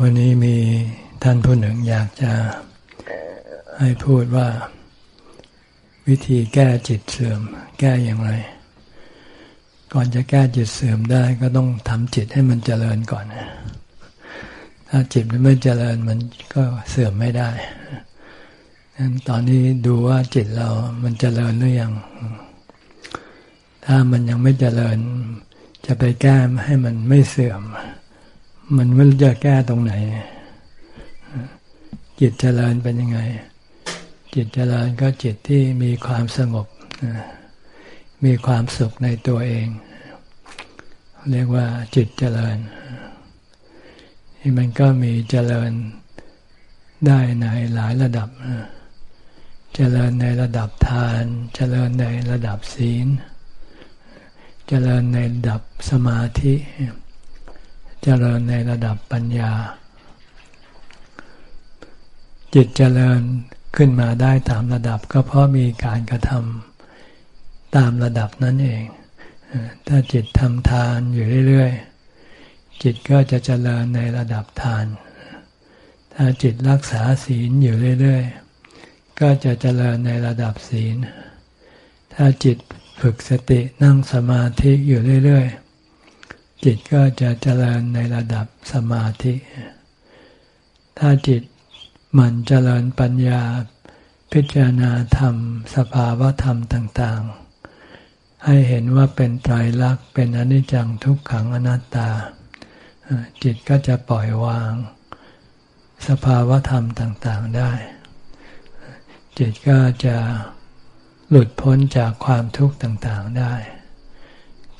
วันนี้มีท่านผู้หนึ่งอยากจะให้พูดว่า วิธีแก้จิตเสื่อม แก้อย่างไร ก่อนจะแก้จิตเสื่อมได้ก็ต้องทำจิตให้มันเจริญก่อน ถ้าจิตมันไม่เจริญมันก็เสื่อมไม่ได้นั้นตอนนี้ดูว่าจิตเรามันเจริญหรือยัง ถ้ามันยังไม่เจริญ จะไปแก้ให้มันไม่เสื่อม มันไม่รู้จะแก้ตรงไหน จิตเจริญเป็นยังไง จิตเจริญก็จิตที่มีความสงบ มีความสุขในตัวเอง เรียกว่าจิตเจริญ ที่มันก็มีเจริญได้ในหลายระดับ เจริญในระดับทาน เจริญในระดับศีล เจริญในระดับสมาธิเจริญในระดับปัญญา จิตเจริญขึ้นมาได้ตามระดับก็เพราะมีการกระทำตามระดับนั่นเอง ถ้าจิตทำทานอยู่เรื่อยๆ จิตก็จะเจริญในระดับทาน ถ้าจิตรักษาศีลอยู่เรื่อยๆ ก็จะเจริญในระดับศีล ถ้าจิตฝึกสตินั่งสมาธิอยู่เรื่อยๆ จิตก็จะเจริญในระดับสมาธิ ถ้าจิตมันเจริญปัญญา พิจารณาธรรม สภาวะธรรมต่าง ๆ ให้เห็นว่าเป็นไตรลักษณ์เป็นอนิจจังทุกขังอนัตตา จิตก็จะปล่อยวาง สภาวะธรรมต่าง ๆ ได้ จิตก็จะหลุดพ้นจากความทุกข์ต่าง ๆ ได้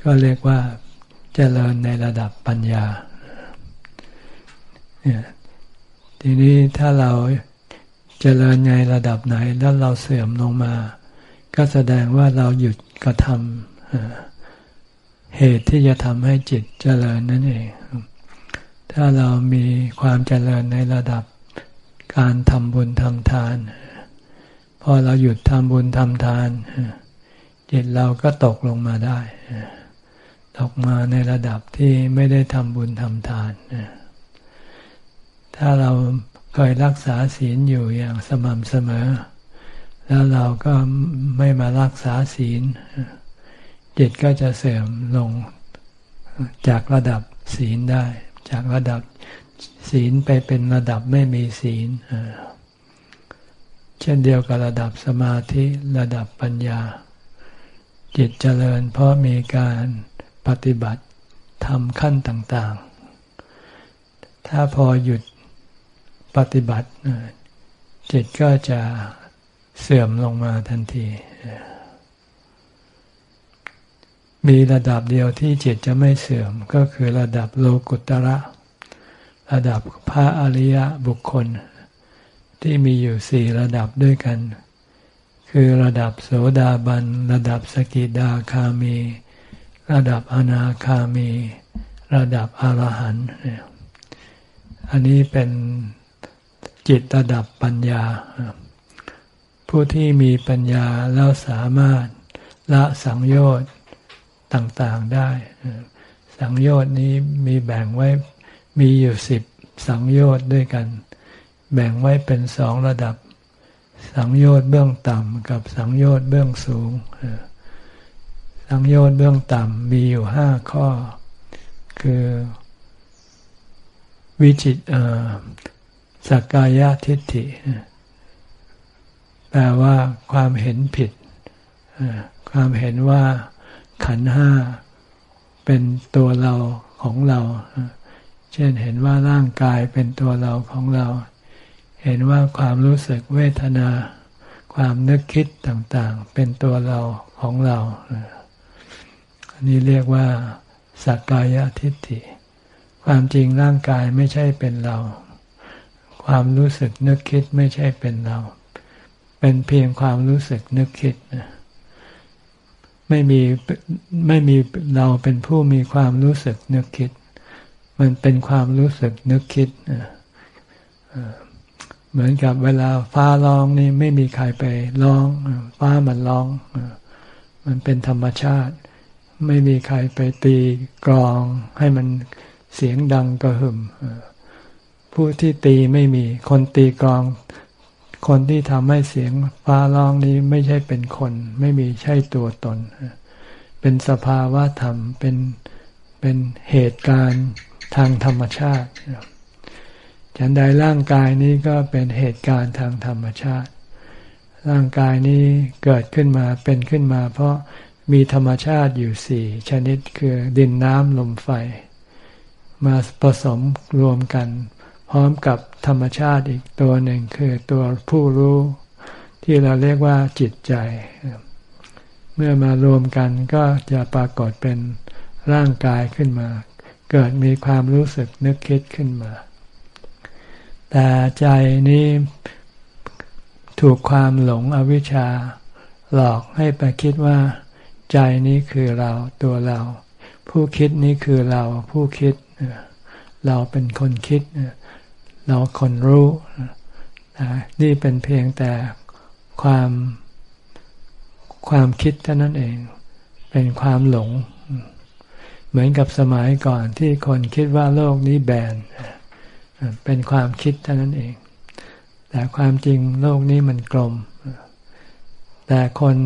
ก็เรียกว่า เจริญในระดับปัญญา ทีนี้ถ้าเราเจริญในระดับไหนแล้วเราเสื่อมลงมา ก็แสดงว่าเราหยุดกระทำเหตุที่จะทำให้จิตเจริญนั่นเอง ถ้าเรามีความเจริญในระดับการทำบุญทำทาน พอเราหยุดทำบุญทำทาน จิตเราก็ตกลงมาได้ ตกมาในระดับที่ไม่ได้ทำบุญทำทาน ถ้าเราเคยรักษาศีลอยู่อย่างสม่ำเสมอ แล้วเราก็ไม่มารักษาศีล จิตก็จะเสื่อมลงจากระดับศีลได้ จากระดับศีลไปเป็นระดับไม่มีศีล เช่นเดียวกับระดับสมาธิระดับปัญญา จิตเจริญเพราะมีการ ปฏิบัติทำขั้นต่างๆ ถ้าพอหยุดปฏิบัติจิตก็จะเสื่อมลงมาทันที มีระดับเดียวที่จิตจะไม่เสื่อมก็คือระดับโลกุตระ ระดับพระอริยบุคคล ที่มีอยู่สี่ระดับด้วยกัน คือระดับโสดาบัน ระดับสกิดาคามี ระดับอนาคามี ระดับอรหันต์อันนี้เป็นจิตระดับปัญญา ผู้ที่มีปัญญาแล้วสามารถละสังโยชน์ต่างๆได้ สังโยชน์นี้มีแบ่งไว้มีอยู่สิบสังโยชน์ด้วยกัน แบ่งไว้เป็นสองระดับ สังโยชน์เบื้องต่ำกับสังโยชน์เบื้องสูง สังโยชน์เบื้องต่ำมีอยู่ห้าข้อ คือ วิจิตสักกายทิฏฐิ แปลว่าความเห็นผิด ความเห็นว่าขันห้าเป็นตัวเราของเรา เช่นเห็นว่าร่างกายเป็นตัวเราของเรา เห็นว่าความรู้สึกเวทนา ความนึกคิดต่างๆ เป็นตัวเราของเรา นนี้เรียกว่าสักกายทิฏฐิ ความจริงร่างกายไม่ใช่เป็นเรา ความรู้สึกนึกคิดไม่ใช่เป็นเรา เป็นเพียงความรู้สึกนึกคิดไม่มีไม่มีเราเป็นผู้มีความรู้สึกนึกคิด มันเป็นความรู้สึกนึกคิดเหมือนกับเวลาฟ้าร้องนี่ไม่มีใครไปร้อง ฟ้ามันร้อง มันเป็นธรรมชาติ ไม่มีใครไปตีกรองให้มันเสียงดังกระหึ่มผู้ที่ตีไม่มี คนตีกลอง คนที่ทำให้เสียงฟ้าร้องนี้ไม่ใช่เป็นคน ไม่มีใช่ตัวตน เป็นสภาวะธรรมเป็นเป็นเหตุการณ์ทางธรรมชาติฉันใดร่างกายนี้ก็เป็นเหตุการณ์ทางธรรมชาติ ร่างกายนี้เกิดขึ้นมาเป็นขึ้นมา เพราะ มีธรรมชาติอยู่สี่ชนิดคือดินน้ำลมไฟ มาผสมรวมกัน พร้อมกับธรรมชาติอีกตัวหนึ่งคือตัวผู้รู้ที่เราเรียกว่าจิตใจ เมื่อมารวมกันก็จะปรากฏเป็นร่างกายขึ้นมา เกิดมีความรู้สึกนึกคิดขึ้นมา แต่ใจนี้ถูกความหลงอวิชชา หลอกให้ไปคิดว่า ใจนี้คือเราตัวเรา ผู้คิดนี้คือเราผู้คิด เราเป็นคนคิด เราคนรู้นี่เป็นเพียงแต่ความความคิดเท่านั้นเอง เป็นความหลง เหมือนกับสมัยก่อนที่คนคิดว่าโลกนี้แบน เป็นความคิดเท่านั้นเอง แต่ความจริงโลกนี้มันกลม แต่คน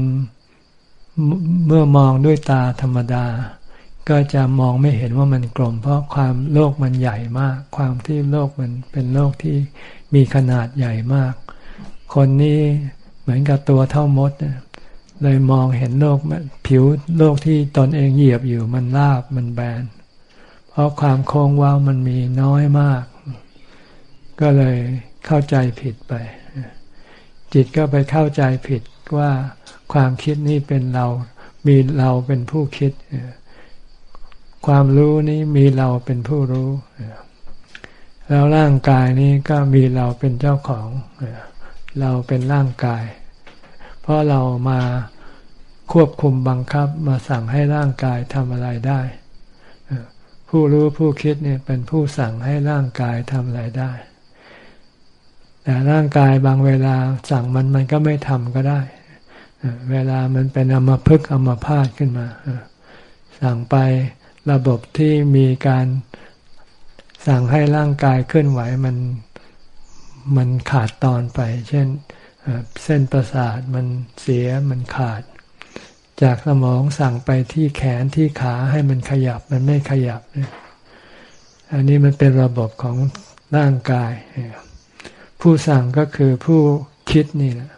เมื่อมองด้วยตาธรรมดา ก็จะมองไม่เห็นว่ามันกลม เพราะความโลกมันใหญ่มาก ความที่โลกมันเป็นโลกที่มีขนาดใหญ่มาก คนนี้เหมือนกับตัวเท่ามดเลยมองเห็นโลกผิวโลกที่ตนเองเหยียบอยู่มันราบมันแบน เพราะความโค้งว้าวมันมีน้อยมาก ก็เลยเข้าใจผิดไป จิตก็ไปเข้าใจผิดว่า ความคิดนี่เป็นเรา มีเราเป็นผู้คิด ความรู้นี้มีเราเป็นผู้รู้ แล้วร่างกายนี้ก็มีเราเป็นเจ้าของ เราเป็นร่างกาย เพราะเรามาควบคุมบังคับมาสั่งให้ร่างกายทำอะไรได้ ผู้รู้ผู้คิดเนี่ยเป็นผู้สั่งให้ร่างกายทำอะไรได้ แต่ร่างกายบางเวลาสั่งมันมันก็ไม่ทำก็ได้ เวลามันเป็นอมพึกอมพาตขึ้นมา สั่งไประบบที่มีการสั่งให้ร่างกายเคลื่อนไหวมันมันขาดตอนไป เช่นเส้นประสาทมันเสียมันขาด จากสมองสั่งไปที่แขนที่ขาให้มันขยับมันไม่ขยับอันนี้มันเป็นระบบของร่างกาย ผู้สั่งก็คือผู้คิดนี่แหละ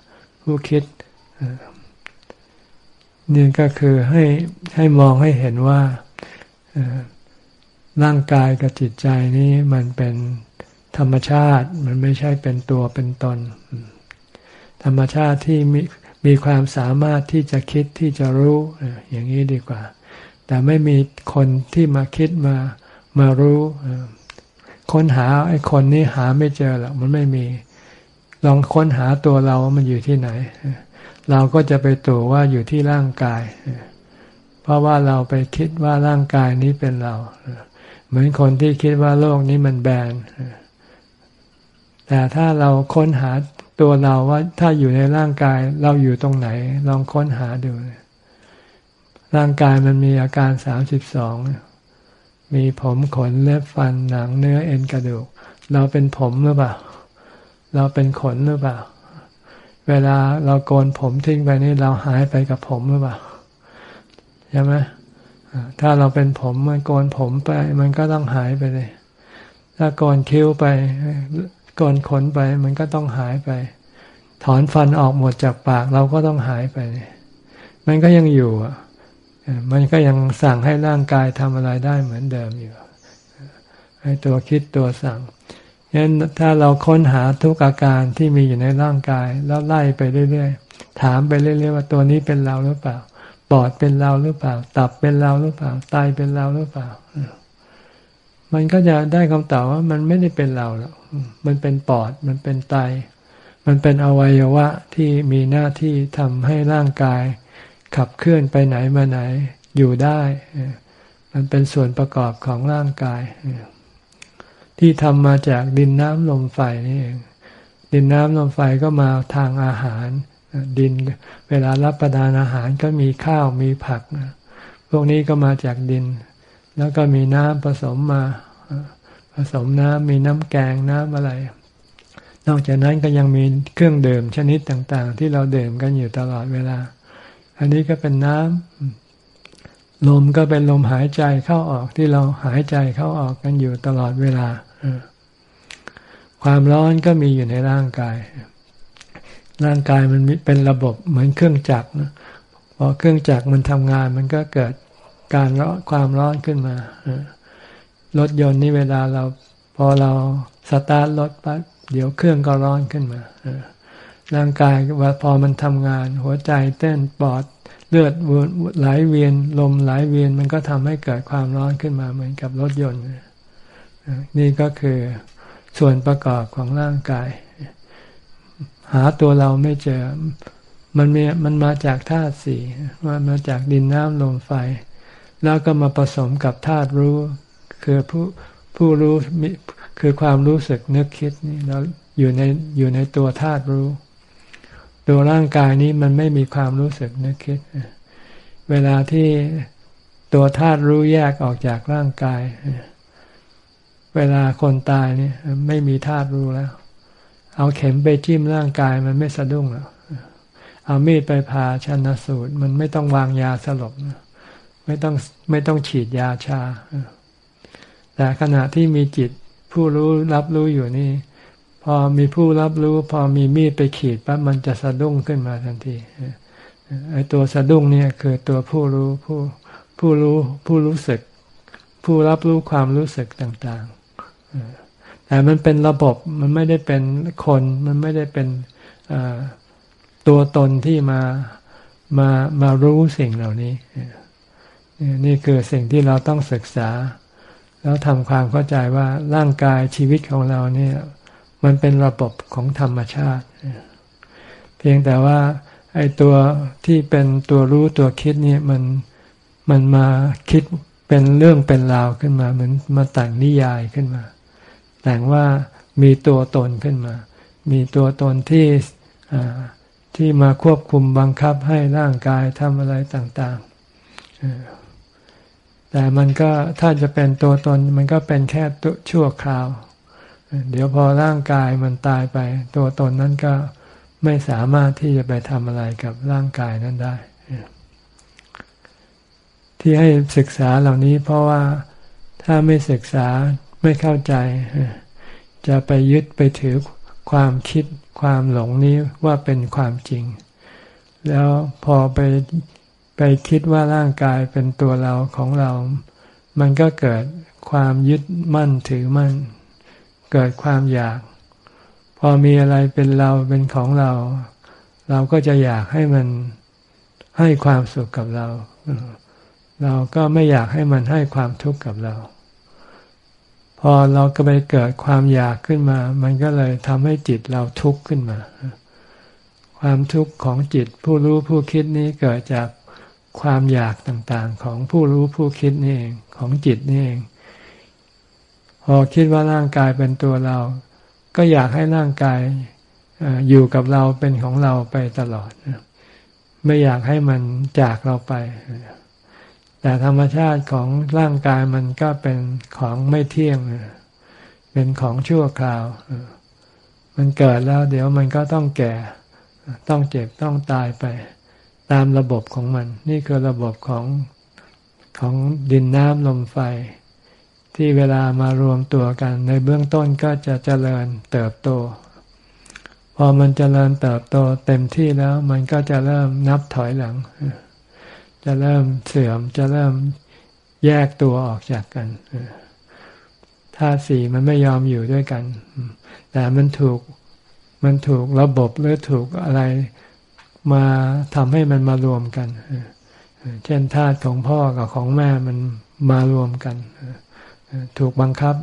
ผู้คิด นี่ก็คือให้ให้มองให้เห็นว่าร่างกายกับจิตใจนี้มันเป็นธรรมชาติ มันไม่ใช่เป็นตัวเป็นตน ธรรมชาติที่มีมีความสามารถที่จะคิดที่จะรู้อย่างนี้ดีกว่า แต่ไม่มีคนที่มาคิดมามารู้ค้นหาไอ้คนนี้หาไม่เจอหรอกมันไม่มี ลองค้นหาตัวเรามันอยู่ที่ไหน เราก็จะไปตัวว่าอยู่ที่ร่างกาย เพราะว่าเราไปคิดว่าร่างกายนี้เป็นเรา เหมือนคนที่คิดว่าโลกนี้มันแบน แต่ถ้าเราค้นหาตัวเราว่าถ้าอยู่ในร่างกายเราอยู่ตรงไหน ลองค้นหาดู ร่างกายมันมีอาการสามสิบสองมีผมขนเล็บฟันหนังเนื้อเอ็นกระดูก เราเป็นผมหรือเปล่า เราเป็นขนหรือเปล่า เวลาเราโกนผมทิ้งไปนี่เราหายไปกับผมหรือเปล่าใช่ไหมถ้าเราเป็นผมมันโกนผมไป มันก็ต้องหายไปเลย ถ้าโกนคิ้วไปโกนขนไป มันก็ต้องหายไป ถอนฟันออกหมดจากปาก เราก็ต้องหายไป มันก็ยังอยู่อะมันก็ยังสั่งให้ร่างกายทำอะไรได้เหมือนเดิมอยู่ ให้ตัวคิดตัวสั่ง ฉะนั้นถ้าเราค้นหาทุกอาการที่มีอยู่ในร่างกาย แล้วไล่ไปเรื่อยๆ ถามไปเรื่อยๆว่าตัวนี้เป็นเราหรือเปล่า ปอดเป็นเราหรือเปล่า ตับเป็นเราหรือเปล่า ไตเป็นเราหรือเปล่า มันก็จะได้คำตอบว่ามันไม่ได้เป็นเราหรอก มันเป็นปอด มันเป็นไต มันเป็นอวัยวะที่มีหน้าที่ทำให้ร่างกาย ขับเคลื่อนไปไหนมาไหนอยู่ได้ มันเป็นส่วนประกอบของร่างกาย ที่ทำมาจากดินน้ำลมไฟนี่เอง ดินน้ำลมไฟก็มาทางอาหาร ดินเวลารับประทานอาหารก็มีข้าวมีผัก พวกนี้ก็มาจากดิน แล้วก็มีน้ำผสมมา ผสมน้ำมีน้ำแกงน้ำอะไร นอกจากนั้นก็ยังมีเครื่องดื่มชนิดต่างๆ ที่เราดื่มกันอยู่ตลอดเวลา อันนี้ก็เป็นน้ำลมก็เป็นลมหายใจเข้าออกที่เราหายใจเข้าออกกันอยู่ตลอดเวลา ความร้อนก็มีอยู่ในร่างกาย ร่างกายมันเป็นระบบเหมือนเครื่องจักรพอเครื่องจักรมันทำงานมันก็เกิดการร้อนความร้อนขึ้นมารถยนต์นี่เวลาเรา พอเราสตาร์ทรถปั๊บเดี๋ยวเครื่องก็ร้อนขึ้นมาร่างกายว่าพอมันทำงาน หัวใจเต้นปอดเลือดไหลเวียนลมไหลเวียนมันก็ทำให้เกิดความร้อนขึ้นมาเหมือนกับรถยนต์ นี่ก็คือส่วนประกอบของร่างกาย หาตัวเราไม่เจอ มันมีมันมาจากธาตุสี่มันมาจากดินน้ำลมไฟ แล้วก็มาผสมกับธาตุรู้ คือผู้ผู้รู้คือความรู้สึกนึกคิดนี่แล้วอยู่ในอยู่ในตัวธาตุรู้ ตัวร่างกายนี้มันไม่มีความรู้สึกนึกคิด เวลาที่ตัวธาตุรู้แยกออกจากร่างกายเเวลาคนตายนี่ไม่มีธาตุรู้แล้ว เอาเข็มไปจิ้มร่างกายมันไม่สะดุ้งแล้วเอามีดไปผ่าชันสูตร มันไม่ต้องวางยาสลบไม่ต้องไม่ต้องฉีดยาชา แต่ขณะที่มีจิตผู้รู้รับรู้อยู่นี่ พอมีผู้รับรู้ พอมีมีดไปขีดปั๊บมันจะสะดุ้งขึ้นมาทันทีไอ้ตัวสะดุ้งเนี่ยคือตัวผู้รู้ผู้ผู้รู้ผู้รู้สึก ผู้รับรู้ความรู้สึกต่าง แต่มันเป็นระบบมันไม่ได้เป็นคนมันไม่ได้เป็นตัวตนที่มามามารู้สิ่งเหล่านี้ นี่คือสิ่งที่เราต้องศึกษา แล้วทำความเข้าใจว่าร่างกายชีวิตของเราเนี่ย มันเป็นระบบของธรรมชาติ เพียงแต่ว่าไอ้ตัวที่เป็นตัวรู้ตัวคิดนี่มันมันมาคิดเป็นเรื่องเป็นราวขึ้นมา เหมือนมาแต่งนิยายขึ้นมา แต่งว่ามีตัวตนขึ้นมา มีตัวตนที่ที่มาควบคุมบังคับให้ร่างกายทำอะไรต่างๆ แต่มันก็ถ้าจะเป็นตัวตนมันก็เป็นแค่ตชั่วคราว เดี๋ยวพอร่างกายมันตายไป ตัวตนนั้นก็ไม่สามารถที่จะไปทำอะไรกับร่างกายนั้นได้ ที่ให้ศึกษาเหล่านี้เพราะว่าถ้าไม่ศึกษา ไม่เข้าใจ จะไปยึดไปถือความคิดความหลงนี้ว่าเป็นความจริง แล้วพอไปไปคิดว่าร่างกายเป็นตัวเราของเรา มันก็เกิดความยึดมั่นถือมั่น เกิดความอยาก พอมีอะไรเป็นเราเป็นของเรา เราก็จะอยากให้มันให้ความสุขกับเรา เราก็ไม่อยากให้มันให้ความทุกข์กับเรา พอเราก็ไปเกิดความอยากขึ้นมา มันก็เลยทำให้จิตเราทุกข์ขึ้นมา ความทุกข์ของจิตผู้รู้ผู้คิดนี้เกิดจากความอยากต่างๆ ของผู้รู้ผู้คิดนี่เองของจิตนี่เอง พอคิดว่าร่างกายเป็นตัวเรา ก็อยากให้ร่างกายอยู่กับเราเป็นของเราไปตลอด ไม่อยากให้มันจากเราไป แต่ธรรมชาติของร่างกายมันก็เป็นของไม่เที่ยง เป็นของชั่วคราว มันเกิดแล้ว เดี๋ยวมันก็ต้องแก่ ต้องเจ็บต้องตายไป ตามระบบของมัน นี่คือระบบของของดินน้ำลมไฟ ที่เวลามารวมตัวกัน ในเบื้องต้นก็จะเจริญเติบโต พอมันเจริญเติบโตเต็มที่แล้ว มันก็จะเริ่มนับถอยหลัง จะเริ่มเสื่อมจะเริ่มแยกตัวออกจากกันธาตุสี่มันไม่ยอมอยู่ด้วยกัน แต่มันถูกมันถูกระบบหรือถูกอะไรมาทำให้มันมารวมกัน เช่นธาตุของพ่อกับของแม่มันมารวมกัน ถูกบังคับ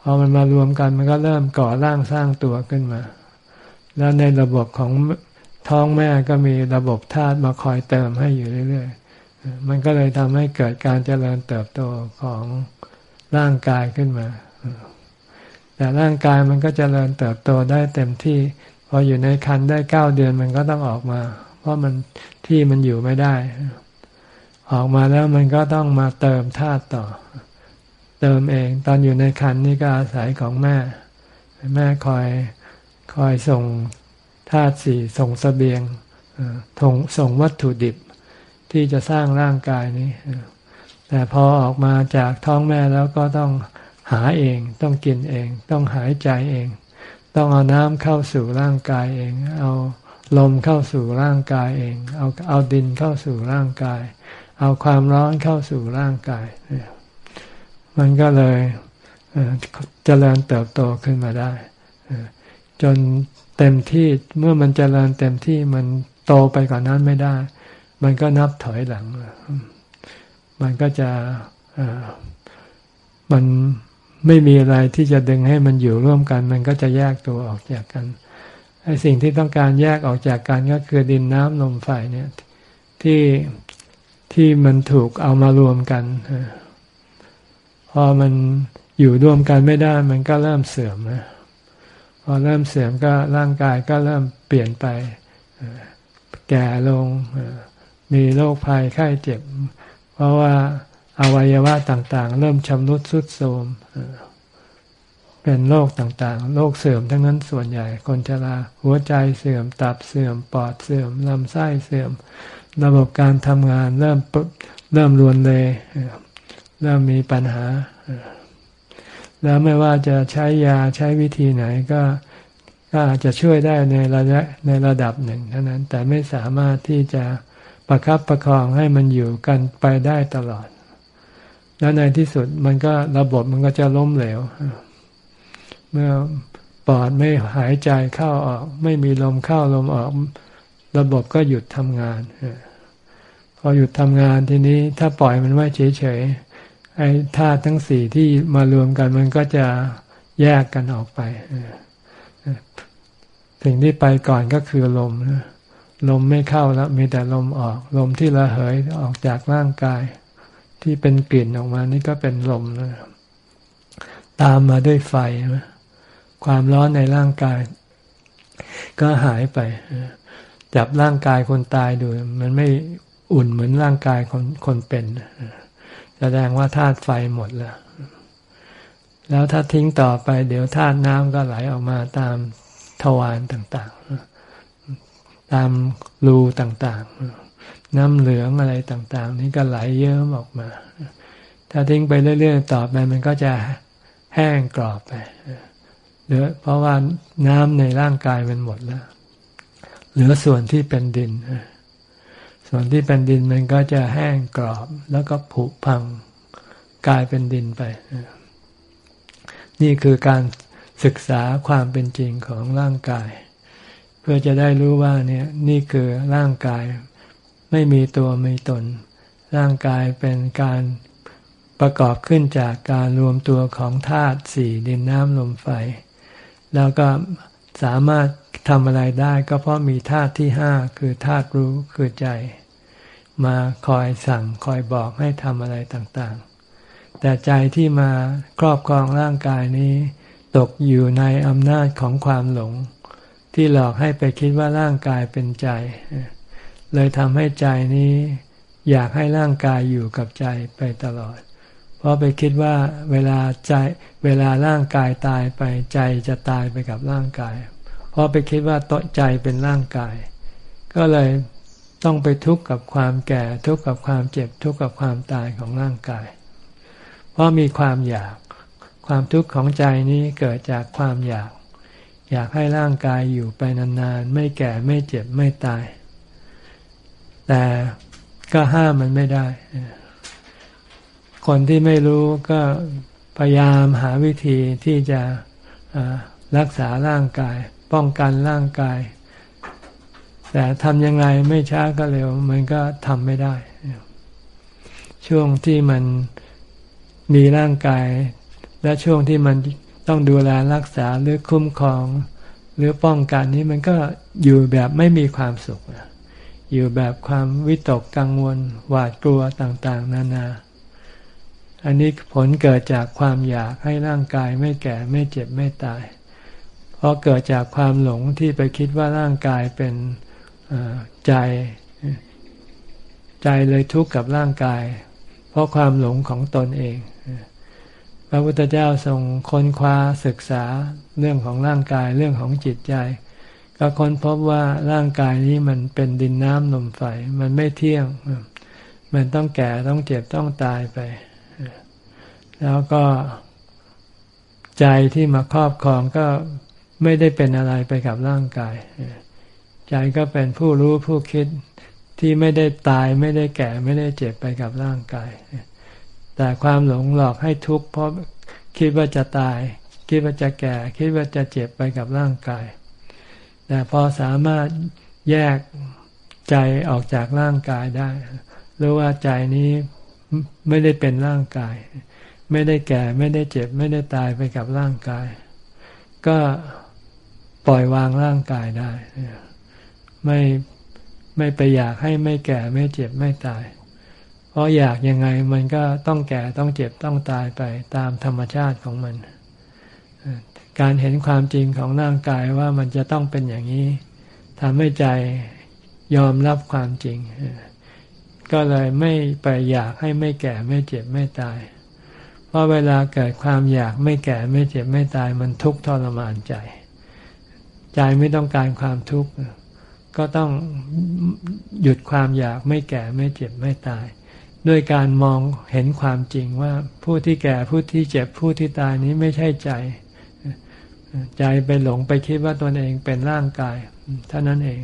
พอมันมารวมกันมันก็เริ่มก่อร่างสร้างตัวขึ้นมา แล้วในระบบของ ท้องแม่ก็มีระบบธาตุมาคอยเติมให้อยู่เรื่อยๆ มันก็เลยทำให้เกิดการเจริญเติบโตของร่างกายขึ้นมา แต่ร่างกายมันก็เจริญเติบโตได้เต็มที่ พออยู่ในคันได้เก้าเดือนมันก็ต้องออกมา เพราะมันที่มันอยู่ไม่ได้ ออกมาแล้วมันก็ต้องมาเติมธาตุต่อ เติมเอง ตอนอยู่ในคันนี่ก็อาศัยของแม่ แม่คอยคอยส่ง ธาตุสี่ส่งสเสบียงส่งส่งวัตถุดิบที่จะสร้างร่างกายนี้ แต่พอออกมาจากท้องแม่แล้วก็ต้องหาเอง ต้องกินเอง ต้องหายใจเอง ต้องเอาน้ำเข้าสู่ร่างกายเอง เอาลมเข้าสู่ร่างกายเอง เอาเอาดินเข้าสู่ร่างกาย เอาความร้อนเข้าสู่ร่างกาย มันก็เลยเจริญเติบโตขึ้นมาได้ จนเต็มที่เมื่อมันเจริญเต็มที่มันโตไปกว่านนั้นไม่ได้ มันก็นับถอยหลัง มันก็จะมันไม่มีอะไรที่จะดึงให้มันอยู่ร่วมกัน มันก็จะแยกตัวออกจากกันไอ้สิ่งที่ต้องการแยกออกจากกันก็คือดินน้ำลมไฟเนี่ยที่ที่มันถูกเอามารวมกันพอมันอยู่ร่วมกันไม่ได้ มันก็เริ่มเสื่อมนะ อเริ่มเสื่อมก็ร่างกายก็เริ่มเปลี่ยนไป แก่ลงมีโรคภัยไข้เจ็บ เพราะว่าอวัยวะต่างๆ เริ่มชำรุดทรุดโทรมเป็นโรคต่างๆ โรคเสื่อมทั้งนั้นส่วนใหญ่ คนชราหัวใจเสื่อม ตับเสื่อม ปอดเสื่อม ลำไส้เสื่อม ระบบการทำงานเริ่มเริ่มรวนเลยเริ่มมีปัญหา แล้วไม่ว่าจะใช้ยาใช้วิธีไหนก็ก็อาจจะช่วยได้ในระยะในระดับหนึ่งเท่านั้น แต่ไม่สามารถที่จะประครับประคองให้มันอยู่กันไปได้ตลอด แล้วในที่สุดมันก็ระบบมันก็จะล้มเหลว เมื่อปอดไม่หายใจเข้าออก ไม่มีลมเข้าลมออก ระบบก็หยุดทำงาน พอหยุดทำงานทีนี้ถ้าปล่อยมันไว้เฉยๆ ไอ้ธาตุทั้งสี่ที่มารวมกันมันก็จะแยกกันออกไปสิ่งที่ไปก่อนก็คือลมลมไม่เข้าแล้ว มีแต่ลมออก ลมที่ระเหยออกจากร่างกาย ที่เป็นกลิ่นออกมานี่ก็เป็นลมนะตามมาด้วยไฟความร้อนในร่างกาย ก็หายไปจับร่างกายคนตายดู มันไม่อุ่นเหมือนร่างกายคนคนเป็น แสดงว่าธาตุไฟหมดแล้ว แล้วถ้าทิ้งต่อไป เดี๋ยวธาตุน้ำก็ไหลออกมาตามทวารต่างๆ ตามรูต่างๆ น้ำเหลืองอะไรต่าง ๆ นี่ก็ไหลเยิ้มออกมา ถ้าทิ้งไปเรื่อยๆ ต่อไปมันก็จะแห้งกรอบไปเหลือเพราะว่าน้ำในร่างกายมันหมดแล้ว เหลือส่วนที่เป็นดิน ส่วนที่เป็นดินมันก็จะแห้งกรอบ แล้วก็ผุพังกลายเป็นดินไป นี่คือการศึกษาความเป็นจริงของร่างกาย เพื่อจะได้รู้ว่าเนี่ยนี่คือร่างกายไม่มีตัวมีตน ร่างกายเป็นการประกอบขึ้นจากการรวมตัวของธาตุสี่ดินน้ำลมไฟ แล้วก็สามารถทำอะไรได้ก็เพราะมีธาตุที่ห้าคือธาตุรู้คือใจ มาคอยสั่งคอยบอกให้ทำอะไรต่างๆ แต่ใจที่มาครอบครองร่างกายนี้ ตกอยู่ในอำนาจของความหลง ที่หลอกให้ไปคิดว่าร่างกายเป็นใจ เลยทำให้ใจนี้อยากให้ร่างกายอยู่กับใจไปตลอด เพราะไปคิดว่าเวลาใจเวลาร่างกายตายไปใจจะตายไปกับร่างกาย เพราะไปคิดว่าตใจเป็นร่างกาย ก็เลย ต้องไปทุกข์กับความแก่ ทุกข์กับความเจ็บ ทุกข์กับความตายของร่างกาย เพราะมีความอยาก ความทุกข์ของใจนี้เกิดจากความอยาก อยากให้ร่างกายอยู่ไปนานๆ ไม่แก่ไม่เจ็บไม่ตาย แต่ก็ห้ามมันไม่ได้ คนที่ไม่รู้ก็พยายามหาวิธีที่จะรักษาร่างกาย ป้องกันร่างกาย แต่ทำยังไงไม่ช้าก็เร็ว มันก็ทำไม่ได้ ช่วงที่มันมีร่างกาย และช่วงที่มันต้องดูแลรักษาหรือคุ้มครอง หรือป้องกันนี้มันก็อยู่แบบไม่มีความสุข อยู่แบบความวิตกกังวล หวาดกลัวต่างๆ นานา อันนี้ผลเกิดจากความอยากให้ร่างกายไม่แก่ไม่เจ็บไม่ตาย เพราะเกิดจากความหลงที่ไปคิดว่าร่างกายเป็น ใจ ใจเลยทุกข์กับร่างกาย เพราะความหลงของตนเอง พระพุทธเจ้าทรงค้นคว้าศึกษาเรื่องของร่างกายเรื่องของจิตใจ ก็ค้นพบว่าร่างกายนี้มันเป็นดินน้ำลมไฟมันไม่เที่ยง มันต้องแก่ต้องเจ็บต้องตายไป แล้วก็ใจที่มาครอบครองก็ไม่ได้เป็นอะไรไปกับร่างกาย ใจก็เป็นผู้รู้ผู้คิดที่ไม่ได้ตายไม่ได้แก่ไม่ได้เจ็บไปกับร่างกาย แต่ความหลงหลอกให้ทุกข์เพราะคิดว่าจะตาย คิดว่าจะแก่ คิดว่าจะเจ็บไปกับร่างกาย แต่พอสามารถแยกใจออกจากร่างกายได้รู้ว่าใจนี้ไม่ได้เป็นร่างกาย ไม่ได้แก่ไม่ได้เจ็บ ไม่ได้ตายไปกับร่างกาย ก็ปล่อยวางร่างกายได้ ไม่ไม่ไปอยากให้ไม่แก่ไม่เจ็บไม่ตาย เพราะอยากยังไงมันก็ต้องแก่ต้องเจ็บต้องตายไปตามธรรมชาติของมัน การเห็นความจริงของร่างกายว่ามันจะต้องเป็นอย่างนี้ทำให้ใจยอมรับความจริง ก็เลยไม่ไปอยากให้ไม่แก่ไม่เจ็บไม่ตาย เพราะเวลาเกิดความอยากไม่แก่ไม่เจ็บไม่ตายมันทุกข์ทรมานใจ ใจไม่ต้องการความทุกข์ ก็ต้องหยุดความอยากไม่แก่ไม่เจ็บไม่ตาย ด้วยการมองเห็นความจริงว่าผู้ที่แก่ผู้ที่เจ็บผู้ที่ตายนี้ไม่ใช่ใจ ใจไปหลงไปคิดว่าตนเองเป็นร่างกายเท่านั้นเอง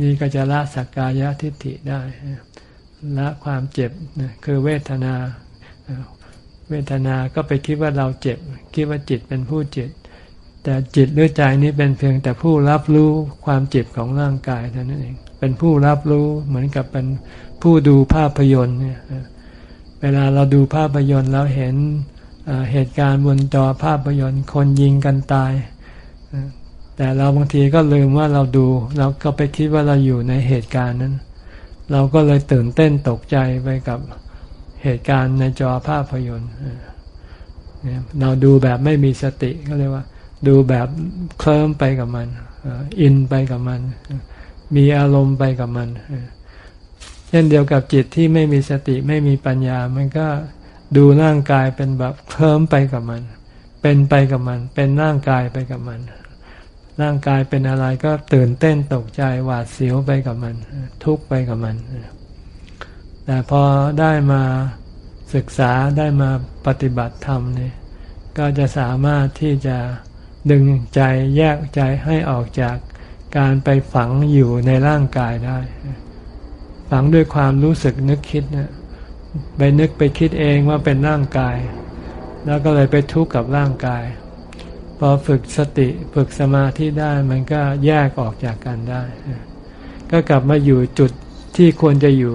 นี่ก็จะละสักกายทิฏฐิได้ละความเจ็บคือเวทนา เวทนาก็ไปคิดว่าเราเจ็บ คิดว่าจิตเป็นผู้เจ็บ แต่จิตหรือใจนี้เป็นเพียงแต่ผู้รับรู้ความเจ็บของร่างกายเท่านั้นเอง เป็นผู้รับรู้เหมือนกับเป็นผู้ดูภาพยนตร์เนี่ย เวลาเราดูภาพยนตร์เราเห็นเหตุการณ์บนจอภาพยนตร์ คนยิงกันตาย แต่เราบางทีก็ลืมว่าเราดู เราก็ไปคิดว่าเราอยู่ในเหตุการณ์นั้น เราก็เลยตื่นเต้นตกใจไปกับเหตุการณ์ในจอภาพยนตร์เราดูแบบไม่มีสติก็เรียกว่า ดูแบบเคลิ้มไปกับมันอินไปกับมัน มีอารมณ์ไปกับมันเช่นเดียวกับจิตที่ไม่มีสติไม่มีปัญญา มันก็ดูร่างกายเป็นแบบเคลิ้มไปกับมัน เป็นไปกับมัน เป็นร่างกายไปกับมัน ร่างกายเป็นอะไรก็ตื่นเต้นตกใจหวาดเสียวไปกับมัน ทุกไปกับมัน แต่พอได้มาศึกษาได้มาปฏิบัติธรรมเนี่ยก็จะสามารถที่จะ ดึงใจแยกใจให้ออกจากการไปฝังอยู่ในร่างกายได้ ฝังด้วยความรู้สึกนึกคิดเนะไปนึกไปคิดเองว่าเป็นร่างกาย แล้วก็เลยไปทุกข์กับร่างกาย พอฝึกสติฝึกสมาธิได้มันก็แยกออกจากกันได้ ก็กลับมาอยู่จุดที่ควรจะอยู่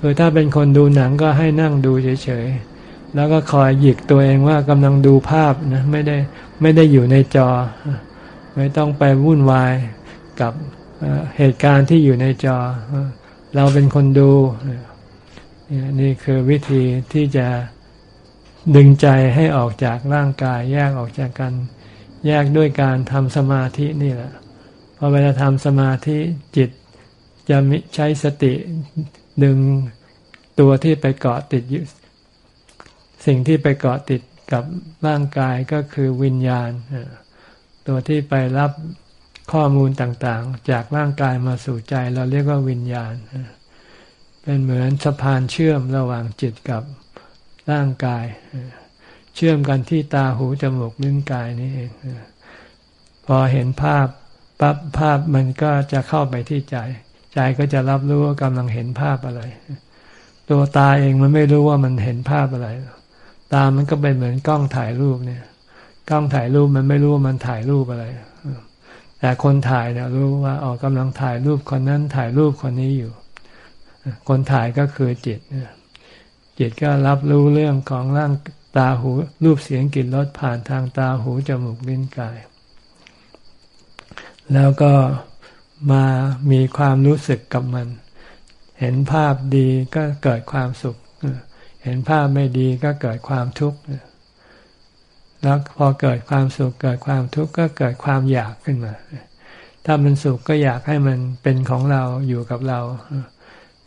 คือถ้าเป็นคนดูหนังก็ให้นั่งดูเฉยๆ แล้วก็คอยหยิกตัวเองว่ากำลังดูภาพนะไม่ได้ ไม่ได้อยู่ในจอ ไม่ต้องไปวุ่นวายกับเหตุการณ์ที่อยู่ในจอ เราเป็นคนดูนี่คือวิธีที่จะดึงใจให้ออกจากร่างกาย แยกออกจากกันแยกด้วยการทำสมาธินี่แหละพอเวลาทำสมาธิจิตจะใช้สติดึงตัวที่ไปเกาะติดสิ่งที่ไปเกาะติด กับร่างกายก็คือวิญญาณ ตัวที่ไปรับข้อมูลต่างๆ จากร่างกายมาสู่ใจเราเรียกว่าวิญญาณ เป็นเหมือนสะพานเชื่อมระหว่างจิตกับร่างกาย เชื่อมกันที่ตาหูจมูกลิ้นกายนี่เองพอเห็นภาพปั๊บภาพมันก็จะเข้าไปที่ใจ ใจก็จะรับรู้ว่ากำลังเห็นภาพอะไร ตัวตาเองมันไม่รู้ว่ามันเห็นภาพอะไร ตามันก็เป็นเหมือนกล้องถ่ายรูปเนี่ย กล้องถ่ายรูปมันไม่รู้ว่ามันถ่ายรูปอะไร แต่คนถ่ายเนี่ยรู้ว่าออกกำลังถ่ายรูปคนนั้นถ่ายรูปคนนี้อยู่ คนถ่ายก็คือจิต จิตก็รับรู้เรื่องของร่างตาหูรูปเสียงกลิ่นรสผ่านทางตาหูจมูกลิ้นกาย แล้วก็มามีความรู้สึกกับมัน เห็นภาพดีก็เกิดความสุข เห็นภาพไม่ดีก็เกิดความทุกข์แล้วพอเกิดความสุขเกิดความทุกข์ก็เกิดความอยากขึ้นมา ถ้ามันสุขก็อยากให้มันเป็นของเราอยู่กับเรา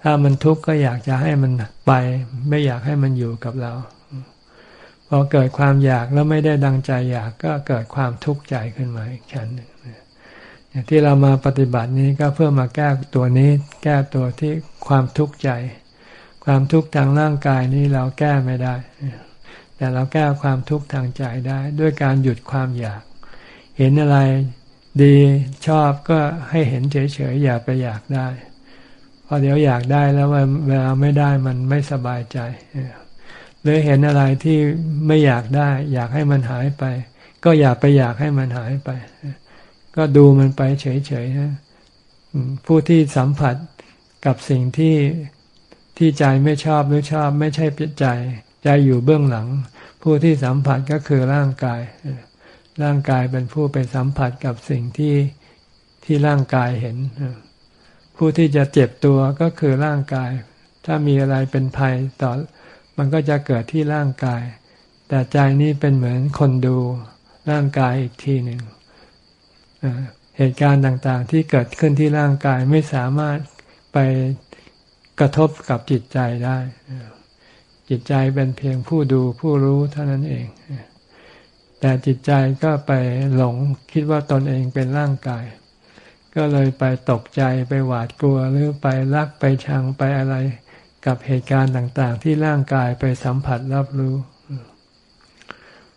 ถ้ามันทุกข์ก็อยากจะให้มันไป ไม่อยากให้มันอยู่กับเรา พอเกิดความอยากแล้วไม่ได้ดังใจอยากก็เกิดความทุกข์ใจขึ้นมาอีกชั้นหนึ่งที่เรามาปฏิบัตินี้ก็เพื่อมาแก้ตัวนี้ แก้ตัวที่ความทุกข์ใจ ความทุกข์ทางร่างกายนี้เราแก้ไม่ได้ แต่เราแก้ความทุกข์ทางใจได้ ด้วยการหยุดความอยาก เห็นอะไรดีชอบก็ให้เห็นเฉยๆอย่าไปอยากได้พอเดี๋ยวอยากได้แล้วเวลาไม่ได้มันไม่สบายใจหรือเห็นอะไรที่ไม่อยากได้ อยากให้มันหายไป ก็อย่าไปอยากให้มันหายไป ก็ดูมันไปเฉยๆนะผู้ที่สัมผัสกับสิ่งที่ ที่ใจไม่ชอบหรือชอบไม่ใช่ใจ ใจอยู่เบื้องหลัง ผู้ที่สัมผัสก็คือร่างกาย ร่างกายเป็นผู้ไปสัมผัสกับสิ่งที่ที่ร่างกายเห็น ผู้ที่จะเจ็บตัวก็คือร่างกาย ถ้ามีอะไรเป็นภัยต่อ มันก็จะเกิดที่ร่างกาย แต่ใจนี้เป็นเหมือนคนดูร่างกายอีกทีหนึ่งเหตุการณ์ต่างๆ ที่เกิดขึ้นที่ร่างกายไม่สามารถไป กระทบกับจิตใจได้ จิตใจเป็นเพียงผู้ดูผู้รู้เท่านั้นเอง แต่จิตใจก็ไปหลงคิดว่าตนเองเป็นร่างกาย ก็เลยไปตกใจไปหวาดกลัวหรือไปรักไปชังไปอะไร กับเหตุการณ์ต่างๆ ที่ร่างกายไปสัมผัสรับรู้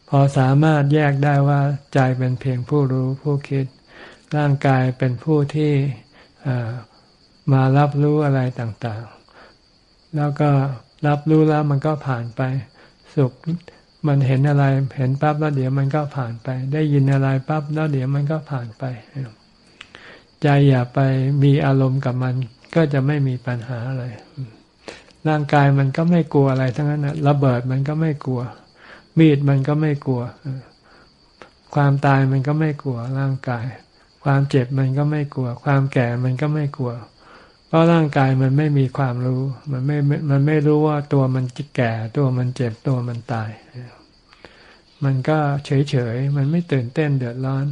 พอสามารถแยกได้ว่าใจเป็นเพียงผู้รู้ผู้คิด ร่างกายเป็นผู้ที่ มารับรู้อะไรต่างๆ แล้วก็รับรู้แล้วมันก็ผ่านไป สุขมันเห็นอะไรเห็นปั๊บแล้วเดี๋ยวมันก็ผ่านไป ได้ยินอะไรปั๊บแล้วเดี๋ยวมันก็ผ่านไป ใจอย่าไปมีอารมณ์กับมันก็จะไม่มีปัญหาอะไร ร่างกายมันก็ไม่กลัวอะไรทั้งนั้นนะระเบิดมันก็ไม่กลัว มีดมันก็ไม่กลัว ความตายมันก็ไม่กลัวร่างกาย ความเจ็บมันก็ไม่กลัว ความแก่มันก็ไม่กลัว เพราะร่างกายมันไม่มีความรู้ มันไม่ มันไม่รู้ว่าตัวมันแก่ ตัวมันเจ็บ ตัวมันตาย มันก็เฉยเฉย มันไม่ตื่นเต้นเดือดร้อน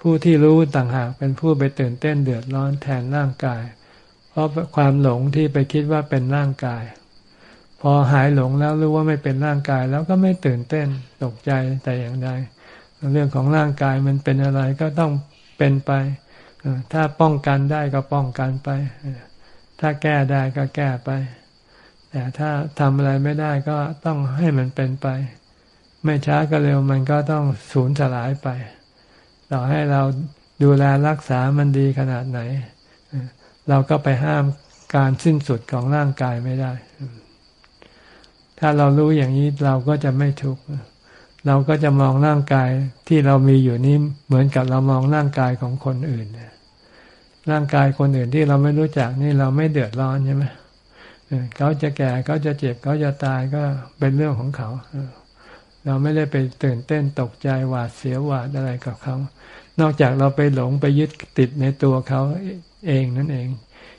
ผู้ที่รู้ต่างหากเป็นผู้ไปตื่นเต้นเดือดร้อนแทนร่างกาย เพราะความหลงที่ไปคิดว่าเป็นร่างกาย พอหายหลงแล้วรู้ว่าไม่เป็นร่างกายแล้วก็ไม่ตื่นเต้นตกใจแต่อย่างใด เรื่องของร่างกายมันเป็นอะไรก็ต้องเป็นไป ถ้าป้องกันได้ก็ป้องกันไป ถ้าแก้ได้ก็แก้ไป แต่ถ้าทำอะไรไม่ได้ก็ต้องให้มันเป็นไป ไม่ช้าก็เร็วมันก็ต้องสูญสลายไป ต่อให้เราดูแลรักษามันดีขนาดไหน เราก็ไปห้ามการสิ้นสุดของร่างกายไม่ได้ ถ้าเรารู้อย่างนี้เราก็จะไม่ทุกข์ เราก็จะมองร่างกายที่เรามีอยู่นี้เหมือนกับเรามองร่างกายของคนอื่น ร่างกายคนอื่นที่เราไม่รู้จักนี่เราไม่เดือดร้อนใช่ไหมเขาจะแก่เขาจะเจ็บเขาจะตายก็เป็นเรื่องของเขา เราไม่ได้ไปตื่นเต้นตกใจหวาดเสียวหวาดอะไรกับเขา นอกจากเราไปหลงไปยึดติดในตัวเขาเองนั่นเอง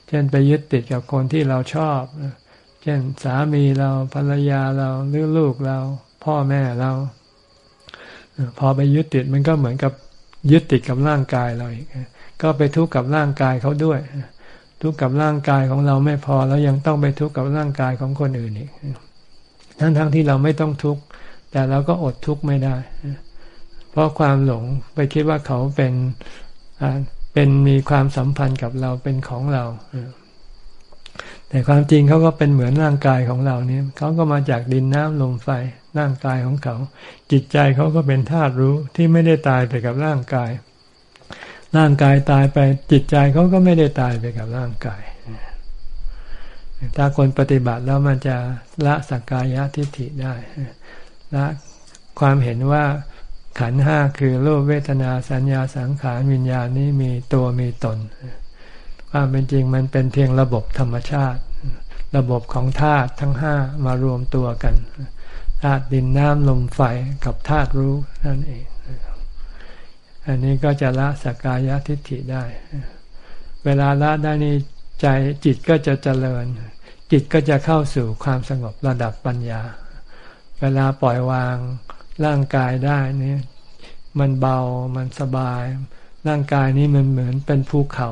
เช่นไปยึดติดกับคนที่เราชอบ เช่นสามีเราภรรยาเราหรือลูกเรา พ่อแม่เรา พอไปยึดติดมันก็เหมือนกับยึดติดกับร่างกายเราอีกก็ไปทุกข์กับร่างกายเขาด้วย ทุกข์กับร่างกายของเราไม่พอแล้วยังต้องไปทุกข์กับร่างกายของคนอื่นอีกทั้งทั้งที่เราไม่ต้องทุกข์แต่เราก็อดทุกข์ไม่ได้ เพราะความหลงไปคิดว่าเขาเป็นเป็นมีความสัมพันธ์กับเราเป็นของเราแต่ความจริงเขาก็เป็นเหมือนร่างกายของเราเนี่ยเขาก็มาจากดินน้ำลมไฟ ร่างกายของเขา จิตใจเขาก็เป็นธาตุรู้ที่ไม่ได้ตายไปกับร่างกาย ร่างกายตายไปจิตใจเขาก็ไม่ได้ตายไปกับร่างกาย ถ้าคนปฏิบัติแล้วมันจะละสักกายทิฏฐิได้ละความเห็นว่าขันห้าคือรูปเวทนาสัญญาสังขารวิญญาณนี้มีตัวมีตน ความเป็นจริงมันเป็นเพียงระบบธรรมชาติ ระบบของธาตุทั้งห้ามารวมตัวกัน ธาตุดินน้ำลมไฟกับธาตุรู้นั่นเอง อันนี้ก็จะละสกายทิฏฐิได้ เวลาละได้นี้ใจจิตก็จะเจริญ จิตก็จะเข้าสู่ความสงบระดับปัญญา เวลาปล่อยวางร่างกายได้นี่มันเบามันสบาย ร่างกายนี้มันเหมือนเป็นภูเขา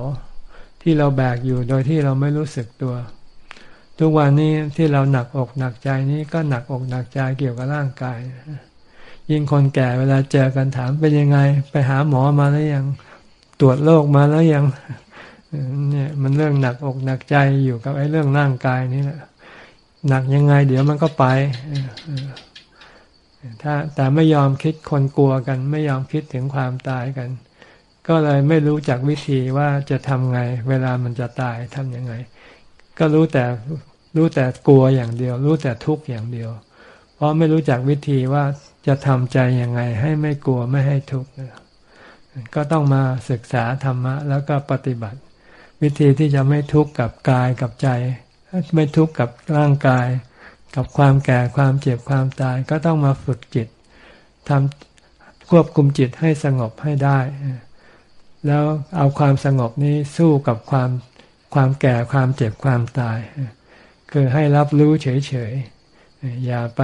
ที่เราแบกอยู่โดยที่เราไม่รู้สึกตัว ทุกวันนี้ที่เราหนักอกหนักใจนี้ก็หนักอกหนักใจเกี่ยวกับร่างกาย ยิ่งคนแก่เวลาเจอกันถามเป็นยังไง ไปหาหมอมาแล้วยังตรวจโรคมาแล้วยังเนี่ยมันเรื่องหนักอกหนักใจอยู่กับไอ้เรื่องร่างกายนี่แหละหนักยังไง เดี๋ยวมันก็ไปถ้าแต่ไม่ยอมคิดคนกลัวกัน ไม่ยอมคิดถึงความตายกัน ก็เลยไม่รู้จักวิธีว่าจะทำไง เวลามันจะตายทำยังไง ก็รู้แต่ รู้แต่กลัวอย่างเดียว รู้แต่ทุกข์อย่างเดียว เพราะไม่รู้จักวิธีว่าจะทำใจยังไงให้ไม่กลัวไม่ให้ทุกข์ก็ต้องมาศึกษาธรรมะ แล้วก็ปฏิบัติ วิธีที่จะไม่ทุกข์กับกายกับใจ ไม่ทุกข์กับร่างกาย กับความแก่ความเจ็บความตาย ก็ต้องมาฝึกจิตทำควบคุมจิตให้สงบให้ได้ แล้วเอาความสงบนี้สู้กับความความแก่ความเจ็บความตาย คือให้รับรู้เฉยๆ อย่าไป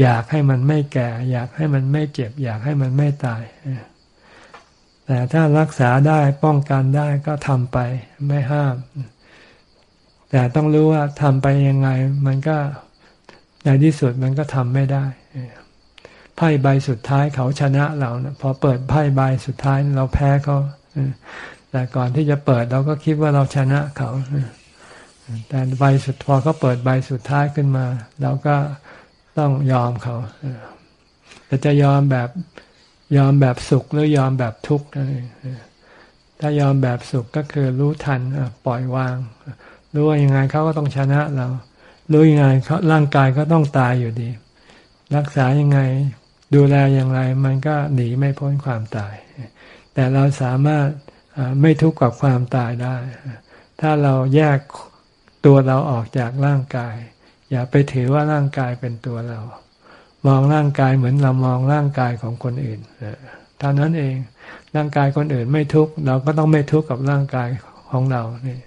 อยากให้มันไม่แก่ อยากให้มันไม่เจ็บ อยากให้มันไม่ตาย แต่ถ้ารักษาได้ป้องกันได้ก็ทำไปไม่ห้าม แต่ต้องรู้ว่าทำไปยังไง มันก็ในที่สุดมันก็ทำไม่ได้ไพ่ใบสุดท้ายเขาชนะเรานะพอเปิดไพ่ใบสุดท้ายเราแพ้เขาแต่ก่อนที่จะเปิดเราก็คิดว่าเราชนะเขา แต่ใบสุดพอเขาเปิดใบสุดท้ายขึ้นมาเราก็ต้องยอมเขาแต่จะยอมแบบยอมแบบสุขหรือยอมแบบทุกข์นั่นเองถ้ายอมแบบสุขก็คือรู้ทันปล่อยวาง รู้ว่ายังไงเขาก็ต้องชนะเรา รู้ยังไงเขาร่างกายก็ต้องตายอยู่ดี รักษายังไงดูแลอย่างไร มันก็หนีไม่พ้นความตาย แต่เราสามารถไม่ทุกข์กับความตายได้ ถ้าเราแยก ตัวเราออกจากร่างกาย อย่าไปถือว่าร่างกายเป็นตัวเรา มองร่างกายเหมือนเรามองร่างกายของคนอื่นเท่านั้นเองร่างกายคนอื่นไม่ทุกข์เราก็ต้องไม่ทุกข์กับร่างกายของเรานี่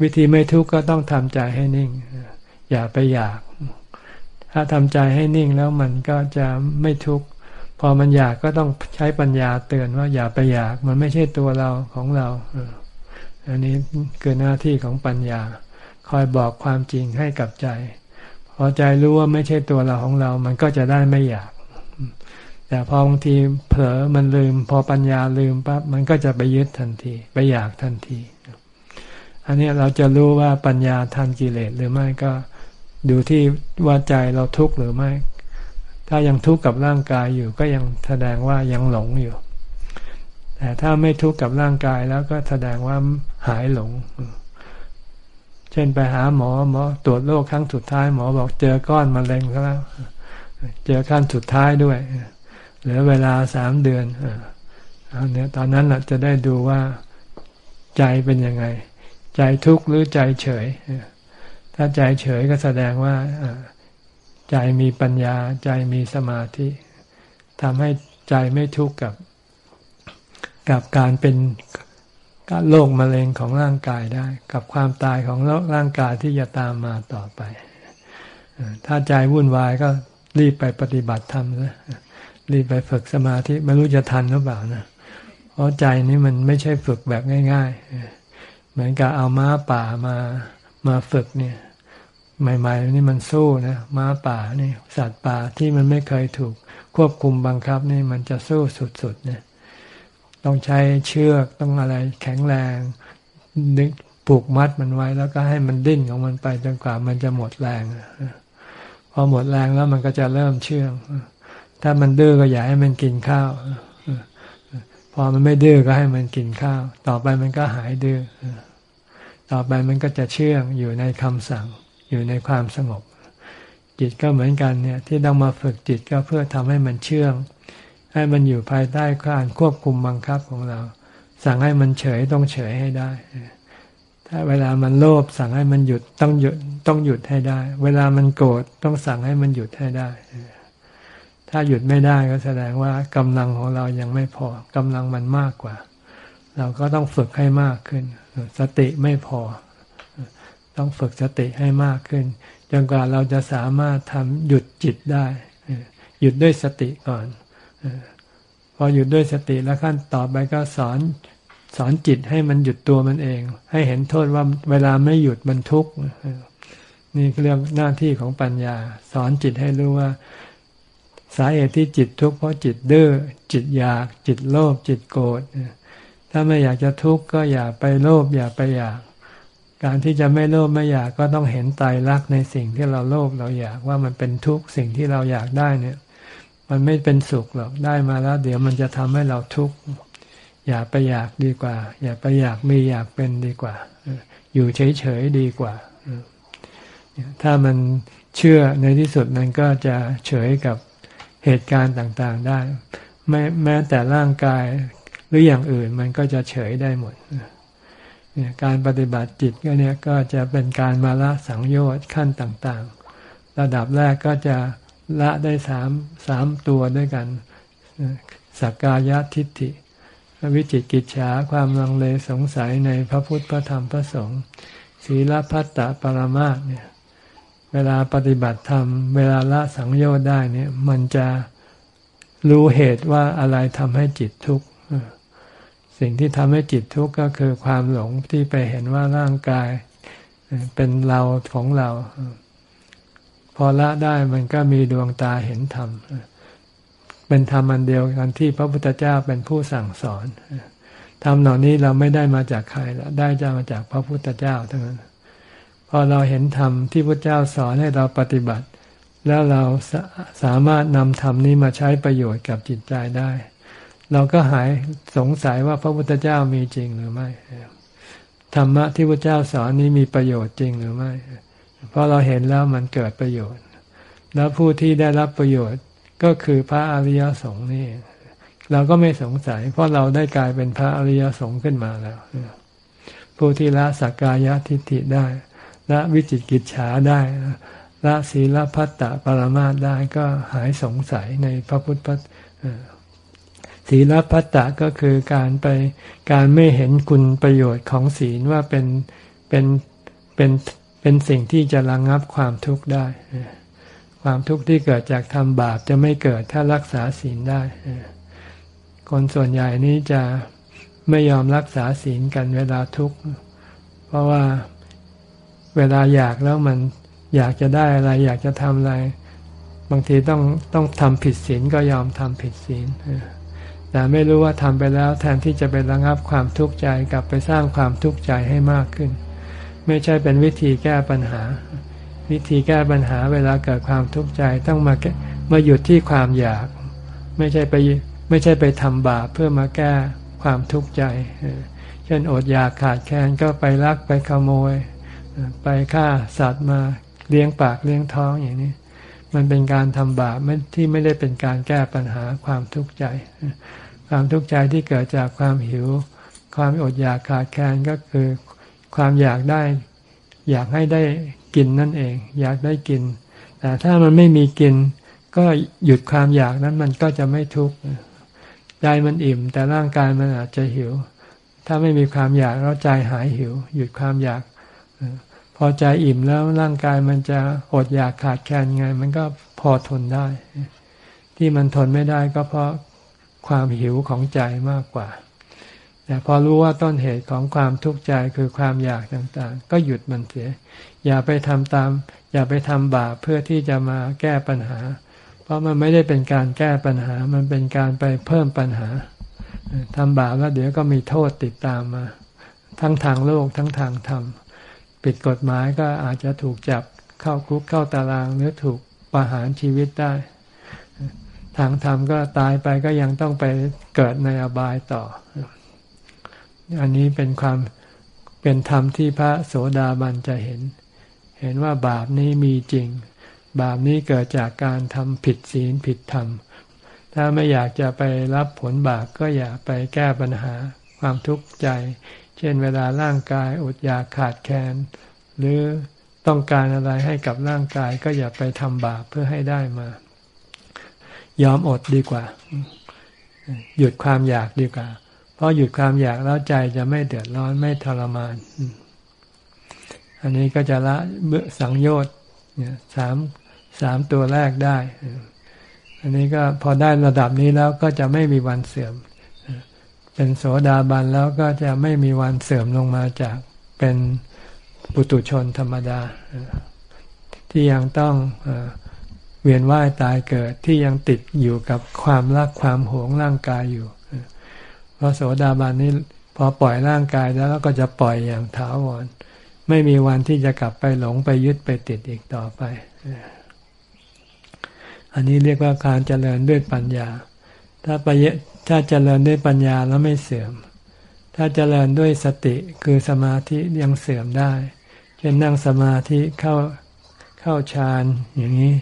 วิธีไม่ทุกข์ก็ต้องทำใจให้นิ่ง อย่าไปอยาก ถ้าทำใจให้นิ่งแล้วมันก็จะไม่ทุกข์พอมันอยากก็ต้องใช้ปัญญาเตือนว่าอย่าไปอยาก มันไม่ใช่ตัวเราของเรา อันนี้คือหน้าที่ของปัญญา คอยบอกความจริงให้กับใจ พอใจรู้ว่าไม่ใช่ตัวเราของเรา มันก็จะได้ไม่อยาก แต่พอบางทีเผลอมันลืม พอปัญญาลืมปั๊บมันก็จะไปยึดทันที ไปอยากทันที อันนี้เราจะรู้ว่าปัญญาทันกิเลสหรือไม่ก็ดูที่ว่าใจเราทุกข์หรือไม่ ถ้ายังทุกข์กับร่างกายอยู่ ก็ยังแสดงว่ายังหลงอยู่ แต่ถ้าไม่ทุกข์กับร่างกายแล้วก็แสดงว่าหายหลง เช่นไปหาหมอหมอตรวจโรคครั้งสุดท้ายหมอบอกเจอก้อนมะเร็งแล้ว เจอขั้นสุดท้ายด้วยเหลือเวลาสามเดือนอันนี้ตอนนั้นจะได้ดูว่าใจเป็นยังไง ใจทุกข์หรือใจเฉย ถ้าใจเฉยก็แสดงว่าใจมีปัญญา ใจมีสมาธิทำให้ใจไม่ทุกข์กับ กับการเป็นโรคมะเร็งของร่างกายได้ กับความตายของร่างกายที่จะตามมาต่อไป ถ้าใจวุ่นวายก็รีบไปปฏิบัติธรรมนะรีบไปฝึกสมาธิไม่รู้จะทันหรือเปล่านะเพราะใจนี้มันไม่ใช่ฝึกแบบง่าย ๆ เหมือนกับเอาม้าป่ามามาฝึกเนี่ย ใหม่ ๆ นี่มันสู้นะม้าป่านี่สัตว์ป่าที่มันไม่เคยถูกควบคุมบังคับนี่มันจะสู้สุดๆเนี่ย ต้องใช้เชือกต้องอะไรแข็งแรงดึงผูกมัดมันไว้แล้วก็ให้มันดิ้นของมันไปจนกว่ามันจะหมดแรงพอหมดแรงแล้วมันก็จะเริ่มเชื่องถ้ามันดื้อก็อย่าให้มันกินข้าวพอมันไม่ดื้อก็ให้มันกินข้าว ต่อไปมันก็หายดื้อต่อไปมันก็จะเชื่องอยู่ในคำสั่ง อยู่ในความสงบ จิตก็เหมือนกันเนี่ย ที่ต้องมาฝึกจิตก็เพื่อทำให้มันเชื่อง ให้มันอยู่ภายใต้การควบคุมบังคับของเรา สั่งให้มันเฉยต้องเฉยให้ได้ ถ้าเวลามันโลภสั่งให้มันหยุดต้องหยุดต้องหยุดให้ได้ เวลามันโกรธต้องสั่งให้มันหยุดให้ได้ ถ้าหยุดไม่ได้ก็แสดงว่ากำลังของเรายังไม่พอกำลังมันมากกว่า เราก็ต้องฝึกให้มากขึ้น สติไม่พอ ต้องฝึกสติให้มากขึ้นจนกว่าเราจะสามารถทำหยุดจิตได้ หยุดด้วยสติก่อน พอหยุดด้วยสติแล้วขั้นต่อไปก็สอนสอนจิตให้มันหยุดตัวมันเอง ให้เห็นโทษว่าเวลาไม่หยุดมันทุกข์นี่เรื่องหน้าที่ของปัญญา สอนจิตให้รู้ว่า สาเหตุที่จิตทุกข์เพราะจิตดื้อจิตอยาก จิตโลภจิตโกรธถ้าไม่อยากจะทุกข์ก็อย่าไปโลภอย่าไปอยาก การที่จะไม่โลภไม่อยากก็ต้องเห็นตายรักในสิ่งที่เราโลภเราอยากว่ามันเป็นทุกข์สิ่งที่เราอยากได้เนี่ย มันไม่เป็นสุขหรอกได้มาแล้ว เดี๋ยวมันจะทำให้เราทุกข์อย่าไปอยากดีกว่า อย่าไปอยากมีอยากเป็นดีกว่า อยู่เฉยๆดีกว่าถ้ามันเชื่อในที่สุดมันก็จะเฉยกับเหตุการณ์ต่างๆได้แม้แม้แต่ร่างกายหรืออย่างอื่นมันก็จะเฉยได้หมดการปฏิบัติจิตก็เนี่ยก็จะเป็นการมาละสังโยชน์ขั้นต่างๆ ระดับแรกก็จะ ละได้สามสามตัวด้วยกันสักกายทิฏฐิ วิจิกิจฉาความลังเลสงสัยในพระพุทธพระธรรมพระสงฆ์ศีลพัตตปรมาสเนี่ยเวลาปฏิบัติธรรม เวลาละสังโยชน์ได้เนี่ย มันจะรู้เหตุว่าอะไรทำให้จิตทุกข์สิ่งที่ทำให้จิตทุกข์ก็คือความหลงที่ไปเห็นว่าร่างกายเป็นเราของเรา พอละได้มันก็มีดวงตาเห็นธรรม เป็นธรรมอันเดียวกันที่พระพุทธเจ้าเป็นผู้สั่งสอนธรรมเหล่านี้เราไม่ได้มาจากใครแล้วได้จะมาจากพระพุทธเจ้าเทั้งนั้น พอเราเห็นธรรมที่พระเจ้าสอนให้เราปฏิบัติ แล้วเราสสามารถนำธรรมนี้มาใช้ประโยชน์กับจิตใจได้ เราก็หายสงสัยว่าพระพุทธเจ้ามีจริงหรือไม่ธรรมะที่พระเจ้าสอนนี้มีประโยชน์จริงหรือไม่ เพราะเราเห็นแล้วมันเกิดประโยชน์ แล้วผู้ที่ได้รับประโยชน์ก็คือพระอริยสงฆ์นี่ เราก็ไม่สงสัย เพราะเราได้กลายเป็นพระอริยสงฆ์ขึ้นมาแล้ว ผู้ที่ละสักกายทิฏฐิได้ละวิจิกิจฉาได้ละศีลพัตตปรมาตได้ก็หายสงสัยในพระพุทธศีลพัตตก็คือการไปการไม่เห็นคุณประโยชน์ของศีลว่าเป็นเป็นเป็น เป็นสิ่งที่จะระงงับความทุกข์ได้ ความทุกข์ที่เกิดจากทำบาปจะไม่เกิดถ้ารักษาศีลได้ คนส่วนใหญ่นี้จะไม่ยอมรักษาศีลกันเวลาทุกข์ เพราะว่าเวลาอยากแล้วมันอยากจะได้อะไร อยากจะทำอะไร บางทีต้องต้องทำผิดศีลก็ยอมทำผิดศีลแต่ไม่รู้ว่าทำไปแล้วแทนที่จะไประงับความทุกข์ใจกลับไปสร้างความทุกข์ใจให้มากขึ้น ไม่ใช่เป็นวิธีแก้ปัญหา วิธีแก้ปัญหาเวลาเกิดความทุกข์ใจต้องมามาหยุดที่ความอยาก ไม่ใช่ไปไม่ใช่ไปทำบาปเพื่อมาแก้ความทุกข์ใจ เช่นอดอยากขาดแคลนก็ไปลักไปขโมย ไปฆ่าสัตว์มาเลี้ยงปากเลี้ยงท้องอย่างนี้ มันเป็นการทำบาปที่ไม่ได้เป็นการแก้ปัญหาความทุกข์ใจ ความทุกข์ใจที่เกิดจากความหิว ความอดอยากขาดแคลนก็คือ ความอยากได้ อยากให้ได้กินนั่นเอง อยากได้กิน แต่ถ้ามันไม่มีกิน ก็หยุดความอยากนั้นมันก็จะไม่ทุกข์ใจมันอิ่ม แต่ร่างกายมันอาจจะหิว ถ้าไม่มีความอยากแล้วใจหายหิว หยุดความอยากพอใจอิ่มแล้วร่างกายมันจะอดอยากขาดแคลนไง มันก็พอทนได้ ที่มันทนไม่ได้ก็เพราะความหิวของใจมากกว่า แต่พอรู้ว่าต้นเหตุของความทุกข์ใจคือความอยากต่างๆ ก็หยุดมันเสีย อย่าไปทำตาม อย่าไปทำบาปเพื่อที่จะมาแก้ปัญหา เพราะมันไม่ได้เป็นการแก้ปัญหา มันเป็นการไปเพิ่มปัญหาทำบาปแล้วเดี๋ยวก็มีโทษติดตามมา ทั้งทางโลกทั้งทางธรรมผิดกฎหมายก็อาจจะถูกจับเข้าคุกเข้าตารางหรือถูกประหารชีวิตได้ ทางธรรมก็ตายไปก็ยังต้องไปเกิดในอบายต่อ อันนี้เป็นความเป็นธรรมที่พระโสดาบันจะเห็น เห็นว่าบาปนี้มีจริง บาปนี้เกิดจากการทำผิดศีลผิดธรรม ถ้าไม่อยากจะไปรับผลบาปก็อย่าไปแก้ปัญหาความทุกข์ใจ เช่นเวลาร่างกายอดอยากขาดแคลนหรือต้องการอะไรให้กับร่างกายก็อย่าไปทำบาปเพื่อให้ได้มา ยอมอดดีกว่า หยุดความอยากดีกว่า ราะหยุดความอยากแล้วใจจะไม่เดือดร้อนไม่ทรมาน อันนี้ก็จะละเบื้อสังโยชน์สามสามตัวแรกได้ อันนี้ก็พอได้ระดับนี้แล้วก็จะไม่มีวันเสื่อม เป็นโสดาบันแล้วก็จะไม่มีวันเสื่อมลงมาจากเป็นปุตุชนธรรมดา ที่ยังต้องเวียนว่ายตายเกิดที่ยังติดอยู่กับความรักความหวงร่างกายอยู่ ราะโสดาบันนี้พอปล่อยร่างกายแล้วก็จะปล่อยอย่างถาวร ไม่มีวันที่จะกลับไปหลงไปยึดไปติดอีกต่อไป อันนี้เรียกว่าการเจริญด้วยปัญญา ถ้าไปถ้าเจริญด้วยปัญญาแล้วไม่เสื่อม ถ้าเจริญด้วยสติคือสมาธิยังเสื่อมได้ เช่นนั่งสมาธิเข้าเข้าฌานอย่างนี้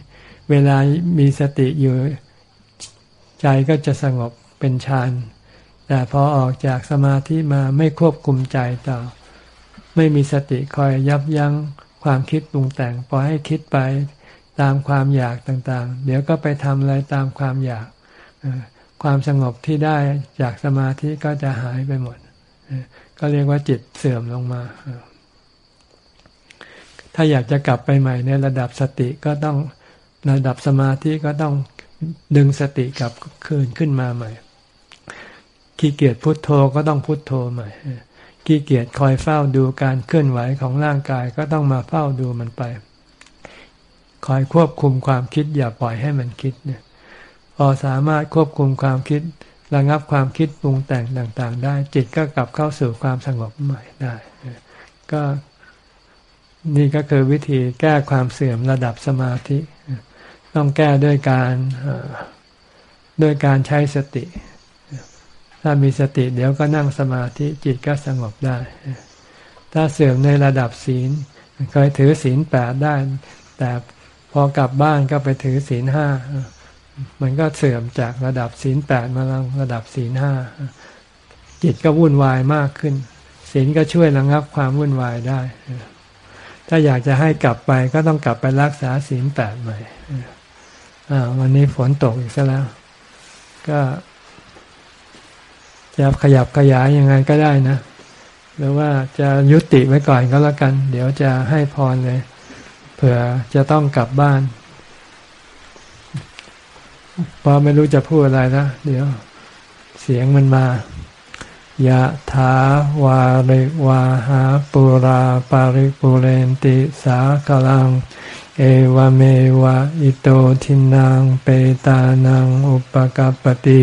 เวลามีสติอยู่ใจก็จะสงบเป็นฌาน แต่พอออกจากสมาธิมาไม่ควบคุมใจต่อ ไม่มีสติคอยยับยั้งความคิดปรุงแต่งปล่อยให้คิดไปตามความอยากต่างๆ เดี๋ยวก็ไปทำอะไรตามความอยาก ความสงบที่ได้จากสมาธิก็จะหายไปหมด ก็เรียกว่าจิตเสื่อมลงมา ถ้าอยากจะกลับไปใหม่ในระดับสติก็ต้องระดับสมาธิก็ต้องดึงสติกลับคืนขึ้นมาใหม่ ขี้เกียจพุโทโธก็ต้องพุโทโธใหม่ขี้เกียจคอยเฝ้าดูการเคลื่อนไหวของร่างกายก็ต้องมาเฝ้าดูมันไป คอยควบคุมความคิดอย่าปล่อยให้มันคิดเนี่ยพอสามารถควบคุมความคิดระงับความคิดปรุงแต่งต่างๆ ได้ จิตก็กลับเข้าสู่ความสงบใหม่ได้ ก็นี่ก็คือวิธีแก้ความเสื่อมระดับสมาธิ ต้องแก้ด้วยการด้วยการใช้สติ ถ้ามีสติเดี๋ยวก็นั่งสมาธิจิตก็สงบได้ ถ้าเสื่อมในระดับศีลเคยถือศีลแปดได้ แต่พอกลับบ้านก็ไปถือศีลห้ามันก็เสื่อมจากระดับศีลแปดมาลงระดับศีลห้าจิตก็วุ่นวายมากขึ้น ศีลก็ช่วยระงับความวุ่นวายได้ ถ้าอยากจะให้กลับไปก็ต้องกลับไปรักษาศีลแปดใหม่วันนี้ฝนตกอีกซะแล้ว ก็ จะขยับขยายยังไงก็ได้นะ หรือว่าจะยุติไว้ก่อนก็แล้วกัน เดี๋ยวจะให้พรเลย เผื่อจะต้องกลับบ้านพอไม่รู้จะพูดอะไรนะเดี๋ยวเสียงมันมายะถาวาริวาหาปุราปาริปุเรนติสากลัง เอวเมวะอิโตทินังเปตานังอุปกัปติ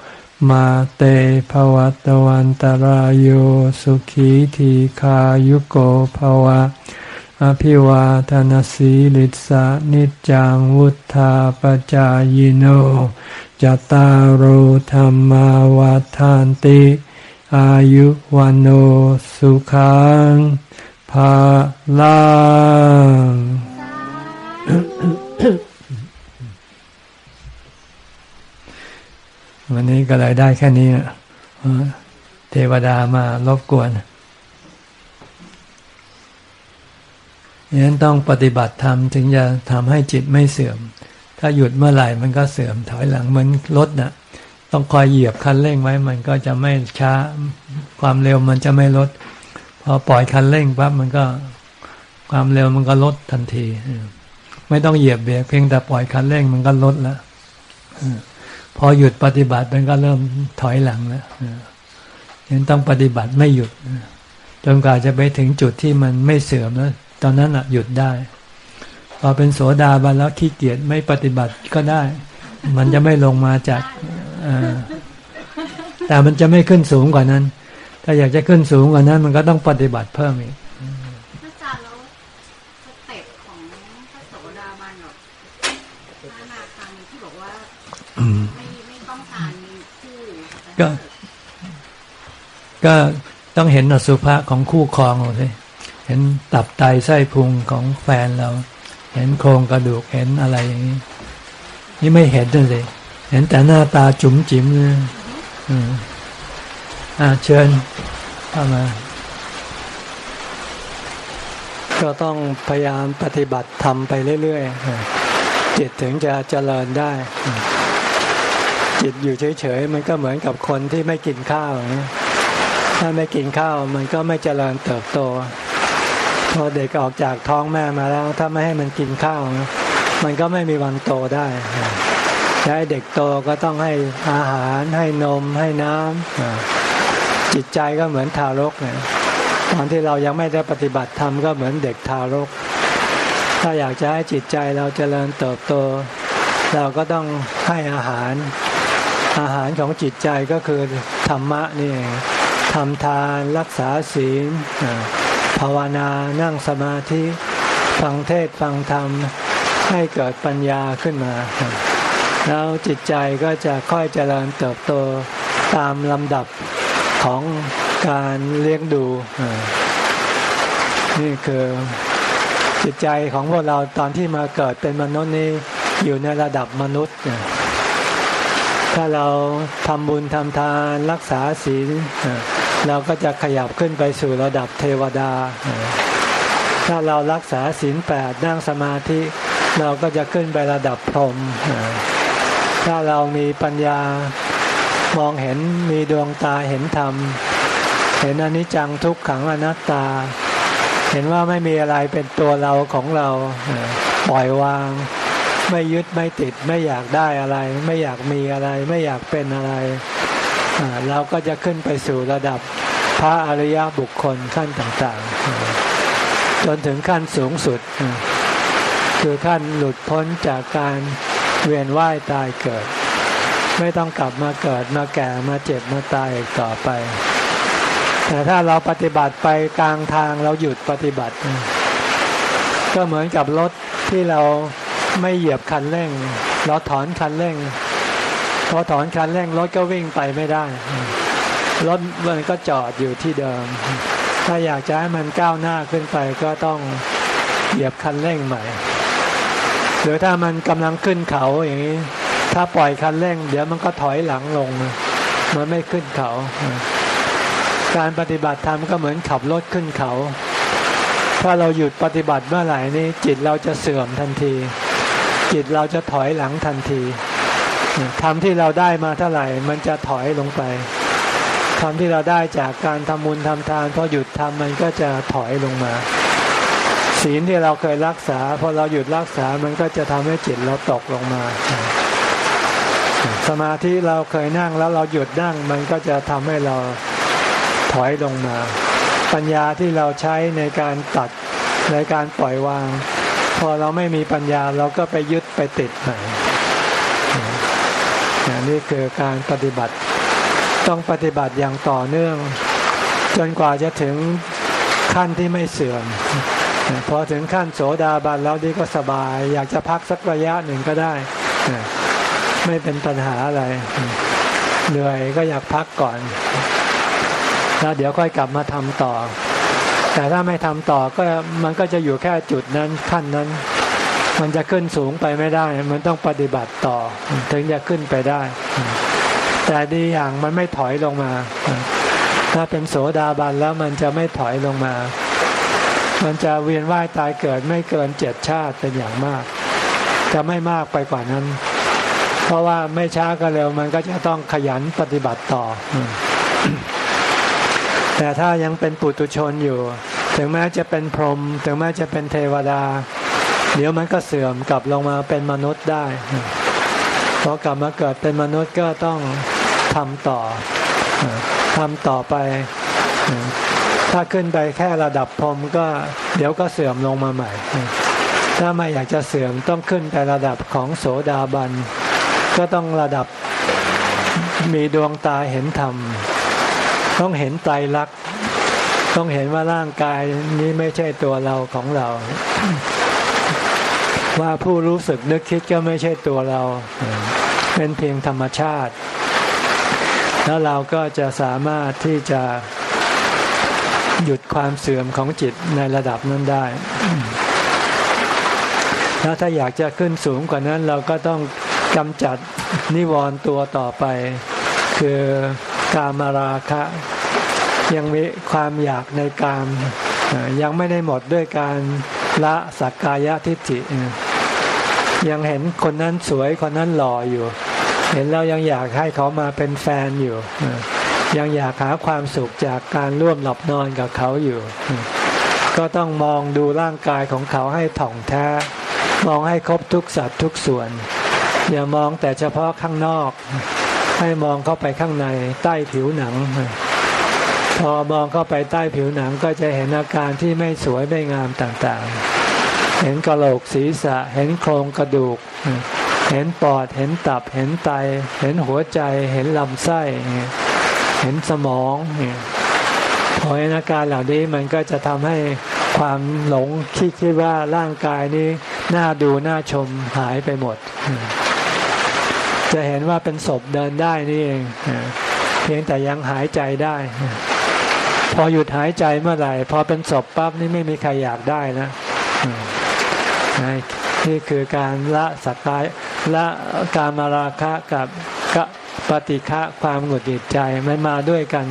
มาเตภวัตวันตารโยสุขีทีขายุโกภวะ อภิวาทานสีลิสานิจังวุธาปจายโนจตารโหธรรมาวาทานติ อายุวันโอสุขังภาลัง วันนี้ก็เลยได้แค่นี้เทวดามารบกวนดังนั้นต้องปฏิบัติธรรมถึงจะทำให้จิตไม่เสื่อม ถ้าหยุดเมื่อไหร่มันก็เสื่อมถอยหลังเหมือนรถนะ่ะ ต้องคอยเหยียบคันเร่งไว้ มันก็จะไม่ช้า ความเร็วมันจะไม่ลด พอปล่อยคันเร่งปั๊บมันก็ความเร็วมันก็ลดทันที ไม่ต้องเหยียบเบรกเพียงแต่ปล่อยคันเร่งมันก็ลดแล้ว พอหยุดปฏิบัติมันก็เริ่มถอยหลังแล้วยังต้องปฏิบัติไม่หยุดจนกว่าจะไปถึงจุดที่มันไม่เสื่อมแล้วตอนนั้นหยุดได้พอเป็นโสดาบันแล้วขี้เกียจไม่ปฏิบัติก็ได้ มันจะไม่ลงมาจากแต่มันจะไม่ขึ้นสูงกว่านั้น ถ้าอยากจะขึ้นสูงกว่านั้น มันก็ต้องปฏิบัติเพิ่มอีกอาจารย์แล้วสเต็ปของพระโสดาบัน ก็ ก็ต้องเห็นอสุภะของคู่ครองเลยห็นตับไตไส้พุงของแฟนเรา เห็นโครงกระดูกเห็นอะไรอย่างนี้ นี่ไม่เห็นเลยเห็นแต่หน้าตาจุ๋มจิ๋มเลยอ่าเชิญเข้ามาก็ต้องพยายามปฏิบัติทำไปเรื่อยๆจิตถึงจะเจริญได้ จิตอยู่เฉยๆมันก็เหมือนกับคนที่ไม่กินข้าวถ้าไม่กินข้าวมันก็ไม่เจริญเติบโต พอเด็กออกจากท้องแม่มาแล้ว ถ้าไม่ให้มันกินข้าวมันก็ไม่มีวันโตได้จะให้เด็กโตก็ต้องให้อาหารให้นมให้น้ำจิตใจก็เหมือนทารกเนี่ยตอนที่เรายังไม่ได้ปฏิบัติธรรมก็เหมือนเด็กทารก ถ้าอยากจะให้จิตใจเราเจริญเติบโต เราก็ต้องให้อาหาร อาหารของจิตใจก็คือธรรมะนี่ทำทานรักษาศีลภาวนานั่งสมาธิฟังเทศฟังธรรมให้เกิดปัญญาขึ้นมา แล้วจิตใจก็จะค่อยเจริญเติบโตตามลำดับของการเลี้ยงดู นี่คือจิตใจของพวกเราตอนที่มาเกิดเป็นมนุษย์นี้อยู่ในระดับมนุษย์ ถ้าเราทำบุญทำทานรักษาศีลเราก็จะขยับขึ้นไปสู่ระดับเทวดา ถ้าเรารักษาศีลแปดนั่งสมาธิ เราก็จะขึ้นไประดับพรหมถ้าเรามีปัญญามองเห็นมีดวงตาเห็นธรรม เห็นอนิจจังทุกขังอนัตตา เห็นว่าไม่มีอะไรเป็นตัวเราของเราปล่อยวาง ไม่ยึดไม่ติด ไม่อยากได้อะไร ไม่อยากมีอะไร ไม่อยากเป็นอะไรเราก็จะขึ้นไปสู่ระดับพระอริยบุคคลขั้นต่างๆ จนถึงขั้นสูงสุด คือขั้นหลุดพ้นจากการเวียนว่ายตายเกิด ไม่ต้องกลับมาเกิดมาแก่มาเจ็บมาตายอีกต่อไป แต่ถ้าเราปฏิบัติไปกลางทางเราหยุดปฏิบัติ ก็เหมือนกับรถที่เรา ไม่เหยียบคันเร่ง เราถอนคันเร่ง พอถอนคันเร่งรถก็วิ่งไปไม่ได้ รถมันก็จอดอยู่ที่เดิม ถ้าอยากจะให้มันก้าวหน้าขึ้นไปก็ต้องเหยียบคันเร่งใหม่ หรือถ้ามันกำลังขึ้นเขาอย่างนี้ ถ้าปล่อยคันเร่ง เดี๋ยวมันก็ถอยหลังลง มันไม่ขึ้นเขา การปฏิบัติธรรมก็เหมือนขับรถขึ้นเขาถ้าเราหยุดปฏิบัติเมื่อไหร่นี้จิตเราจะเสื่อมทันที จิตเราจะถอยหลังทันทีทำที่เราได้มาเท่าไหร่ มันจะถอยลงไปทำที่เราได้จากการทำบุญทำทานพอหยุดทำมันก็จะถอยลงมา ศีลที่เราเคยรักษาพอเราหยุดรักษามันก็จะทำให้จิตเราตกลงมา สมาธิเราเคยนั่งแล้วเราหยุดนั่งมันก็จะทำให้เราถอยลงมา ปัญญาที่เราใช้ในการตัดในการปล่อยวาง พอเราไม่มีปัญญาเราก็ไปยึดไปติดใหม่นี่คือการปฏิบัติ ต้องปฏิบัติอย่างต่อเนื่อง จนกว่าจะถึงขั้นที่ไม่เสื่อมพอถึงขั้นโสดาบันแล้วนี่ก็สบาย อยากจะพักสักระยะหนึ่งก็ได้ไม่เป็นปัญหาอะไรเหนื่อยก็อยากพักก่อน แล้วเดี๋ยวค่อยกลับมาทำต่อ แต่ถ้าไม่ทำต่อก็มันก็จะอยู่แค่จุดนั้นขั้นนั้น มันจะขึ้นสูงไปไม่ได้ มันต้องปฏิบัติต่อ ถึงจะขึ้นไปได้ แต่ดีอย่างมันไม่ถอยลงมา ถ้าเป็นโสดาบันแล้วมันจะไม่ถอยลงมา มันจะเวียนว่ายตายเกิดไม่เกินเจ็ดชาติเป็นอย่างมาก จะไม่มากไปกว่านั้น เพราะว่าไม่ช้าก็เร็วมันก็จะต้องขยันปฏิบัติต่อ แต่ถ้ายังเป็นปุตุชนอยู่ ถึงแม้จะเป็นพรหมถึงแม้จะเป็นเทวดา เดี๋ยวมันก็เสื่อมกลับลงมาเป็นมนุษย์ได้พอกลับมาเกิดเป็นมนุษย์ก็ต้องทำต่อทำต่อไป ถ้าขึ้นไปแค่ระดับพรมก็เดี๋ยวก็เสื่อมลงมาใหม่ ถ้าไม่อยากจะเสื่อมต้องขึ้นไประดับของโสดาบัน ก็ต้องระดับมีดวงตาเห็นธรรม ต้องเห็นไตรลักษณ์ต้องเห็นว่าร่างกายนี้ไม่ใช่ตัวเราของเรา ว่าผู้รู้สึกนึกคิดก็ไม่ใช่ตัวเรา เป็นเพียงธรรมชาติ แล้วเราก็จะสามารถที่จะหยุดความเสื่อมของจิตในระดับนั้นได้ แล้วถ้าอยากจะขึ้นสูงกว่านั้นเราก็ต้องกำจัดนิวรณ์ตัวต่อไป คือ กามราคะ ยังมีความอยากในกามยังไม่ได้หมดด้วยการละสักกายทิฏฐิยังเห็นคนนั้นสวยคนนั้นหล่ออยู่ เห็นแล้วยังอยากให้เขามาเป็นแฟนอยู่ ยังอยากหาความสุขจากการร่วมหลับนอนกับเขาอยู่ ก็ต้องมองดูร่างกายของเขาให้ถ่องแท้ มองให้ครบทุกสัตว์ทุกส่วน อย่ามองแต่เฉพาะข้างนอก ให้มองเข้าไปข้างในใต้ผิวหนัง พอมองเข้าไปใต้ผิวหนังก็จะเห็นอาการที่ไม่สวยไม่งามต่างๆ เห็นกระโหลกศีรษะ เห็นโครงกระดูก เห็นปอด เห็นตับ เห็นไต เห็นหัวใจ เห็นลำไส้ เห็นสมองพอเห็นอาการเหล่านี้มันก็จะทำให้ความหลงคิดคิดว่าร่างกายนี้น่าดูน่าชมหายไปหมด จะเห็นว่าเป็นศพเดินได้นี่เองเพียงแต่ยังหายใจได้ พอหยุดหายใจเมื่อไหร่ พอเป็นศพปั๊บนี่ไม่มีใครอยากได้นะนี่คือการละสักกายละการมาราคะกับกปฏิฆะความหงุดหงิดใจมันมาด้วยกัน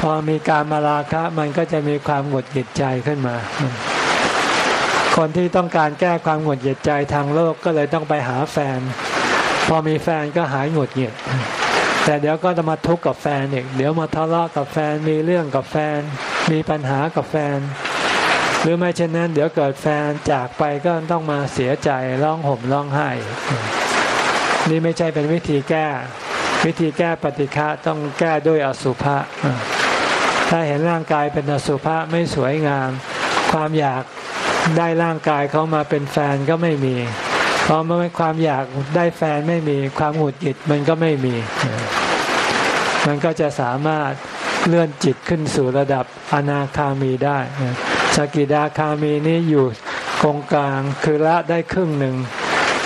พอมีการมาราคะมันก็จะมีความหงุดหงิดใจขึ้นมา คนที่ต้องการแก้ความหงุดหงิดใจทางโลกก็เลยต้องไปหาแฟน พอมีแฟนก็หายหงุดหงิดแต่เดี๋ยวก็จะมาทุกข์กับแฟนอีกเดี๋ยวมาทะเลาะกับแฟนมีเรื่องกับแฟน มีปัญหากับแฟน หรือไม่เช่นนั้น เดี๋ยวเกิดแฟนจากไปก็ต้องมาเสียใจร้องห่มร้องไห้ นี่ไม่ใช่เป็นวิธีแก้ วิธีแก้ปฏิฆะต้องแก้ด้วยอสุภะถ้าเห็นร่างกายเป็นอสุภะไม่สวยงาม ความอยากได้ร่างกายเขามาเป็นแฟนก็ไม่มี พอเมื่อความอยากได้แฟนไม่มีความหงุดหงิดมันก็ไม่มี มันก็จะสามารถเลื่อนจิตขึ้นสู่ระดับอนาคามีได้สกิดาคามีนี้อยู่กงกลางคือละได้ครึ่งหนึ่ง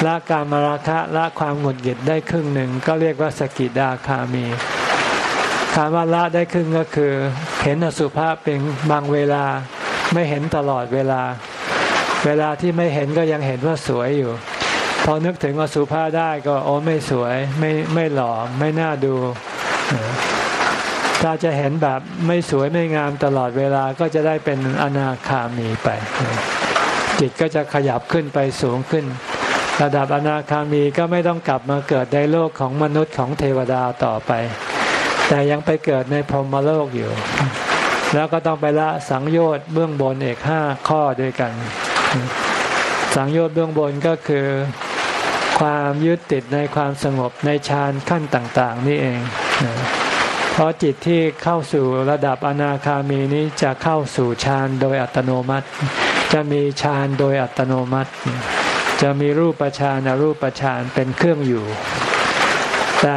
ละการมราคะละความหงุดหงิดได้ครึ่งหนึ่งก็เรียกว่าสกิดาคามีคำว่าละได้ครึ่งก็คือ เห็นอสุภะเป็นบางเวลาไม่เห็นตลอดเวลา เวลาที่ไม่เห็นก็ยังเห็นว่าสวยอยู่ พอนึกถึงอสุภะได้ก็โอ้ไม่สวยไม่ไม่หล่อไม่น่าดูถ้าจะเห็นแบบไม่สวยไม่งามตลอดเวลาก็จะได้เป็นอนาคามีไป จิตก็จะขยับขึ้นไปสูงขึ้น ระดับอนาคามีก็ไม่ต้องกลับมาเกิดในโลกของมนุษย์ของเทวดาต่อไป แต่ยังไปเกิดในพรหมโลกอยู่ แล้วก็ต้องไปละสังโยชน์เบื้องบนเอกห้าข้อด้วยกัน สังโยชน์เบื้องบนก็คือ ความยึดติดในความสงบในฌานขั้นต่าง ๆ นี่เอง เพราะจิตที่เข้าสู่ระดับอนาคามีนี้จะเข้าสู่ฌานโดยอัตโนมัติ จะมีฌานโดยอัตโนมัติ จะมีรูปฌานอรูปฌานเป็นเครื่องอยู่ แต่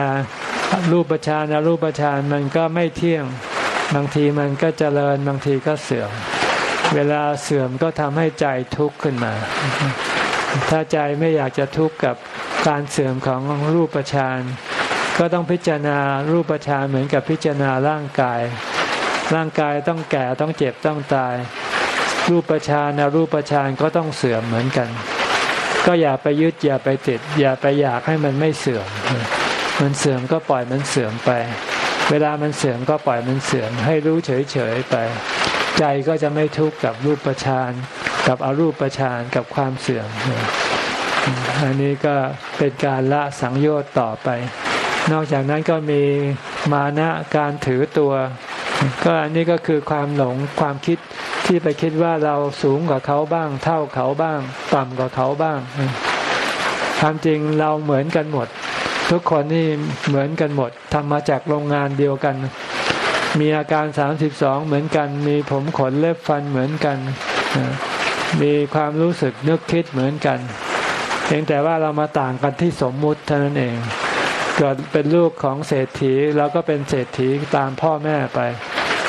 รูปฌานอรูปฌานมันก็ไม่เที่ยง บางทีมันก็เจริญบางทีก็เสื่อม เวลาเสื่อมก็ทำให้ใจทุกข์ขึ้นมาถ้าใจไม่อยากจะทุกข์กับ การเสื่อมของรูปฌานก็ต้องพิจารณารูปฌานเหมือนกับพิจารณาร่างกาย ร่างกายต้องแก่ต้องเจ็บต้องตาย รูปฌานรูปฌานก็ต้องเสื่อมเหมือนกัน ก็อย่าไปยึดอย่าไปติด อย่าไปอยากให้มันไม่เสื่อม มันเสื่อมก็ปล่อยมันเสื่อมไป เวลามันเสื่อมก็ปล่อยมันเสื่อม ให้รู้เฉยๆไป ใจก็จะไม่ทุกข์กับรูปฌานกับอรูปฌานกับความเสื่อม อันนี้ก็เป็นการละสังโยชน์ต่อไป นอกจากนั้นก็มีมานะการถือตัว ก็อันนี้ก็คือความหลงความคิดที่ไปคิดว่าเราสูงกว่าเขาบ้าง เท่าเขาบ้าง ต่ำกว่าเขาบ้าง ความจริงเราเหมือนกันหมด ทุกคนนี่เหมือนกันหมดทำมาจากโรงงานเดียวกัน มีอาการสามสิบสองเหมือนกัน มีผมขนเล็บฟันเหมือนกัน มีความรู้สึกนึกคิดเหมือนกัน เพียงแต่ว่าเรามาต่างกันที่สมมุติเท่านั้นเอง เกิดเป็นลูกของเศรษฐีเราก็เป็นเศรษฐีตามพ่อแม่ไป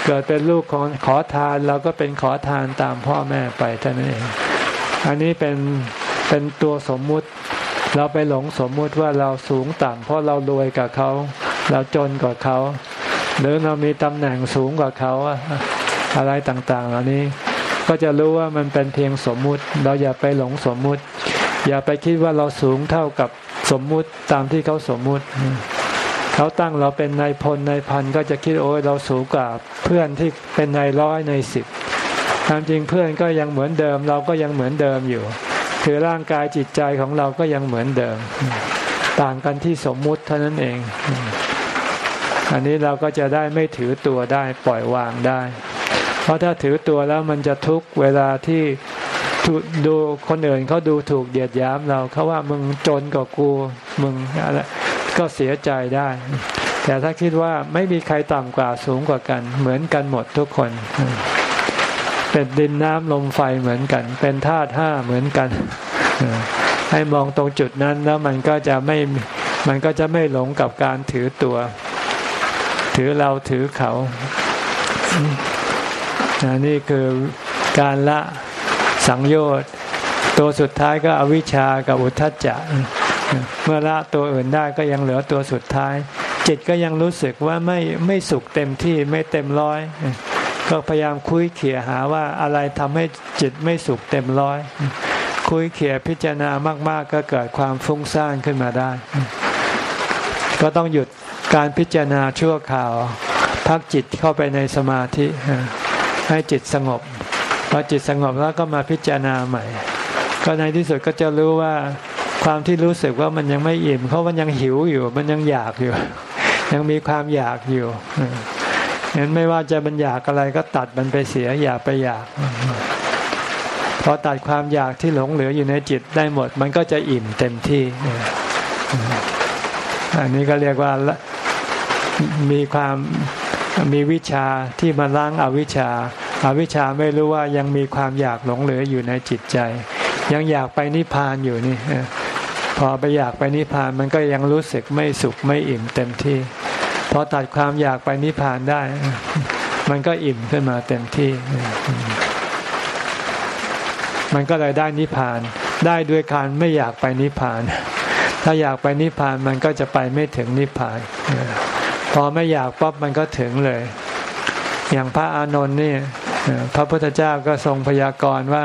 เกิดเป็นลูกของขอทานเราก็เป็นขอทานตามพ่อแม่ไปเท่านั้นเอง อันนี้เป็นเป็นตัวสมมุติ เราไปหลงสมมุติว่าเราสูงต่ำเพราะเรารวยกับเขา เราจนกว่าเขา หรือเรามีตำแหน่งสูงกว่าเขาอะไรต่างๆ เหล่านี้ก็จะรู้ว่ามันเป็นเพียงสมมุติ เราอย่าไปหลงสมมุติ อย่าไปคิดว่าเราสูงเท่ากับสมมุติตามที่เขาสมมุติ เขาตั้งเราเป็นนายพลนายพันก็จะคิดโอ้ยเราสูงกว่าเพื่อนที่เป็นนายร้อยในสิบความจริงเพื่อนก็ยังเหมือนเดิม เราก็ยังเหมือนเดิมอยู่ คือร่างกายจิตใจของเราก็ยังเหมือนเดิม ต่างกันที่สมมุติเท่านั้นเอง อันนี้เราก็จะได้ไม่ถือตัวได้ปล่อยวางได้ เพราะถ้าถือตัวแล้วมันจะทุกเวลาที่ ดูคนอื่นเขาดูถูกเดียดย้ำเราเขาว่ามึงจนกว่ากูมึงอะไรก็เสียใจได้ แต่ถ้าคิดว่าไม่มีใครต่ำกว่าสูงกว่ากัน เหมือนกันหมดทุกคน เป็นดินน้ำลมไฟเหมือนกัน เป็นธาตุห้าเหมือนกัน ให้มองตรงจุดนั้นแล้วมันก็จะไม่มันก็จะไม่หลงกับการถือตัว ถือเราถือเขานี่คือการละ สังโยชน์ ตัวสุดท้ายก็อวิชชากับอุทธัจจะ เมื่อละตัวอื่นได้ก็ยังเหลือตัวสุดท้าย จิตก็ยังรู้สึกว่าไม่ไม่สุขเต็มที่ไม่เต็มร้อย ก็พยายามคุยเขี่ยหาว่าอะไรทำให้จิตไม่สุขเต็มร้อย คุยเขี่ยพิจารณามาก ๆ ก็เกิดความฟุ้งซ่านขึ้นมาได้ ก็ต้องหยุดการพิจารณาชั่วข่าว พักจิตเข้าไปในสมาธิให้จิตสงบ อจิตสงบแล้วก็มาพิจารณาใหม่ ก็ในที่สุดก็จะรู้ว่าความที่รู้สึกว่ามันยังไม่อิ่มเพราะมันยังหิวอยู่ มันยังอยากอยู่ ยังมีความอยากอยู่งั้นไม่ว่าจะมันอยากอะไรก็ตัดมันไปเสียอย่าไปอยากพอตัดความอยากที่หลงเหลืออยู่ในจิตได้หมด มันก็จะอิ่มเต็มที่อันนี้ก็เรียกว่ามีความมีวิชาที่มาล้างอาวิชา อาวิชาไม่รู้ว่ายังมีความอยากหลงเหลืออยู่ในจิตใจ ยังอยากไปนิพพานอยู่นี่พอไปอยากไปนิพพานมันก็ยังรู้สึกไม่สุขไม่อิ่มเต็มที่พอตัดความอยากไปนิพพานได้ มันก็อิ่มขึ้นมาเต็มที่ มันก็เลยได้นิพพาน ได้ด้วยการไม่อยากไปนิพพาน ถ้าอยากไปนิพพานมันก็จะไปไม่ถึงนิพพาน พอไม่อยากปั๊บมันก็ถึงเลย อย่างพระอานนท์นี่ พระพุทธเจ้าก็ทรงพยากรณ์ว่า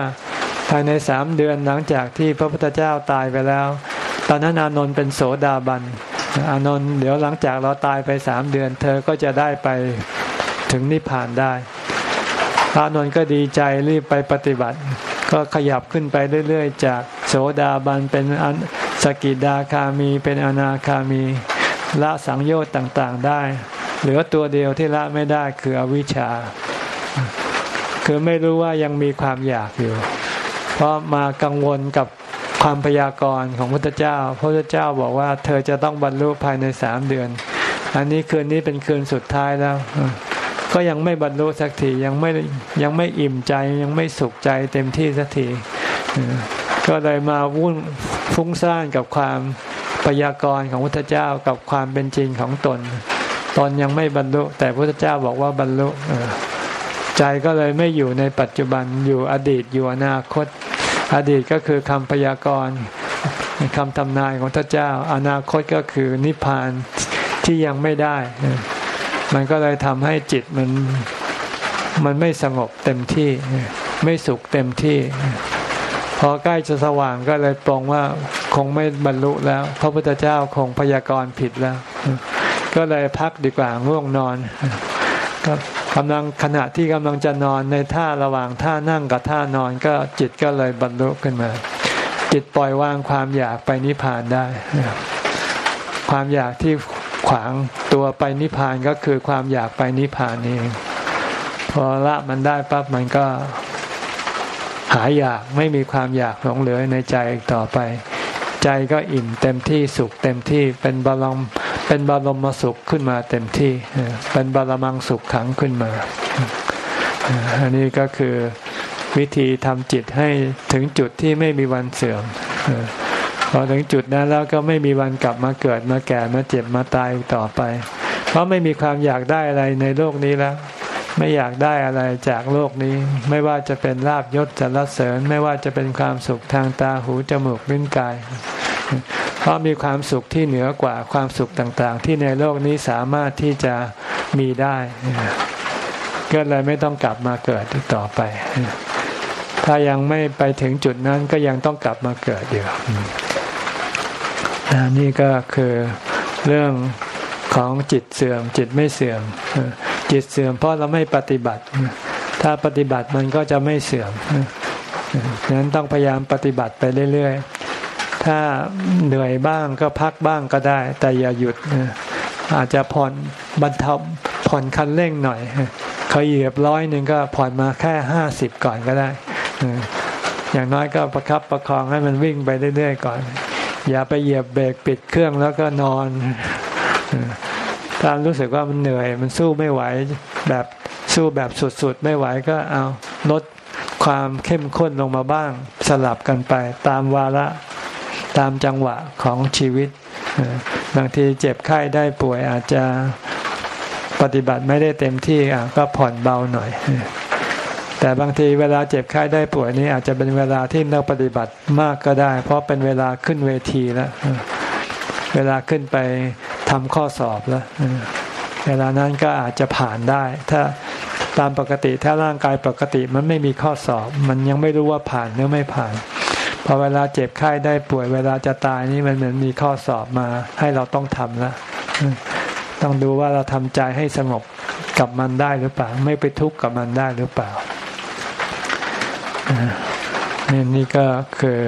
ภายในสามเดือนหลังจากที่พระพุทธเจ้าตายไปแล้ว ตอนนั้นอานนท์เป็นโสดาบันอานนท์เดี๋ยวหลังจากเราตายไปสามเดือน เธอก็จะได้ไปถึงนิพพานได้อานนท์ก็ดีใจรีบไปปฏิบัติ ก็ขยับขึ้นไปเรื่อยๆ จากโสดาบันเป็นสกิดาคามีเป็นอนาคามีละสังโยชน์ต่างๆได้ เหลือตัวเดียวที่ละไม่ได้คืออวิชชา คือไม่รู้ว่ายังมีความอยากอยู่ เพราะมากังวลกับความพยากรณ์ของพระพุทธเจ้า พระพุทธเจ้าบอกว่า เธอจะต้องบรรลุภายในสามเดือน อันนี้คืนนี้เป็นคืนสุดท้ายแล้ว ก็ยังไม่บรรลุสักทียังไม่ยังไม่อิ่มใจยังไม่สุขใจเต็มที่สักทีก็เลยมาวุ่นฟุ้งซ่านกับความพยากรณ์ของพุทธเจ้ากับความเป็นจริงของตน ตนยังไม่บรรลุ แต่พุทธเจ้าบอกว่าบรรลุ ใจก็เลยไม่อยู่ในปัจจุบันอยู่อดีตอยู่อนาคต อดีตก็คือคำพยากรณ์คำทำนายของพระเจ้า อนาคตก็คือนิพพานที่ยังไม่ได้ มันก็เลยทำให้จิตมันมันไม่สงบเต็มที่ ไม่สุขเต็มที่ พอใกล้จะสว่างก็เลยปรงว่าคงไม่บรรลุแล้ว พระพุทธเจ้าคงพยากรณ์ผิดแล้ว ก็เลยพักดีกว่าง่วงนอนก็ กำลังขณะที่กำลังจะนอนในท่าระหว่างท่านั่งกับท่านอนก็จิตก็เลยบรรลุขึ้นมา จิตปล่อยวางความอยากไปนิพพานได้ ความอยากที่ขวางตัวไปนิพพานก็คือความอยากไปนิพพานนี่พอละมันได้ปั๊บมันก็หายอยากไม่มีความอยากหลงเหลือในใจอีกต่อไป ใจก็อิ่มเต็มที่สุขเต็มที่เป็นบาลม เป็นบาลมมาสุขขึ้นมาเต็มที่ เป็นบาลมังสุขขังขึ้นมา อันนี้ก็คือวิธีทำจิตให้ถึงจุดที่ไม่มีวันเสื่อมพอถึงจุดนั้นแล้วก็ไม่มีวันกลับมาเกิดมาแก่มาเจ็บมาตายต่อไป เพราะไม่มีความอยากได้อะไรในโลกนี้แล้ว ไม่อยากได้อะไรจากโลกนี้ ไม่ว่าจะเป็นลาบยศจรเสริญ ไม่ว่าจะเป็นความสุขทางตาหูจมูกลิ้นกาย เพราะมีความสุขที่เหนือกว่าความสุขต่างๆ ที่ในโลกนี้สามารถที่จะมีได้ก็เลยไม่ต้องกลับมาเกิดต่อไป ถ้ายังไม่ไปถึงจุดนั้นก็ยังต้องกลับมาเกิดอยู่นี่ก็คือเรื่องของจิตเสื่อม จิตไม่เสื่อม จิตเสื่อมเพราะเราไม่ปฏิบัติ ถ้าปฏิบัติมันก็จะไม่เสื่อมฉะนั้นต้องพยายามปฏิบัติไปเรื่อยๆ ถ้าเหนื่อยบ้างก็พักบ้างก็ได้ แต่อย่าหยุดอาจจะผ่อนบรรเทาผ่อนคันเร่งหน่อยเขาเหยียบร้อยหนึ่งก็ผ่อนมาแค่ห้าสิบก่อนก็ได้อย่างน้อยก็ประครับประคองให้มันวิ่งไปเรื่อยๆก่อน อย่าไปเหยียบเบรกปิดเครื่องแล้วก็นอนถ้ารู้สึกว่ามันเหนื่อย มันสู้ไม่ไหวแบบสู้แบบสุดๆ ไม่ไหวก็เอาลดความเข้มข้นลงมาบ้าง สลับกันไปตามวาระ ตามจังหวะของชีวิต บางทีเจ็บไข้ได้ป่วยอาจจะปฏิบัติไม่ได้เต็มที่ก็ผ่อนเบาหน่อย แต่บางทีเวลาเจ็บไข้ได้ป่วยนี้อาจจะเป็นเวลาที่นักปฏิบัติมากก็ได้ เพราะเป็นเวลาขึ้นเวทีแล้วเวลาขึ้นไปทำข้อสอบแล้วเวลานั้นก็อาจจะผ่านได้ ถ้าตามปกติถ้าร่างกายปกติมันไม่มีข้อสอบ มันยังไม่รู้ว่าผ่านหรือไม่ผ่าน พอเวลาเจ็บไข้ได้ป่วยเวลาจะตายนี่มันเหมือนมีข้อสอบมา ให้เราต้องทำแล้วต้องดูว่าเราทำใจให้สงบกับมันได้หรือเปล่า ไม่ไปทุกข์กับมันได้หรือเปล่านี่นี่ก็คือ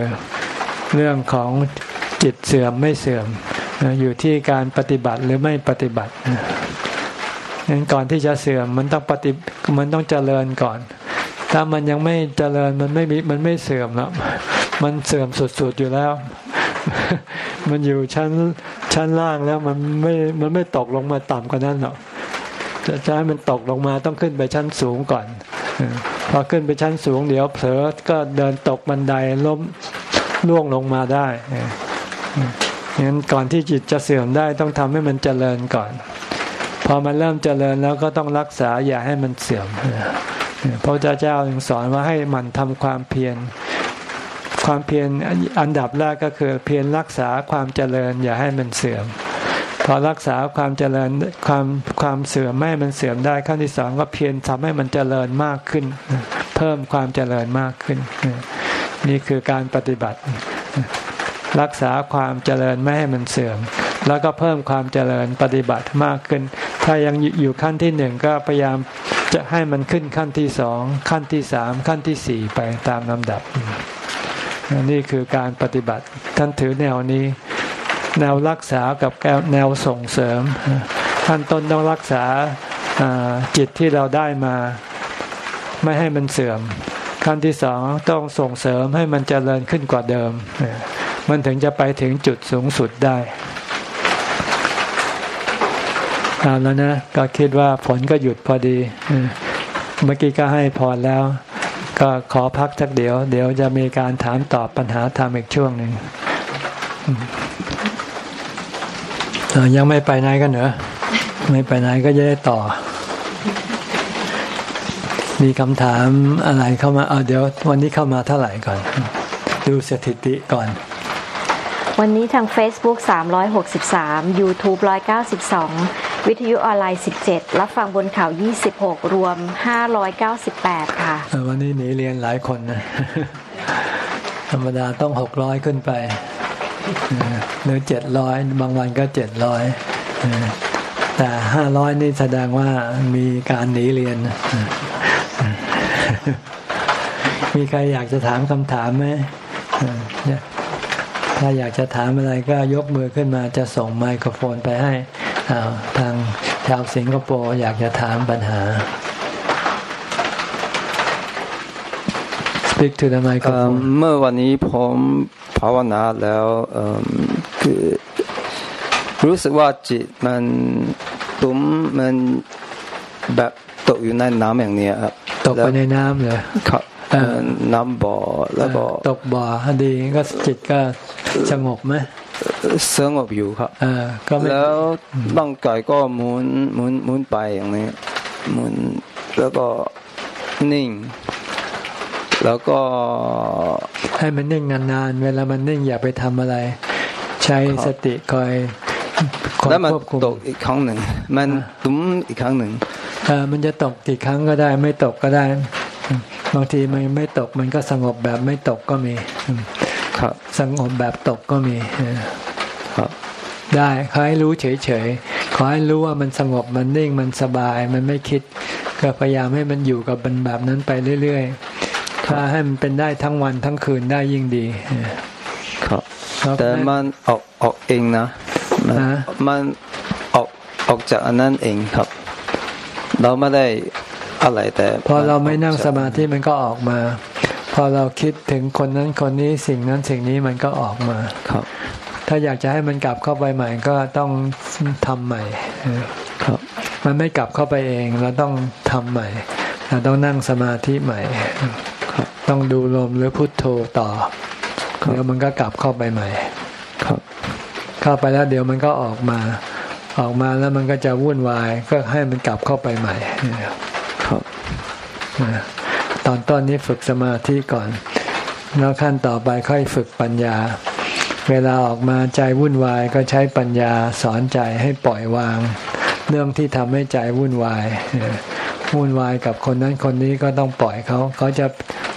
เรื่องของจิตเสื่อมไม่เสื่อม อยู่ที่การปฏิบัติหรือไม่ปฏิบัติงั้นก่อนที่จะเสื่อมมันต้องปฏิมันต้องเจริญก่อน ถ้ามันยังไม่เจริญมันไม่มีมันไม่เสื่อมแล้ว มันเสื่อมสุดๆอยู่แล้ว มันอยู่ชั้นชั้นล่างแล้วมันไม่มันไม่ตกลงมาต่ำกว่านั้นหรอกจะจะให้มันตกลงมาต้องขึ้นไปชั้นสูงก่อนพอขึ้นไปชั้นสูงเดี๋ยวเผลอก็เดินตกบันไดล้มล่วงลงมาได้งั้นก่อนที่จิตจะเสื่อมได้ต้องทำให้มันเจริญก่อน พอมันเริ่มเจริญแล้วก็ต้องรักษาอย่าให้มันเสื่อมพระเจ้าจึงสอนว่าให้มันทำความเพียร ความเพียรอันดับแรกก็คือเพียรรักษาความเจริญอย่าให้มันเสื่อม พอรักษาความเจริญความความเสื่อมไม่มันเสื่อมได้ขั้นที่สองก็เพียรทำให้มันเจริญมากขึ้น เพิ่มความเจริญมากขึ้น นี่คือการปฏิบัติ รักษาความเจริญไม่ให้มันเสื่อม แล้วก็เพิ่มความเจริญปฏิบัติมากขึ้น ถ้ายังอยู่ขั้นที่หนึ่งก็พยายามจะให้มันขึ้นขั้นที่สองขั้นที่สามขั้นที่สี่ไปตามลำดับ นี่คือการปฏิบัติ ท่านถือแนวนี้ แนวรักษากับแนวส่งเสริมขั้นต้นต้องรักษาจิตที่เราได้มาไม่ให้มันเสื่อม ขั้นที่สองต้องส่งเสริมให้มันเจริญขึ้นกว่าเดิม มันถึงจะไปถึงจุดสูงสุดได้เอาแล้วนะ ก็คิดว่าฝนก็หยุดพอดี เมื่อกี้ก็ให้พรแล้ว ก็ขอพักสักเดี๋ยว เดี๋ยวจะมีการถามตอบปัญหาธรรมอีกช่วงหนึ่งยังไม่ไปไหนกันเหรอไม่ไปไหนก็จะได้ต่อ มีคำถามอะไรเข้ามาเอาเดี๋ยว วันนี้เข้ามาเท่าไหร่ก่อน ดูสถิติก่อน วันนี้ทาง Facebook 363 YouTube 192 วิทยุออนไลน์ 17 รับฟังบนข่าว26 รวม 598 ค่ะ วันนี้หนีเรียนหลายคนนะ ธรรมดาต้อง 600 ขึ้นไปหรือ 700 บางวันก็ 700 แต่ 500 นี่แสดงว่ามีการหนีเรียน มีใครอยากจะถามคำถามไหมถ้าอยากจะถามอะไรก็ยกมือขึ้นมาจะส่งไมโครโฟนไปให้ ทางชาวสิงคโปร์อยากจะถามปัญหา Speak to the microphone เมื่อวันนี้ผมภาวนาแล้วคือรู้สึกว่าจิตมันตุ้มมันแบบตกอยู่ในน้ำอย่างนี้ครับตกไปในน้ำเลยครับน้ำบ่อแล้วก็ตกบ่อดีก็จิตก็สงบไหม สงบอยู่ครับก็แล้วร่างกายก็หมุนหมุนหมุนไปอย่างนี้หมุนแล้วก็นิ่ง แล้วก็ให้มันนิ่งนานๆ เวลามันนิ่งอย่าไปทำอะไร ใช้สติคอยคอยควบคุมตกอีกครั้งหนึ่ง มันตุ้มอีกครั้งหนึ่งเออมันจะตกกี่ครั้งก็ได้ ไม่ตกก็ได้ บางทีมันไม่ตกมันก็สงบแบบไม่ตกก็มีครับ สงบแบบตกก็มีครับได้ขอให้รู้เฉยๆขอให้รู้ว่ามันสงบมันนิ่งมันสบายมันไม่คิด ก็พยายามให้มันอยู่กับมันแบบนั้นไปเรื่อยๆถ้าให้มันเป็นได้ทั้งวันทั้งคืนได้ยิ่งดีครับแต่มันออกออกเองนะมันฮะมันออกออกจากอันนั้นเองครับ เราไม่ได้อะไรแต่ พอเราไม่นั่งออกจกสมาธิมันก็ออกมา พอเราคิดถึงคนนั้นคนนี้สิ่งนั้นสิ่งนี้มันก็ออกมาครับ ถ้าอยากจะให้มันกลับเข้าไปใหม่ก็ต้องทำใหม่ครับ มันไม่กลับเข้าไปเองเราต้องทำใหม่เราต้องนั่งสมาธิใหม่ครับ ต้องดูลมหรือพุทโธต่อครับเดี๋ยวมันก็กลับเข้าไปใหม่ ครับ เข้าไปแล้วเดี๋ยวมันก็ออกมา ออกมาแล้วมันก็จะวุ่นวายก็ให้มันกลับเข้าไปใหม่ครับต อนต้นนี้ฝึกสมาธิก่อน แล้วขั้นต่อไปค่อยฝึกปัญญา เวลาออกมาใจวุ่นวายก็ใช้ปัญญาสอนใจให้ปล่อยวาง เรื่องที่ทำให้ใจวุ่นวายวุ่นวายกับคนนั้นคนนี้ก็ต้องปล่อยเขา เขาจะ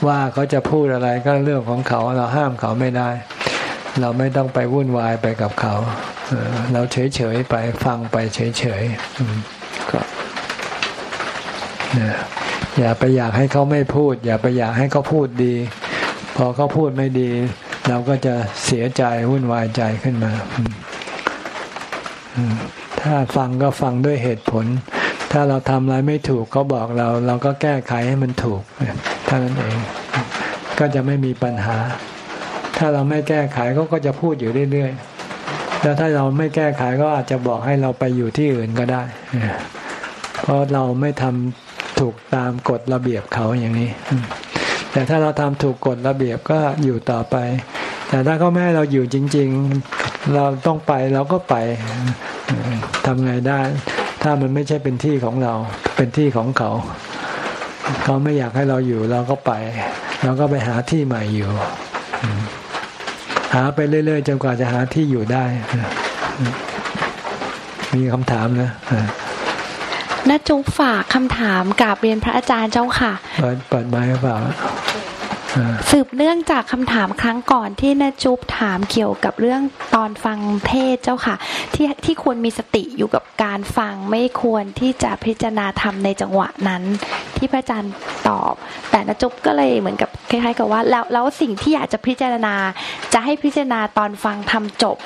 ว่าเขาจะพูดอะไรก็เรื่องของเขาเราห้ามเขาไม่ได้ เราไม่ต้องไปวุ่นวายไปกับเขา เราเฉยๆไปฟังไปเฉยๆอืมครับนะ อย่าไปอยากให้เขาไม่พูด อย่าไปอยากให้เขาพูดดี พอเขาพูดไม่ดี เราก็จะเสียใจวุ่นวายใจขึ้นมา ถ้าฟังก็ฟังด้วยเหตุผล ถ้าเราทำอะไรไม่ถูกเขาบอกเรา เราก็แก้ไขให้มันถูกเท่านั้นเอง ก็จะไม่มีปัญหา ถ้าเราไม่แก้ไขเขาก็จะพูดอยู่เรื่อยๆ แล้วถ้าเราไม่แก้ไขก็อาจจะบอกให้เราไปอยู่ที่อื่นก็ได้ เพราะเราไม่ทำ ถูกตามกฎระเบียบเขาอย่างนี้ แต่ถ้าเราทำถูกกฎระเบียบก็อยู่ต่อไป แต่ถ้าเขาไม่ให้เราอยู่จริง ๆ เราต้องไปเราก็ไปทำไงได้ ถ้ามันไม่ใช่เป็นที่ของเรา เป็นที่ของเขา เขาไม่อยากให้เราอยู่เราก็ไป เราก็ไปหาที่ใหม่อยู่ หาไปเรื่อย ๆ จนกว่าจะหาที่อยู่ได้ มีคำถามนะน้าจุ๊บฝากคำถามกราบเรียนพระอาจารย์เจ้าค่ะ เปิดเปิดไม้หรือเปล่า สืบเนื่องจากคำถามครั้งก่อนที่นาจุ๊บถามเกี่ยวกับเรื่องตอนฟังเทศน์เจ้าค่ะ ที่ที่ควรมีสติอยู่กับการฟังไม่ควรที่จะพิจารณาธรรมในจังหวะนั้น ที่พระอาจารย์ตอบ แต่นาจุ๊บก็เลยเหมือนกับคล้ายๆกับว่า แล้วแล้วสิ่งที่อยากจะพิจารณา จะให้พิจารณาตอนฟังทำจบ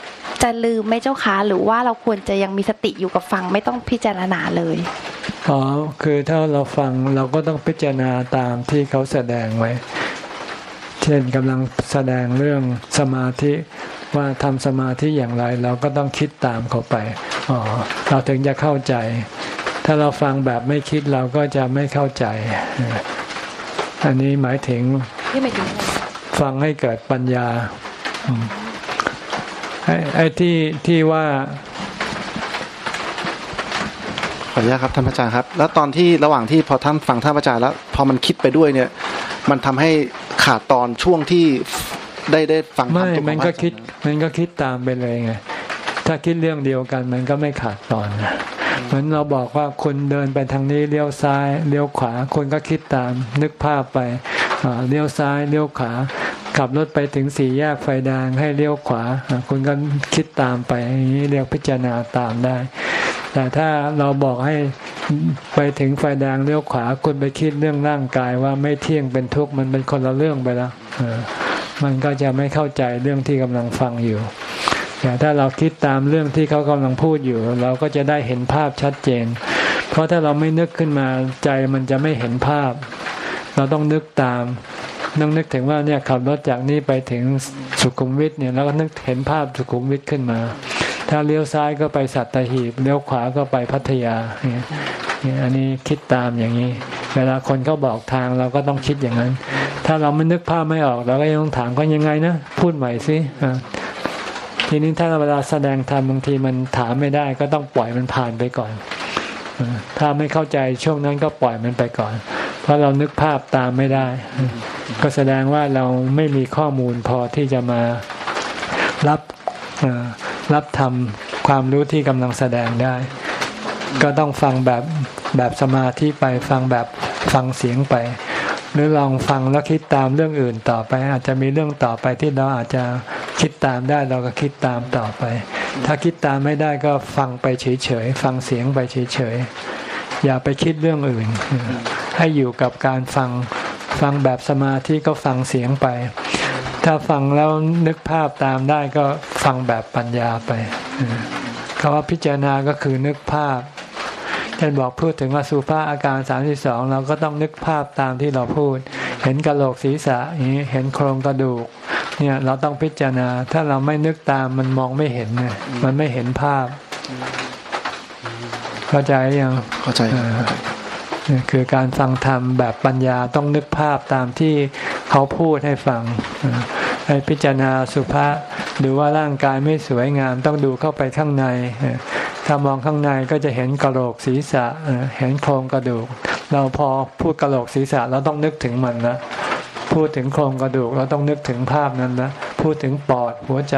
จะลืมไหมเจ้าคะหรือว่าเราควรจะยังมีสติอยู่กับฟังไม่ต้องพิจารณาเลยอ๋อคือถ้าเราฟังเราก็ต้องพิจารณาตามที่เขาแสดงไว้ เช่นกำลังแสดงเรื่องสมาธิว่าทำสมาธิอย่างไร เราก็ต้องคิดตามเขาไปอ๋อเราถึงจะเข้าใจ ถ้าเราฟังแบบไม่คิดเราก็จะไม่เข้าใจ อันนี้หมายถึงที่หมายถึงอะไรฟังให้เกิดปัญญาอืมไอ้ไอ้ที่ที่ว่าข ออนุญาตครับท่านพระอาจารย์ครับ แล้วตอนที่ระหว่างที่พอท่านฟังท่านพระอาจารย์แล้ว พอมันคิดไปด้วยเนี่ย มันทำให้ขาดตอนช่วงที่ได้ได้ฟังธรรไม่ตรงมันของพก็ระอาจารย์คิด มันก็คิดตามไปเลยไงถ้าคิดเรื่องเดียวกัน มันก็ไม่ขาดตอนนะเหมือนเราบอกว่าคุณเดินไปทางนี้เลี้ยวซ้ายเลี้ยวขวาคุณก็คิดตามนึกภาพไปอ่าเลี้ยวซ้ายเลี้ยวขวา ขับรถไปถึงสี่แยกไฟแดงให้เลี้ยวขวา คุณก็คิดตามไปอย่างนี้เรียกพิจารณาตามได้ แต่ถ้าเราบอกให้ไปถึงไฟแดงเลี้ยวขวา คุณไปคิดเรื่องร่างกายว่าไม่เที่ยงเป็นทุกข์มันเป็นคนละเรื่องไปแล้วมันก็จะไม่เข้าใจเรื่องที่กำลังฟังอยู่แต่ถ้าเราคิดตามเรื่องที่เขากำลังพูดอยู่ เราก็จะได้เห็นภาพชัดเจน เพราะถ้าเราไม่นึกขึ้นมาใจมันจะไม่เห็นภาพ เราต้องนึกตาม ต้องนึกถึงว่าเนี่ยขับรถจากนี่ไปถึงสุขุมวิทเนี่ยแล้วก็นึกเห็นภาพสุขุมวิทขึ้นมา ถ้าเลี้ยวซ้ายก็ไปสัตหีบเลี้ยวขวาก็ไปพัทยาเนี่ยอันนี้คิดตามอย่างนี้ เวลาคนเขาบอกทางเราก็ต้องคิดอย่างนั้น ถ้าเราไม่นึกภาพไม่ออกเราก็ยังต้องถามก็ยังไงนะพูดใหม่สิทีนี้ถ้าเวลาแสดงธรรมบางทีมันถามไม่ได้ ก็ต้องปล่อยมันผ่านไปก่อนถ้าไม่เข้าใจช่วงนั้นก็ปล่อยมันไปก่อน ราะเรานึกภาพตามไม่ได้ ก็แสดงว่าเราไม่มีข้อมูลพอที่จะมารับรับทำความรู้ที่กำลังแสดงได้ ก็ต้องฟังแบบแบบสมาธิไปฟังแบบฟังเสียงไป หรือลองฟังแล้วคิดตามเรื่องอื่นต่อไป อาจจะมีเรื่องต่อไปที่เราอาจจะคิดตามได้เราก็คิดตามต่อไป ถ้าคิดตามไม่ได้ก็ฟังไปเฉยๆฟังเสียงไปเฉยๆอย่าไปคิดเรื่องอื่น ให้อยู่กับการฟังฟังแบบสมาธิก็ฟังเสียงไป ถ้าฟังแล้วนึกภาพตามได้ก็ฟังแบบปัญญาไปคำว่าพิจารณาก็คือนึกภาพท่านบอกพูดถึงอสุภะอาการสามที่สองเราก็ต้องนึกภาพตามที่เราพูด เห็นกระโหลกศีรษะอย่างนี้เห็นโครงกระดูก เนี่ยเราต้องพิจารณา ถ้าเราไม่นึกตามมันมองไม่เห็นไงมันไม่เห็นภาพ เข้าใจยังเข้าใจ คือการฟังธรรมแบบปัญญาต้องนึกภาพตามที่เขาพูดให้ฟังให้พิจารณาสุภาษดูว่าร่างกายไม่สวยงาม ต้องดูเข้าไปข้างใน ถ้ามองข้างในก็จะเห็นกระโหลกศีรษะเห็นโครงกระดูก เราพอพูดกระโหลกศีรษะเราต้องนึกถึงมันนะพูดถึงโครงกระดูกเราต้องนึกถึงภาพนั้นนะพูดถึงปอดหัวใจ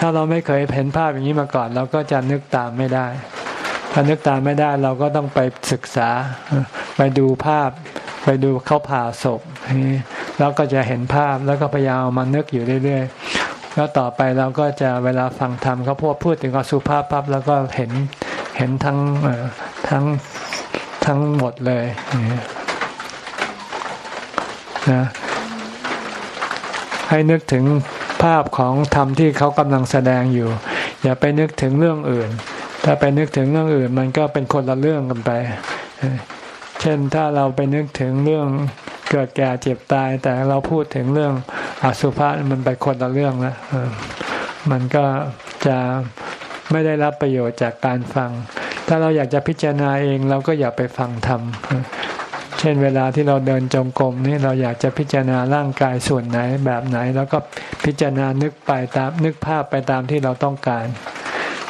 ถ้าเราไม่เคยเห็นภาพอย่างนี้มาก่อน เราก็จะนึกตามไม่ได้ ถ้านึกตามไม่ได้เราก็ต้องไปศึกษา ไปดูภาพ ไปดูเขาผ่าศพแล้วก็จะเห็นภาพแล้วก็พยายามมานึกอยู่เรื่อยๆ แล้วต่อไปเราก็จะเวลาฟังธรรมเขาพูดพูดถึงอสุภาพปั๊บแล้วก็เห็นเห็นทั้งทั้งทั้งหมดเลยนะให้นึกถึงภาพของธรรมที่เขากำลังแสดงอยู่ อย่าไปนึกถึงเรื่องอื่น ถ้าไปนึกถึงเรื่องอื่น มันก็เป็นคนละเรื่องกันไป เช่นถ้าเราไปนึกถึงเรื่องเกิดแก่เจ็บตาย แต่เราพูดถึงเรื่องอสุภะมันไปคนละเรื่องแล้วมันก็จะไม่ได้รับประโยชน์จากการฟัง ถ้าเราอยากจะพิจารณาเองเราก็อย่าไปฟังธรรมเช่นเวลาที่เราเดินจงกรมนี่เราอยากจะพิจารณาร่างกายส่วนไหนแบบไหน แล้วก็พิจารณานึกไปตามนึกภาพไปตามที่เราต้องการ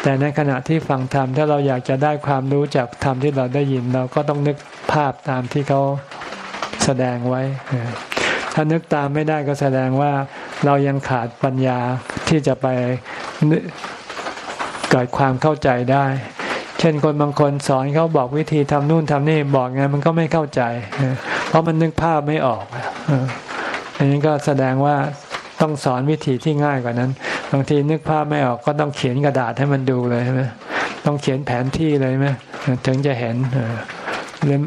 แต่ในขณะที่ฟังธรรมถ้าเราอยากจะได้ความรู้จากธรรมที่เราได้ยิน เราก็ต้องนึกภาพตามที่เขาแสดงไว้ ถ้านึกตามไม่ได้ก็แสดงว่าเรายังขาดปัญญาที่จะไปเกิดความเข้าใจได้ เช่นคนบางคนสอนเขาบอกวิธีทำนู่นทำนี่บอกไงมันก็ไม่เข้าใจ เพราะมันนึกภาพไม่ออกอันนี้ก็แสดงว่าต้องสอนวิธีที่ง่ายกว่านั้น บางทีนึกภาพไม่ออกก็ต้องเขียนกระดาษให้มันดูเลยใช่ไหมต้องเขียนแผนที่เลยไหมถึงจะเห็นเล่ม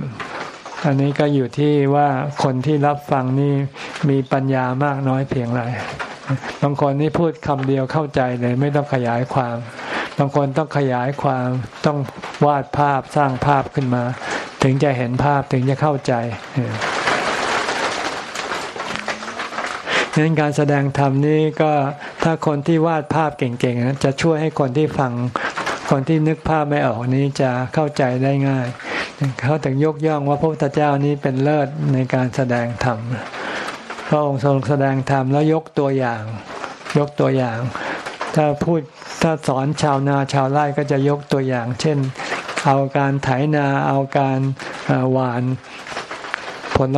อันนี้ก็อยู่ที่ว่าคนที่รับฟังนี่มีปัญญามากน้อยเพียงไรบางคนนี่พูดคำเดียวเข้าใจเลยไม่ต้องขยายความ บางคนต้องขยายความต้องวาดภาพสร้างภาพขึ้นมา ถึงจะเห็นภาพถึงจะเข้าใจ นั้นการแสดงธรรมนี่ก็ถ้าคนที่วาดภาพเก่งๆจะช่วยให้คนที่ฟัง คนที่นึกภาพไม่ออกนี้จะเข้าใจได้ง่าย เขาถึงยกย่องว่าพระพุทธเจ้านี้เป็นเลิศในการแสดงธรรมพระองค์ทรงแสดงธรรมแล้วยกตัวอย่าง ยกตัวอย่าง ถ้าพูดถ้าสอนชาวนาชาวไร่ก็จะยกตัวอย่าง เช่น เอาการไถนาเอาการหวานผล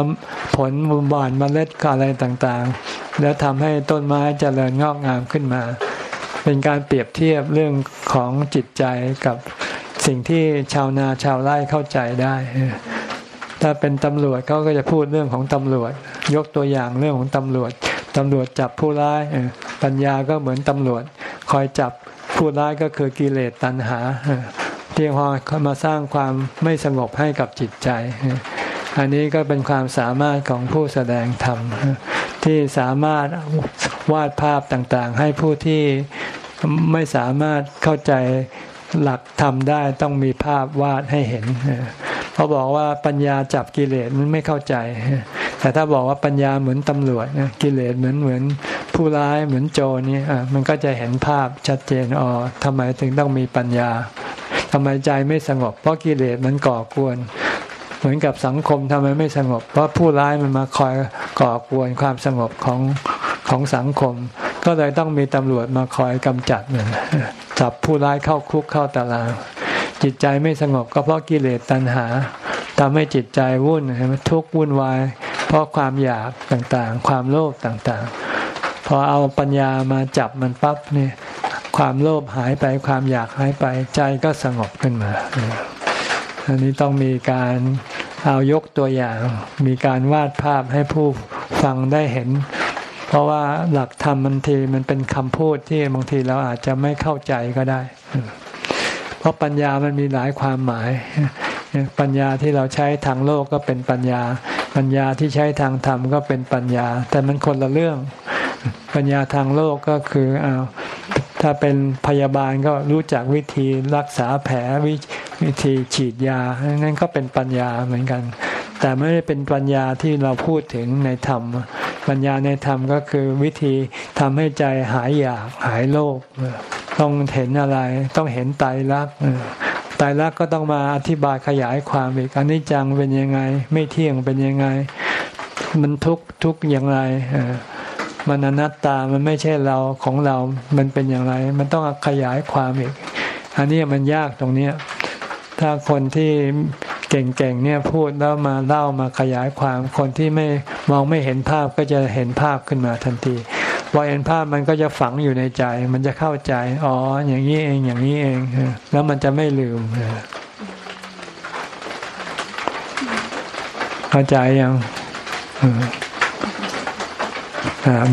ผลหวานเมล็ดอะไรต่างๆ แล้วทำให้ต้นไม้เจริญงอกงามขึ้นมา เป็นการเปรียบเทียบเรื่องของจิตใจกับสิ่งที่ชาวนาชาวไร่เข้าใจได้ ถ้าเป็นตำรวจเขาก็จะพูดเรื่องของตำรวจ ยกตัวอย่างเรื่องของตำรวจตำรวจจับผู้ร้ายปัญญาก็เหมือนตำรวจ คอยจับผู้ร้ายก็คือกิเลสตัณหาเพียงพอมาสร้างความไม่สงบให้กับจิตใจ อันนี้ก็เป็นความสามารถของผู้แสดงธรรม ที่สามารถวาดภาพต่างๆ ให้ผู้ที่ไม่สามารถเข้าใจหลักทำได้ต้องมีภาพวาดให้เห็นเขาบอกว่าปัญญาจับกิเลสมันไม่เข้าใจ แต่ถ้าบอกว่าปัญญาเหมือนตำรวจกิเลสเหมือนเหมือนผู้ร้ายเหมือนโจรนี่มันก็จะเห็นภาพชัดเจนอ๋อทำไมถึงต้องมีปัญญาทำไมใจไม่สงบ เพราะกิเลสมันก่อกวน เหมือนกับสังคมทำไมไม่สงบ เพราะผู้ร้ายมันมาคอยก่อกวนความสงบของของสังคม ก็เลยต้องมีตำรวจมาคอยกำจัดมันจับผู้ร้ายเข้าคุกเข้าตาราง จิตใจไม่สงบก็เพราะกิเลสตัณหาทำให้จิตใจวุ่นทุกข์วุ่นวาย เพราะความอยากต่างๆ ความโลภต่างๆ พอเอาปัญญามาจับมันปั๊บเนี่ยความโลภหายไปความอยากหายไปใจก็สงบขึ้นมา อันนี้ต้องมีการเอายกตัวอย่าง มีการวาดภาพให้ผู้ฟังได้เห็น เพราะว่าหลักธรรมบางทีมันเป็นคำพูดที่บางทีเราอาจจะไม่เข้าใจก็ได้ เพราะปัญญามันมีหลายความหมาย ปัญญาที่เราใช้ทางโลกก็เป็นปัญญา ปัญญาที่ใช้ทางธรรมก็เป็นปัญญา แต่มันคนละเรื่อง ปัญญาทางโลกก็คือเอาถ้าเป็นพยาบาลก็รู้จักวิธีรักษาแผล วิธีฉีดยานั่นก็เป็นปัญญาเหมือนกัน แต่ไม่ได้เป็นปัญญาที่เราพูดถึงในธรรม ปัญญาในธรรมก็คือวิธีทำให้ใจหายอยากหายโลภต้องเห็นอะไร ต้องเห็นไตรลักษณ์ไตรลักษณ์ก็ต้องมาอธิบายขยายความอีกอนิจจังเป็นยังไง ไม่เที่ยงเป็นยังไง มันทุกทุกอย่างไรมันอนัตตามันไม่ใช่เราของเรา มันเป็นอย่างไร มันต้องขยายความอีก อันนี้มันยากตรงเนี้ย ถ้าคนที่เก่งๆเนี่ยพูดแล้วมาเล่ามาขยายความ คนที่ไม่มองไม่เห็นภาพก็จะเห็นภาพขึ้นมาทันทีพอเห็นภาพมันก็จะฝังอยู่ในใจ มันจะเข้าใจ อ๋อ อย่างนี้เอง อย่างนี้เอง แล้วมันจะไม่ลืม เข้าใจยัง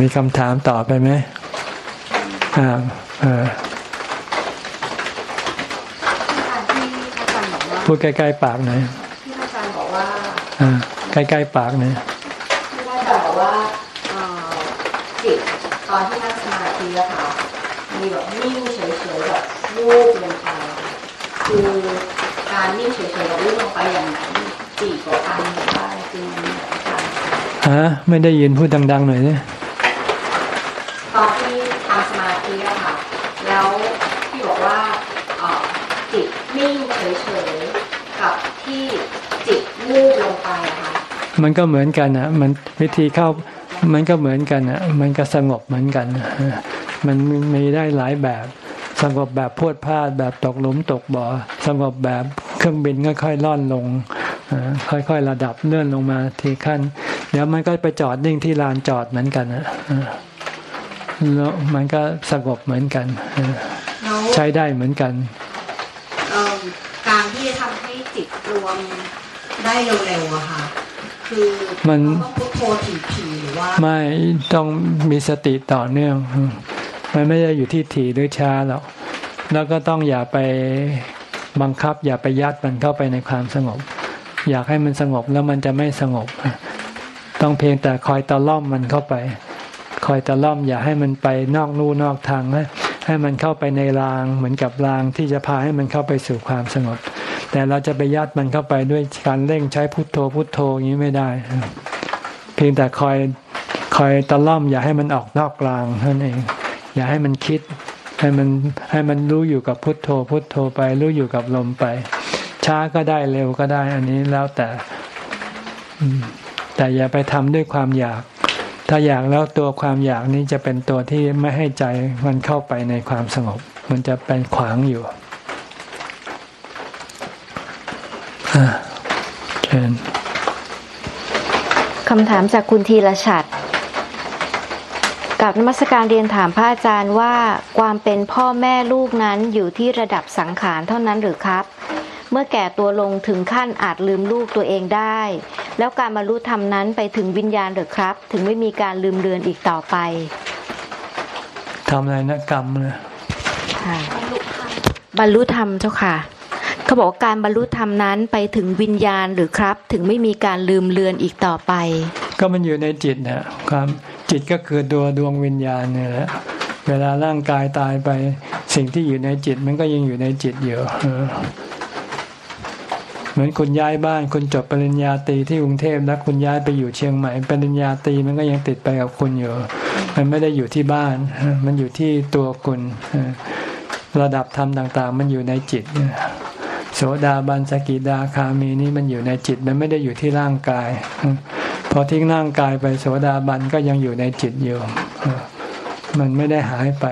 มีคำถามต่อไปไหมอ่าอ่า พูดใกล้ๆปากหน่อยที่อาจารย์บอกว่าอ่าใกล้ๆปากหน่อยที่อาจารย์บอกว่าจิตตอนที่นั่งสมาธิอะค่ะมีแบบนิ่งเฉยๆแบบวูบลงไปคือการนิ่งเฉยๆแบบวูบลงไปอย่างไหนจีกว่าการได้จริงไหมอาจารย์ฮะไม่ได้ยินพูดดังๆหน่อยสิตอนที่ทำสมาธิอะค่ะ แล้วที่บอกว่าจิตนิ่งเฉยๆกับที่ จิตมูบลงไปอะค่ะมันก็เหมือนกันอะมันวิธีเข้ามันก็เหมือนกันอะมันก็สงบเหมือนกัน มันมีได้หลายแบบ สงบแบบพูดพลาดแบบตกหลุมตกบ่อ สงบแบบเครื่องบินค่อยๆล่อนลง ค่อยๆระดับเลื่อนลงมาทีขั้น เดี๋ยวมันก็ไปจอดนิ่งที่ลานจอดเหมือนกันนะแล้วมันก็สงบเหมือนกัน ใช้ได้เหมือนกัน การที่จะทำให้จิตรวม ได้เร็วๆอะค่ะ คือมันต้องพุทโธถี่ๆหรือว่า ไม่ต้องมีสติต่อเนื่อง มันไม่ได้อยู่ที่ถี่หรือช้าหรอก แล้วก็ต้องอย่าไปบังคับ อย่าไปยัดมันเข้าไปในความสงบ อยากให้มันสงบแล้วมันจะไม่สงบ ต้องเพียงแต่คอยตะล่อมมันเข้าไป คอยตะล่อม อย่าให้มันไปนอกลู่นอกทางนะให้มันเข้าไปในรางเหมือนกับรางที่จะพาให้มันเข้าไปสู่ความสงบ แต่เราจะไปยัดมันเข้าไปด้วยการเร่งใช้พุทโธพุทโธอย่างนี้ไม่ได้ เพียงแต่คอยคอยตะล่อมอย่าให้มันออกนอกกลางเท่านั้นเอง อย่าให้มันคิดให้มันให้มันรู้อยู่กับพุทโธ พุทโธไป รู้อยู่กับลมไป ช้าก็ได้เร็วก็ได้ อันนี้แล้วแต่แต่อย่าไปทำด้วยความอยาก ถ้าอยากแล้วตัวความอยากนี้จะเป็นตัวที่ไม่ให้ใจมันเข้าไปในความสงบ มันจะเป็นขวางอยู่ เชิญคำถามจากคุณธีรชัดกับนมัสการเรียนถามพระอาจารย์ว่าความเป็นพ่อแม่ลูกนั้นอยู่ที่ระดับสังขารเท่านั้นหรือครับ เมื่อแก่ตัวลงถึงขั้นอาจลืมลูกตัวเองได้ แล้วการบรรลุธรรมนั้นไปถึงวิญญาณหรือครับ ถึงไม่มีการลืมเลือนอีกต่อไปทำอะไรนะกรรมนะบรรลุธรรมเจ้าค่ะ เขาบอกว่าการบรรลุธรรมนั้นไปถึงวิญญาณหรือครับ ถึงไม่มีการลืมเลือนอีกต่อไป ก็มันอยู่ในจิตนะความจิตก็คือตัวดวงวิญญาณเนี่ยแหละเวลาร่างกายตายไปสิ่งที่อยู่ในจิตมันก็ยังอยู่ในจิตอยู่เหมือนคุณย้ายบ้านคุณจบปริญญาตรีที่กรุงเทพแล้วคุณย้ายไปอยู่เชียงใหม่ปริญญาตรีมันก็ยังติดไปกับคุณอยู่ มันไม่ได้อยู่ที่บ้าน มันอยู่ที่ตัวคุณระดับธรรมต่าง ๆ มันอยู่ในจิต ดาบันสกิดาคามีนี่มันอยู่ในจิตมันไม่ได้อยู่ที่ร่างกาย พอทิ้งร่างกายไปโสดาบันก็ยังอยู่ในจิตอยู่มันไม่ได้หายไป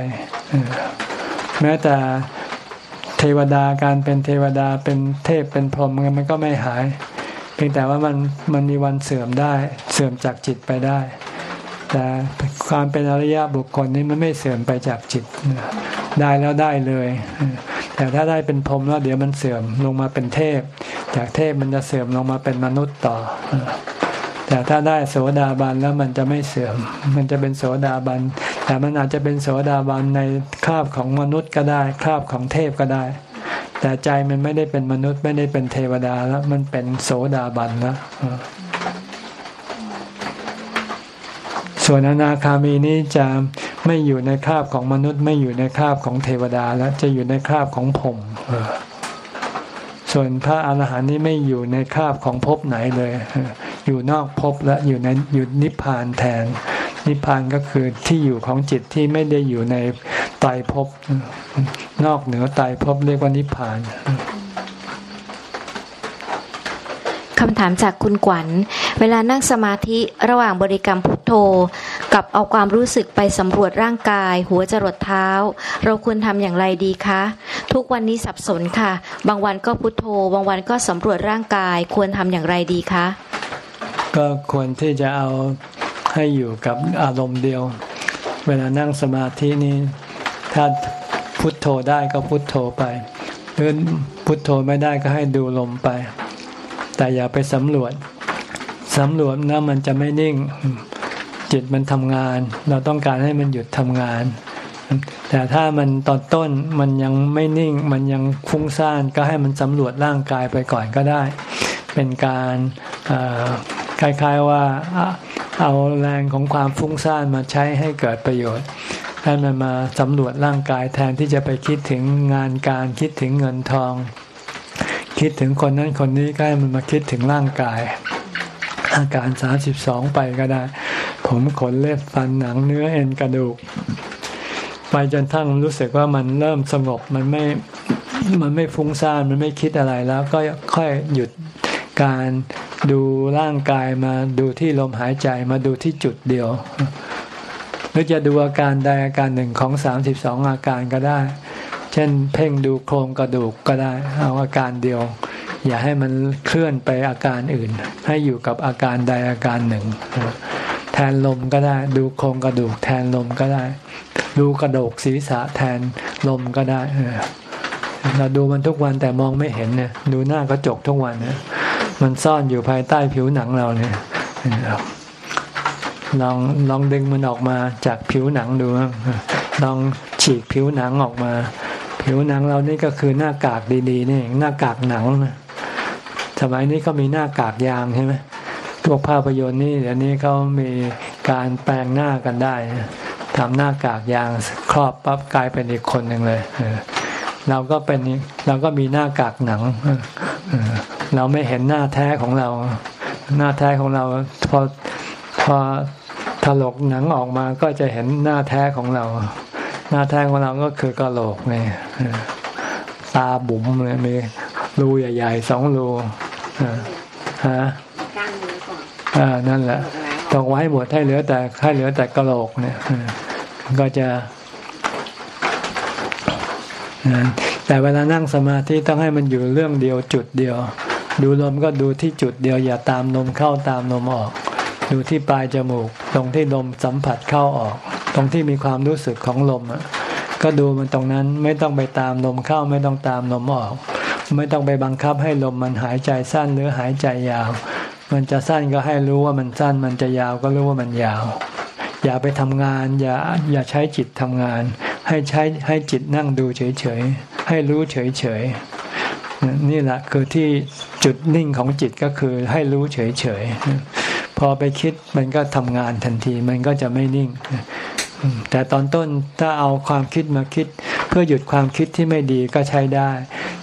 แม้แต่เทวดาการเป็นเทวดาเป็นเทพเป็นพรหมมันก็ไม่หาย เพียงแต่ว่ามันมันมีวันเสื่อมได้เสื่อมจากจิตไปได้ แต่ความเป็นอริยบุคคลนี้มันไม่เสื่อมไปจากจิตได้แล้วได้เลย แต่ถ้าได้เป็นพรหมแล้วเดี๋ยวมันเสื่อมลงมาเป็นเทพ จากเทพมันจะเสื่อมลงมาเป็นมนุษย์ต่อ แต่ถ้าได้โสดาบันแล้วมันจะไม่เสื่อม มันจะเป็นโสดาบัน แต่มันอาจจะเป็นโสดาบันในคราบของมนุษย์ก็ได้ คราบของเทพก็ได้ แต่ใจมันไม่ได้เป็นมนุษย์ไม่ได้เป็นเทวดาแล้วมันเป็นโสดาบันแล้วสส่วนอนาคามีนี้จะ ไม่อยู่ในคราบของมนุษย์ ไม่อยู่ในคราบของเทวดาแล้วจะอยู่ในคราบของผมส่วนพระอรหันต์นี้ไม่อยู่ในคราบของภพไหนเลย อยู่นอกภพและอยู่ในอยู่นิพพานแทน นิพพานก็คือที่อยู่ของจิตที่ไม่ได้อยู่ในไตรภพนอกเหนือไตรภพเรียกว่านิพพาน คำถามจากคุณกวัญ เวลานั่งสมาธิระหว่างบริกรรมพุทโธ กับเอาความรู้สึกไปสำรวจร่างกาย หัวจรดเท้า เราควรทำอย่างไรดีคะ ทุกวันนี้สับสนค่ะ บางวันก็พุทโธ บางวันก็สำรวจร่างกาย ควรทำอย่างไรดีคะ ก็ควรที่จะเอาให้อยู่กับอารมณ์เดียว เวลานั่งสมาธินี้ ถ้าพุทโธได้ก็พุทโธไปหรือพุทโธไม่ได้ก็ให้ดูลมไป แต่อย่าไปสำรวจสำรวจแล้วมันจะไม่นิ่ง จิตมันทำงาน เราต้องการให้มันหยุดทำงาน แต่ถ้ามันตอนต้นมันยังไม่นิ่ง มันยังฟุ้งซ่านก็ให้มันสำรวจร่างกายไปก่อนก็ได้ เป็นการคล้ายๆว่าเอาแรงของความฟุ้งซ่านมาใช้ให้เกิดประโยชน์ให้มันมาสำรวจร่างกายแทนที่จะไปคิดถึงงานการคิดถึงเงินทอง คิดถึงคนนั้นคนนี้ก็ให้มันมาคิดถึงร่างกาย อาการสามสิบสองไปก็ได้ ผมขนเล็บฟันหนังเนื้อเอ็นกระดูก ไปจนทั้งรู้สึกว่ามันเริ่มสงบมันไม่มันไม่ฟุ้งซ่านมันไม่คิดอะไรแล้วก็ค่อยหยุดการดูร่างกายมาดูที่ลมหายใจมาดูที่จุดเดียวหรือจะดูอาการใดอาการหนึ่งของสามสิบสองอาการก็ได้ เช่น เพ่งดูโครงกระดูกก็ได้ เอาอาการเดียว อย่าให้มันเคลื่อนไปอาการอื่น ให้อยู่กับอาการใดอาการหนึ่ง แทนลมก็ได้ ดูโครงกระดูก แทนลมก็ได้ ดูกระดูกศีรษะแทนลมก็ได้เราดูมันทุกวันแต่มองไม่เห็นเนี่ยดูหน้ากระจกทุกวันเนี่ยมันซ่อนอยู่ภายใต้ผิวหนังเราเนี่ยลองลองดึงมันออกมาจากผิวหนังดูลองฉีกผิวหนังออกมา ผิวหนังเรานี่ก็คือหน้ากากดีๆนี่หน้ากากหนังนะสมัยนี้ก็มีหน้ากากยางใช่ไหมพวกภาพยนตร์นี่เดี๋ยวนี้เขามีการแปลงหน้ากันได้ทำหน้ากากยางครอบปั๊บกลายเป็นอีกคนหนึ่งเลยเราก็เป็นเราก็มีหน้ากากหนังเราไม่เห็นหน้าแท้ของเรา หน้าแท้ของเราพอพอถลกหนังออกมาก็จะเห็นหน้าแท้ของเรา หน้าแท้ของเราก็คือกระโหลกเนี่ยตาบุ๋มเลยมีรูใหญ่ๆสองรูฮะอ่านั่นแหละต้องไว้หมดให้เหลือแต่ให้เหลือแต่กระโหลกเนี่ยก็จะแต่เวลานั่งสมาธิต้องให้มันอยู่เรื่องเดียวจุดเดียว ดูลมก็ดูที่จุดเดียว อย่าตามลมเข้าตามลมออก ดูที่ปลายจมูก ตรงที่ลมสัมผัสเข้าออก ตรงที่มีความรู้สึกของลมอะก็ดูมันตรงนั้นไม่ต้องไปตามลมเข้าไม่ต้องตามลมออก ไม่ต้องไปบังคับให้ลมมันหายใจสั้นหรือหายใจยาว มันจะสั้นก็ให้รู้ว่ามันสั้น มันจะยาวก็รู้ว่ามันยาว อย่าไปทำงาน อย่าอย่าใช้จิตทำงาน ให้ใช้ให้จิตนั่งดูเฉยๆให้รู้เฉยๆนี่แหละคือที่จุดนิ่งของจิตก็คือให้รู้เฉยๆพอไปคิดมันก็ทำงานทันทีมันก็จะไม่นิ่ง แต่ตอนต้นถ้าเอาความคิดมาคิด เพื่อหยุดความคิดที่ไม่ดีก็ใช้ได้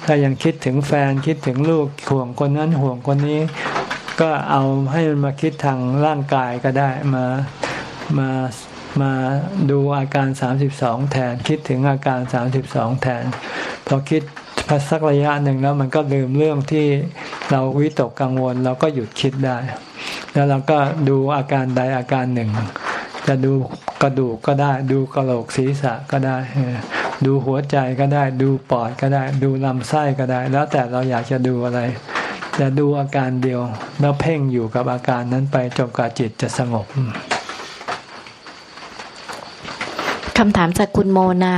ถ้ายังคิดถึงแฟนคิดถึงลูกห่วงคนนั้นห่วงคนนี้ ก็เอาให้มันมาคิดทางร่างกายก็ได้มามามาดูอาการ 32 แทน คิดถึงอาการ 32 แทน พอคิดพักสักระยะหนึ่งแล้วมันก็ลืมเรื่องที่เราวิตกกังวล เราก็หยุดคิดได้ แล้วเราก็ดูอาการใดอาการหนึ่ง จะดูกระดูกก็ได้ ดูกระโหลกศีรษะก็ได้ ดูหัวใจก็ได้ ดูปอดก็ได้ ดูลำไส้ก็ได้ แล้วแต่เราอยากจะดูอะไร จะดูอาการเดียว แล้วเพ่งอยู่กับอาการนั้นไปจนกว่าจิตจะสงบคำถามจากคุณโมนา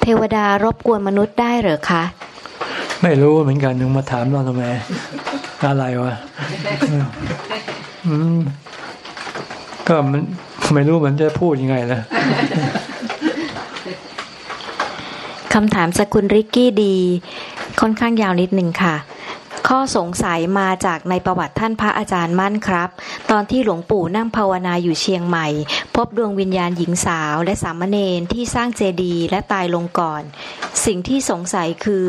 เทวดารบกวนมนุษย์ได้หรือคะ ไม่รู้เหมือนกันนึงมาถามเราทำไม อะไรวะก็มัน ไม่รู้มันจะพูดยังไงนะคำถามสกุลริกกี้ดี ค่อนข้างยาวนิดหนึ่งค่ะ ข้อสงสัยมาจากในประวัติท่านพระอาจารย์มั่นครับ ตอนที่หลวงปู่นั่งภาวนาอยู่เชียงใหม่ พบดวงวิญญาณหญิงสาวและสามเณรที่สร้างเจดีย์และตายลงก่อน สิ่งที่สงสัยคือ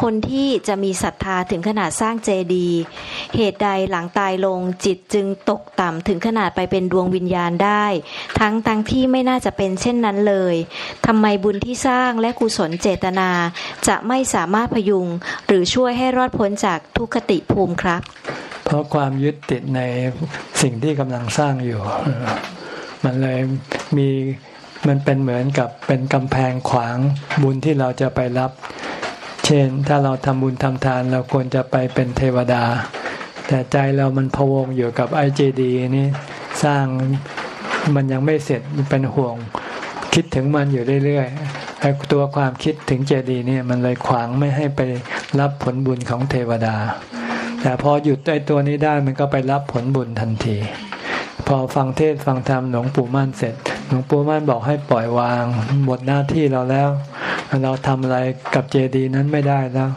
คนที่จะมีศรัทธาถึงขนาดสร้างเจดีย์เหตุใดหลังตายลงจิตจึงตกต่ำถึงขนาดไปเป็นดวงวิญญาณได้ ทั้งทั้งที่ไม่น่าจะเป็นเช่นนั้นเลยทำไมบุญที่สร้างและกุศลเจตนา จะไม่สามารถพยุง หรือช่วยให้รอดพ้นจากทุกขติภูมิครับ เพราะความยึดติดในสิ่งที่กำลังสร้างอยู่ มันเลยมีมันเป็นเหมือนกับเป็นกำแพงขวางบุญที่เราจะไปรับ เช่น ถ้าเราทำบุญทำทานเราควรจะไปเป็นเทวดา แต่ใจเรามันพะวงอยู่กับไอเจดีนี่สร้างมันยังไม่เสร็จเป็นห่วง คิดถึงมันอยู่เรื่อย ตัวความคิดถึงเจดีย์เนี่ยมันเลยขวางไม่ให้ไปรับผลบุญของเทวดา แต่พอหยุดไอ้ตัวนี้ได้มันก็ไปรับผลบุญทันที พอฟังเทศฟังธรรมหลวงปู่มั่นเสร็จหลวงปู่มั่นบอกให้ปล่อยวางหมดหน้าที่เราแล้ว เราทำอะไรกับเจดีย์นั้นไม่ได้แล้ว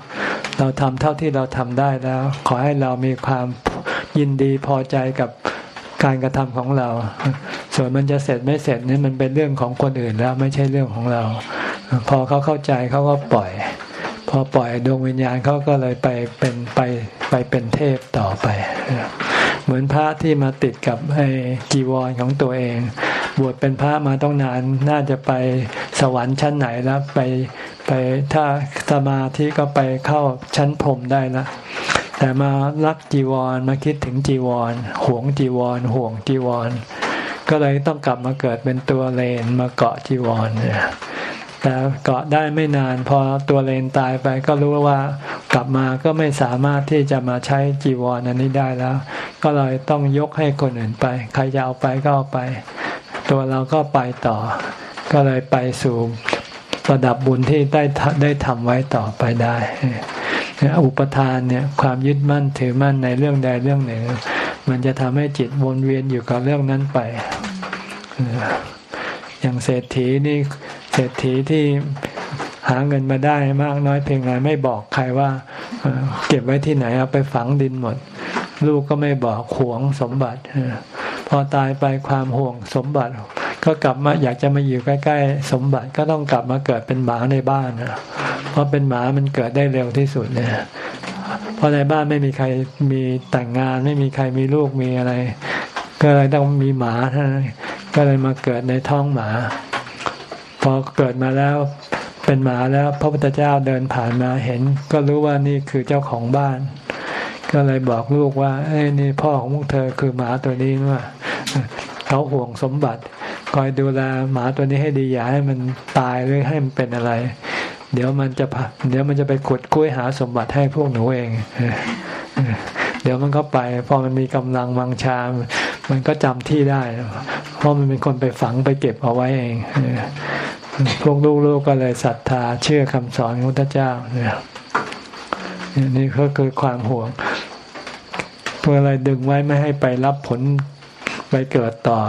เราทำเท่าที่เราทำได้แล้ว ขอให้เรามีความยินดีพอใจกับการกระทำของเรา ส่วนมันจะเสร็จไม่เสร็จนี่มันเป็นเรื่องของคนอื่นแล้วไม่ใช่เรื่องของเรา พอเขาเข้าใจเขาก็ปล่อย พอปล่อยดวงวิญญาณเขาก็เลยไปเป็นไปไปเป็นเทพต่อไป เหมือนพระที่มาติดกับไอ้จีวรของตัวเอง บวชเป็นพระมาต้องนานน่าจะไปสวรรค์ชั้นไหนแล้วไปไปถ้าสมาธิก็ไปเข้าชั้นพรมได้ละแต่มารักจีวรมาคิดถึงจีวรห่วงจีวรห่วงจีวร ก็เลยต้องกลับมาเกิดเป็นตัวเลนมาเกาะจีวรเนี่ย แต่เกาะได้ไม่นานพอตัวเลนตายไปก็รู้ว่ากลับมาก็ไม่สามารถที่จะมาใช้จีวรอันนี้ได้แล้ว ก็เลยต้องยกให้คนอื่นไป ใครจะเอาไปก็เอาไป ตัวเราก็ไปต่อ ก็เลยไปสู่ระดับบุญที่ได้ได้ทำไว้ต่อไปได้อุปทานเนี่ยความยึดมั่นถือมั่นในเรื่องใดเรื่องหนึ่ง มันจะทำให้จิตวนเวียนอยู่กับเรื่องนั้นไป อย่างเศรษฐีนี่ รษฐีที่หาเงินมาได้มากน้อยเพียงไรไม่บอกใครว่าเก็บไว้ที่ไหนเอาไปฝังดินหมด ลูกก็ไม่บอกหวงสมบัติพอตายไปความห่วงสมบัติ ก็กลับมาอยากจะมาอยู่ใกล้ ๆ สมบัติก็ต้องกลับมาเกิดเป็นหมาในบ้านนะเพราะเป็นหมามันเกิดได้เร็วที่สุดเนี่ยเพราะในบ้านไม่มีใครมีแต่งงาน ไม่มีใครมีลูกมีอะไร ก็เลยต้องมีหมาท่านก็เลยมาเกิดในท้องหมา อเกิดมาแล้วเป็นหมาแล้วพระพุทธเจ้าเดินผ่านมาเห็น ก็รู้ว่านี่คือเจ้าของบ้าน ก็เลยบอกลูกว่า เอ้นี่พ่อของพวกเธอคือหมาตัวนี้ว่าเขาห่วงสมบัติ คอยดูแลหมาตัวนี้ให้ดีอย่าให้มันตายหรือให้มันเป็นอะไร เดี๋ยวมันจะเดี๋ยวมันจะไปขุดคุ้ยหาสมบัติให้พวกหนูเองเดี๋ยวมันก็ไป พอมันมีกำลังวังชา มันก็จำที่ได้ เพราะมันเป็นคนไปฝังไปเก็บเอาไว้เอง พวกลูกๆก็เลยศรัทธาเชื่อคำสอนของพระเจ้าเนี่ยนี่ก็คือความห่วง เพื่ออะไรดึงไว้ไม่ให้ไปรับผลไปเกิดต่อ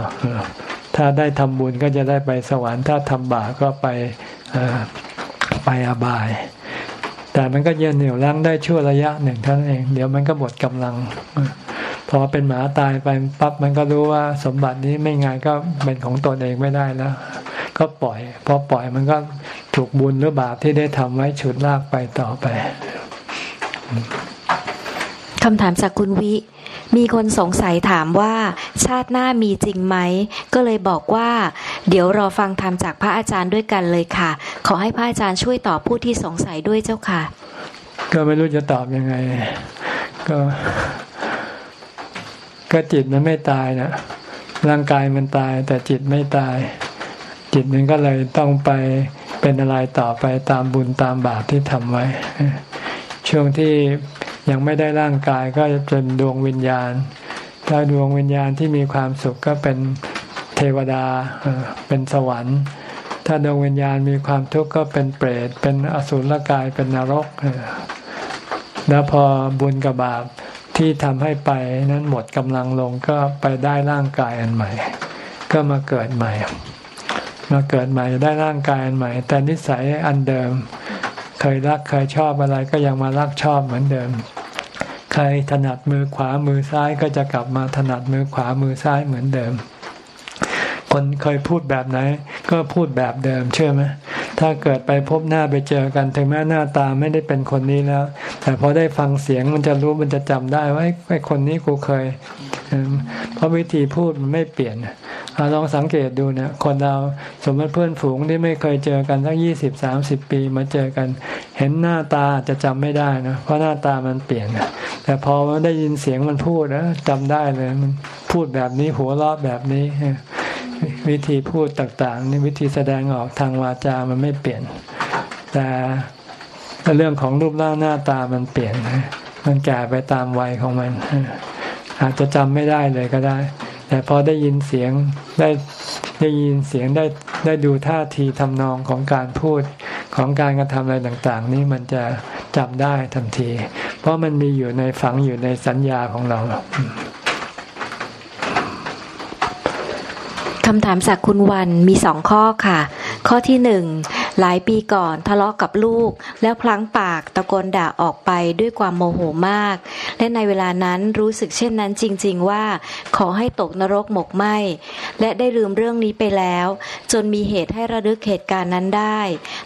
ถ้าได้ทำบุญก็จะได้ไปสวรรค์ ถ้าทำบาปก็ไปไปอบาย แต่มันก็เย็นเหนี่ยวรั้งได้ชั่วระยะหนึ่งท่านั้นเอง เดี๋ยวมันก็หมดกำลัง พอเป็นหมาตายไปปั๊บมันก็รู้ว่าสมบัตินี้ไม่งานก็เป็นของตนเองไม่ได้แล้ว ก็ปล่อย พอปล่อยมันก็ถูกบุญหรือบาปที่ได้ทำไว้ฉุดลากไปต่อไปคำถามจากคุณวิ มีคนสงสัยถามว่า ชาติหน้ามีจริงไหม ก็เลยบอกว่า เดี๋ยวรอฟังธรรมจากพระอาจารย์ด้วยกันเลยค่ะ ขอให้พระอาจารย์ช่วยตอบผู้ที่สงสัยด้วยเจ้าค่ะ ก็ไม่รู้จะตอบยังไง ก็ ก็จิตมันไม่ตายนะร่างกายมันตายแต่จิตไม่ตาย จิตมันก็เลยต้องไปเป็นอะไรต่อไปตามบุญตามบาปที่ทำไว้ ช่วงที่ยังไม่ได้ร่างกายก็จะเป็นดวงวิญญาณ ถ้าดวงวิญญาณที่มีความสุขก็เป็นเทวดาเป็นสวรรค์ ถ้าดวงวิญญาณมีความทุกข์ก็เป็นเปรต เป็นอสุรกายเป็นนรก แล้วพอบุญกับบาปที่ทำให้ไปนั้นหมดกำลังลงก็ไปได้ร่างกายอันใหม่ ก็มาเกิดใหม่ มาเกิดใหม่ได้ร่างกายอันใหม่ แต่นิสัยอันเดิม เคยรักเคยชอบอะไรก็ยังมารักชอบเหมือนเดิม ใครถนัดมือขวามือซ้ายก็จะกลับมาถนัดมือขวามือซ้ายเหมือนเดิม คนเคยพูดแบบไหน ก็พูดแบบเดิมเชื่อไหมถ้าเกิดไปพบหน้าไปเจอกันถึงแม้หน้าตาไม่ได้เป็นคนนี้แล้ว แต่พอได้ฟังเสียงมันจะรู้มันจะจำได้ว่าไอ้คนนี้กูเคย เพราะวิธีพูดมันไม่เปลี่ยน ลองสังเกตดูเนี่ยคนเราสมมติเพื่อนฝูงที่ไม่เคยเจอกันสักยี่สิบสามสิบปีมาเจอกัน เห็นหน้าตาจะจำไม่ได้นะเพราะหน้าตามันเปลี่ยนแต่พอได้ยินเสียงมันพูดนะจำได้เลยมันพูดแบบนี้หัวเราะแบบนี้ วิธีพูดต่างๆนี่วิธีแสดงออกทางวาจามันไม่เปลี่ยน แต่เรื่องของรูปร่างหน้าตามันเปลี่ยนมันแก่ไปตามวัยของมัน อาจจะจำไม่ได้เลยก็ได้ แต่พอได้ยินเสียงได้ได้ยินเสียงได้ได้ดูท่าทีทำนองของการพูดของการกระทำอะไรต่างๆ นี่มันจะจำได้ทันที เพราะมันมีอยู่ในฝังอยู่ในสัญญาของเราคำถามจากคุณวันมีสองข้อค่ะ ข้อที่หนึ่ง หลายปีก่อนทะเลาะกับลูก แล้วพลั้งปากตะโกนด่าออกไปด้วยความโมโหมาก และในเวลานั้นรู้สึกเช่นนั้นจริง ๆ ว่า ขอให้ตกนรกหมกไหมและได้ลืมเรื่องนี้ไปแล้ว จนมีเหตุให้ระลึกเหตุการณ์นั้นได้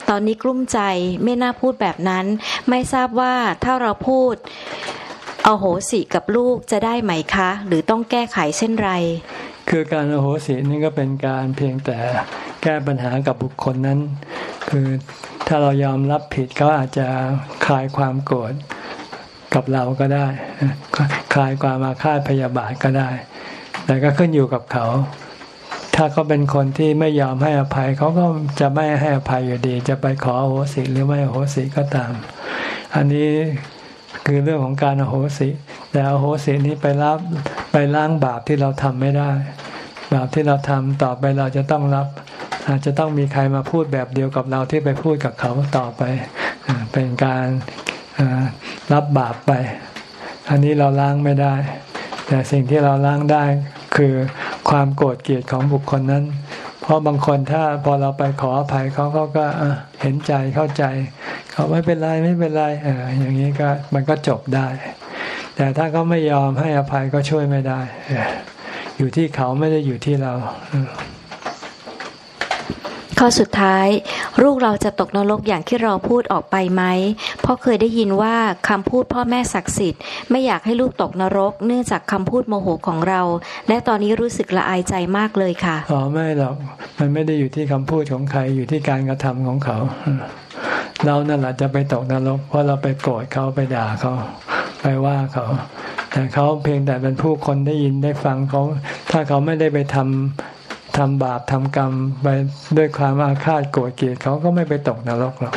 ตอนนี้กลุ้มใจไม่น่าพูดแบบนั้น ไม่ทราบว่าถ้าเราพูดเอาโหสิกับลูกจะได้ไหมคะ หรือต้องแก้ไขเช่นไร คือการอโหสินี่ก็เป็นการเพียงแต่แก้ปัญหากับบุคคลนั้น คือถ้าเรายอมรับผิดเขาอาจจะคลายความโกรธกับเราก็ได้ คลายความมาฆาตพยาบาทก็ได้ แต่ก็ขึ้นอยู่กับเขา ถ้าเขาเป็นคนที่ไม่ยอมให้อภัยเขาก็จะไม่ให้อภัยอยู่ดี จะไปขอโหสิหรือไม่โหสิก็ตาม อันนี้ คือเรื่องของการอโหสิ แต่อโหสินี้ไปรับไปล้างบาปที่เราทำไม่ได้ บาปที่เราทำต่อไปเราจะต้องรับ อาจจะต้องมีใครมาพูดแบบเดียวกับเราที่ไปพูดกับเขาต่อไป เป็นการรับบาปไป อันนี้เราล้างไม่ได้ แต่สิ่งที่เราล้างได้คือความโกรธเกลียดของบุคคลนั้น เพราะบางคนถ้าพอเราไปขออภัยเขาเขาก็เห็นใจเข้าใจ เขาไม่เป็นไรไม่เป็นไรเอออย่างนี้ก็มันก็จบได้ แต่ถ้าเขาไม่ยอมให้อภัยก็ช่วยไม่ได้ อยู่ที่เขาไม่ได้อยู่ที่เรา ข้อสุดท้าย ลูกเราจะตกนรกอย่างที่เราพูดออกไปไหมเพราะเคยได้ยินว่าคำพูดพ่อแม่ศักดิ์สิทธิ์ไม่อยากให้ลูกตกนรก เนื่องจากคำพูดโมโหของเรา และตอนนี้รู้สึกละอายใจมากเลยค่ะอ๋อไม่หรอกมันไม่ได้อยู่ที่คำพูดของใครอยู่ที่การกระทำของเขา เรานั่นแหละจะไปตกนรก เพราะเราไปโกรธเขาไปด่าเขา ไปว่าเขาแต่เขาเพียงแต่เป็นผู้คนได้ยินได้ฟังเขาถ้าเขาไม่ได้ไปทำ ทำบาปทำกรรมไปด้วยความอาฆาตโกรธเกลียดเขาก็ไม่ไปตกนรกหรอก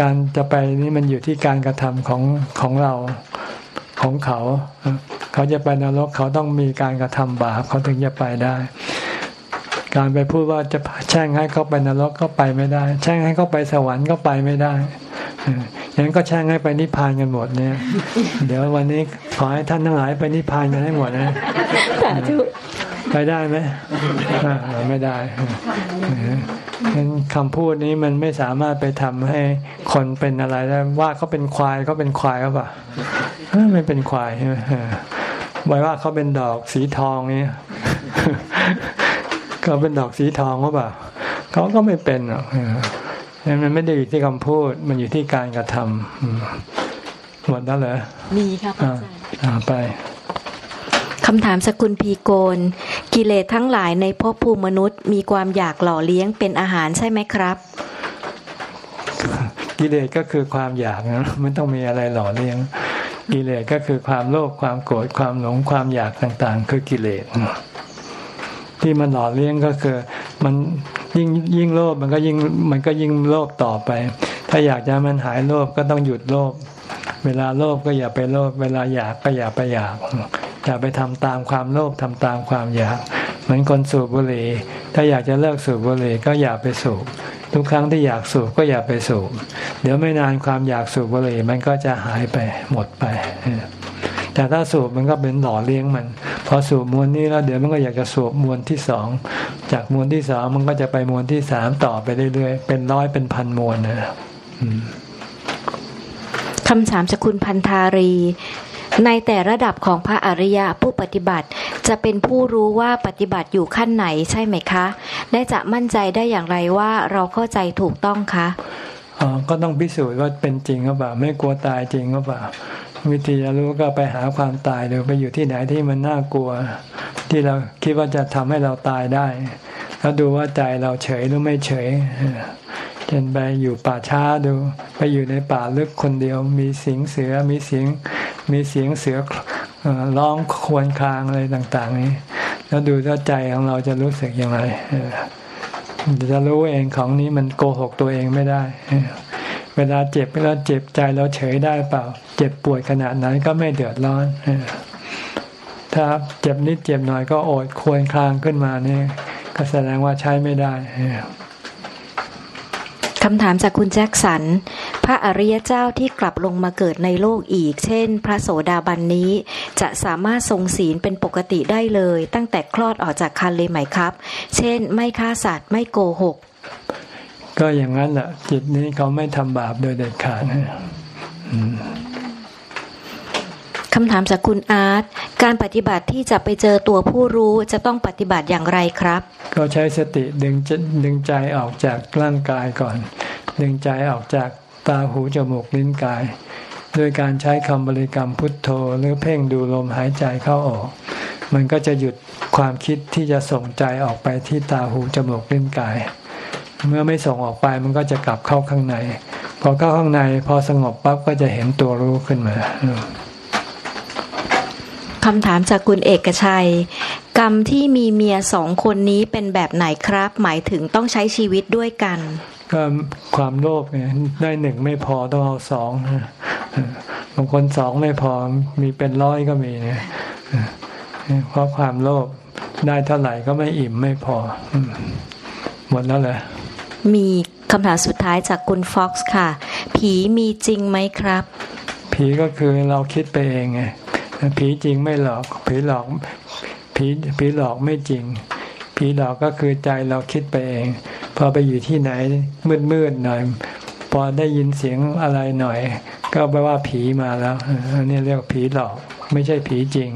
การจะไปนี่มันอยู่ที่การกระทำของของเราของเขา เขาจะไปนรกเขาต้องมีการกระทำบาปเขาถึงจะไปได้ การไปพูดว่าจะแช่งให้เขาไปนรกก็ไปไม่ได้ แช่งให้เขาไปสวรรค์ก็ไปไม่ได้อย่างนั้นก็แช่งให้ไปนิพพานกันหมดเนี่ย เดี๋ยววันนี้ขอให้ท่านทั้งหลายไปนิพพานกันให้หมดนะสาธุ ไปได้ไหมไม่ได้งั้นคำพูดนี้มันไม่สามารถไปทำให้คนเป็นอะไรได้ว่าเขาเป็นควายเขาเป็นควายเขาปะไม่เป็นควายใช่ไหมไว้ว่าเขาเป็นดอกสีทองนี่เขาเป็นดอกสีทองหรือเปล่าเขาก็ไม่เป็นหรอกมันไม่ได้อยู่ที่คำพูด มันอยู่ที่การกระทำหมดแล้วเหรอมีครับอาจารย์ไป คำถามสกุลพีโกน กิเลสทั้งหลายในภพภูมิมนุษย์ มีความอยากหล่อเลี้ยงเป็นอาหารใช่ไหมครับ กิเลสก็คือความอยากนะมันต้องมีอะไรหล่อเลี้ยง กิเลสก็คือความโลภความโกรธความหลงความอยากต่างๆ คือกิเลสที่มันหล่อเลี้ยงก็คือ มันยิ่งยิ่งโลภมันก็ยิ่งมันก็ยิ่งโลภต่อไป ถ้าอยากจะมันหายโลภก็ต้องหยุดโลภเวลาโลภก็อย่าไปโลภเวลาอยากก็อย่าไปอยาก อย่าไปทำตามความโลภทำตามความอยาก เหมือนคนสูบบุหรี่ ถ้าอยากจะเลิกสูบบุหรี่ก็อย่าไปสูบ ทุกครั้งที่อยากสูบก็อย่าไปสูบ เดี๋ยวไม่นานความอยากสูบบุหรี่มันก็จะหายไปหมดไป แต่ถ้าสูบมันก็เป็นหล่อเลี้ยงมัน พอสูบมวลนี้แล้วเดี๋ยวมันก็อยากจะสูบมวลที่สอง จากมวลที่สองมันก็จะไปมวลที่สามต่อไปเรื่อยๆ เป็นร้อยเป็นพันมวลนะคำถามจากคุณพันธารี ในแต่ระดับของพระอริยะผู้ปฏิบัติ จะเป็นผู้รู้ว่าปฏิบัติอยู่ขั้นไหนใช่ไหมคะ และจะมั่นใจได้อย่างไรว่าเราเข้าใจถูกต้องคะอ๋อก็ต้องพิสูจน์ว่าเป็นจริงหรือเปล่า ไม่กลัวตายจริงหรือเปล่า วิธีจะรู้ก็ไปหาความตายหรือไปอยู่ที่ไหนที่มันน่ากลัว ที่เราคิดว่าจะทำให้เราตายได้ แล้วดูว่าใจเราเฉยหรือไม่เฉย เช่นไปอยู่ป่าช้าดู ไปอยู่ในป่าลึกคนเดียว มีเสียงเสือมีเสียงมีเสียงเสือร้องควนคางอะไรต่าง ๆ นี้ แล้วดูว่าใจของเราจะรู้สึกอย่างไรจะรู้เองของนี้มันโกหกตัวเองไม่ได้ เวลาเจ็บเวลาเจ็บใจเราเฉยได้เปล่า เจ็บปวดขนาดนั้นก็ไม่เดือดร้อนถ้าเจ็บนิดเจ็บหน่อยก็โอดควรคลางขึ้นมาเนี่ยก็แสดงว่าใช้ไม่ได้ คำถามจากคุณแจ็คสัน พระอริยเจ้าที่กลับลงมาเกิดในโลกอีก เช่น พระโสดาบันนี้ จะสามารถทรงศีลเป็นปกติได้เลย ตั้งแต่คลอดออกจากคันเลยไหมครับ เช่น ไม่ฆ่าสัตว์ไม่โกหก ก็อย่างนั้นแหละจิตนี้เขาไม่ทำบาปโดยเด็ดขาดนะำถามจากคุณอาร์ต การปฏิบัติที่จะไปเจอตัวผู้รู้จะต้องปฏิบัติอย่างไรครับ ก็ใช้สติดึงดึงใจออกจากร่างกายก่อน ดึงใจออกจากตาหูจมูกลิ้นกาย ด้วยการใช้คำบริกรรมพุทโธ หรือเพ่งดูลมหายใจเข้าออก มันก็จะหยุดความคิดที่จะส่งใจออกไปที่ตาหูจมูกลิ้นกาย เมื่อไม่ส่งออกไปมันก็จะกลับเข้าข้างใน พอเข้าข้างในพอสงบปั๊บก็จะเห็นตัวรู้ขึ้นมาำถามจากคุณเอกชัย กรรมที่มีเมียสองคนนี้เป็นแบบไหนครับ หมายถึงต้องใช้ชีวิตด้วยกัน ก็ความโลภไงได้หนึ่งไม่พอต้องเอาสองบางคนสองไม่พอมีเป็นร้อยก็มีเนี่ยเพราะความโลภได้เท่าไหร่ก็ไม่อิ่มไม่พอหมดแล้วเหรอมีคำถามสุดท้ายจากคุณฟ็อกซ์ค่ะ ผีมีจริงไหมครับ ผีก็คือเราคิดไปเองไง ผีจริงไม่หลอก ผีหลอกผีผีหลอกไม่จริง ผีหลอกก็คือใจเราคิดไปเอง พอไปอยู่ที่ไหนมืดมืดหน่อย พอได้ยินเสียงอะไรหน่อย ก็แปลว่าผีมาแล้วอันนี้เรียกผีหลอกไม่ใช่ผีจริง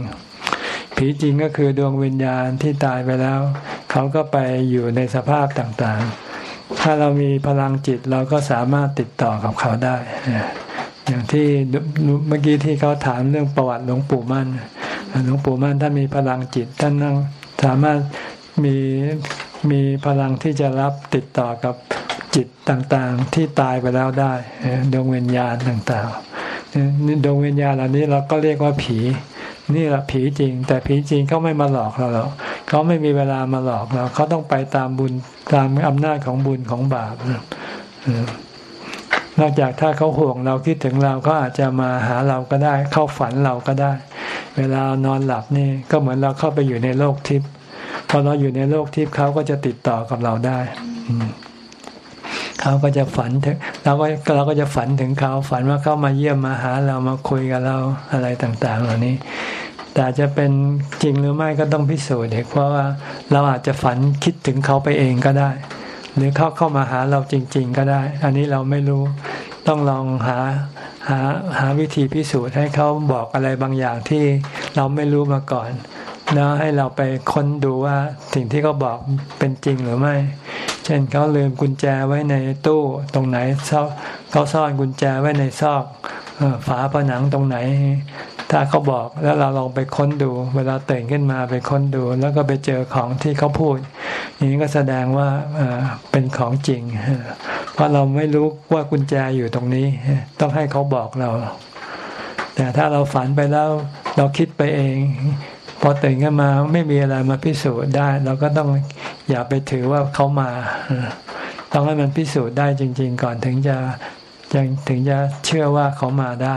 ผีจริงก็คือดวงวิญญาณที่ตายไปแล้ว เขาก็ไปอยู่ในสภาพต่างๆ ถ้าเรามีพลังจิตเราก็สามารถติดต่อกับเขาได้ อย่างที่เมื่อกี้ที่เขาถามเรื่องประวัติหลวงปู่มั่นหลวงปู่มั่นท่านมีพลังจิตท่านนั่งสามารถมีมีพลังที่จะรับติดต่อกับจิตต่างๆ ที่ตายไปแล้วได้ดวงวิญญาณต่างๆดวงวิญญาณเหล่านี้เราก็เรียกว่าผี นี่แหละผีจริง แต่ผีจริงเขาไม่มาหลอกเราหรอกเขาไม่มีเวลามาหลอกเราเขาต้องไปตามบุญตามอำนาจของบุญของบาป นอกจากถ้าเขาห่วงเราคิดถึงเราก็อาจจะมาหาเราก็ได้ เข้าฝันเราก็ได้ เวลานอนหลับนี่ก็เหมือนเราเข้าไปอยู่ในโลกทิพย์พอเราอยู่ในโลกทิพย์เขาก็จะติดต่อกับเราได้เขาก็จะฝันถึงเราก็เราก็จะฝันถึงเขาฝันว่าเขามาเยี่ยมมาหาเรามาคุยกับเราอะไรต่าง ๆ เหล่านี้ แต่จะเป็นจริงหรือไม่ก็ต้องพิสูจน์เด็กเพราะว่าเราอาจจะฝันคิดถึงเขาไปเองก็ได้ หรือเขาเข้ามาหาเราจริง ๆ ก็ได้ อันนี้เราไม่รู้ต้องลองหาหาหาวิธีพิสูจน์ให้เขาบอกอะไรบางอย่างที่เราไม่รู้มาก่อน แล้วให้เราไปค้นดูว่าสิ่งที่เขาบอกเป็นจริงหรือไม่ เช่นเขาลืมกุญแจไว้ในตู้ตรงไหนเขาซ่อนกุญแจไว้ในซอกฝาผนังตรงไหน ถ้าเขาบอกแล้วเราลองไปค้นดู เวลาตื่นขึ้นมาไปค้นดู แล้วก็ไปเจอของที่เขาพูดอย่างนี้ก็แสดงว่าเป็นของจริง เพราะเราไม่รู้ว่ากุญแจอยู่ตรงนี้ ต้องให้เขาบอกเรา แต่ถ้าเราฝันไปแล้วเราคิดไปเอง พอตื่นขึ้นมาไม่มีอะไรมาพิสูจน์ได้ เราก็ต้องอย่าไปถือว่าเขามาต้องให้มันพิสูจน์ได้จริง ๆ ก่อนถึงจะยังถึงจะเชื่อว่าเขามาได้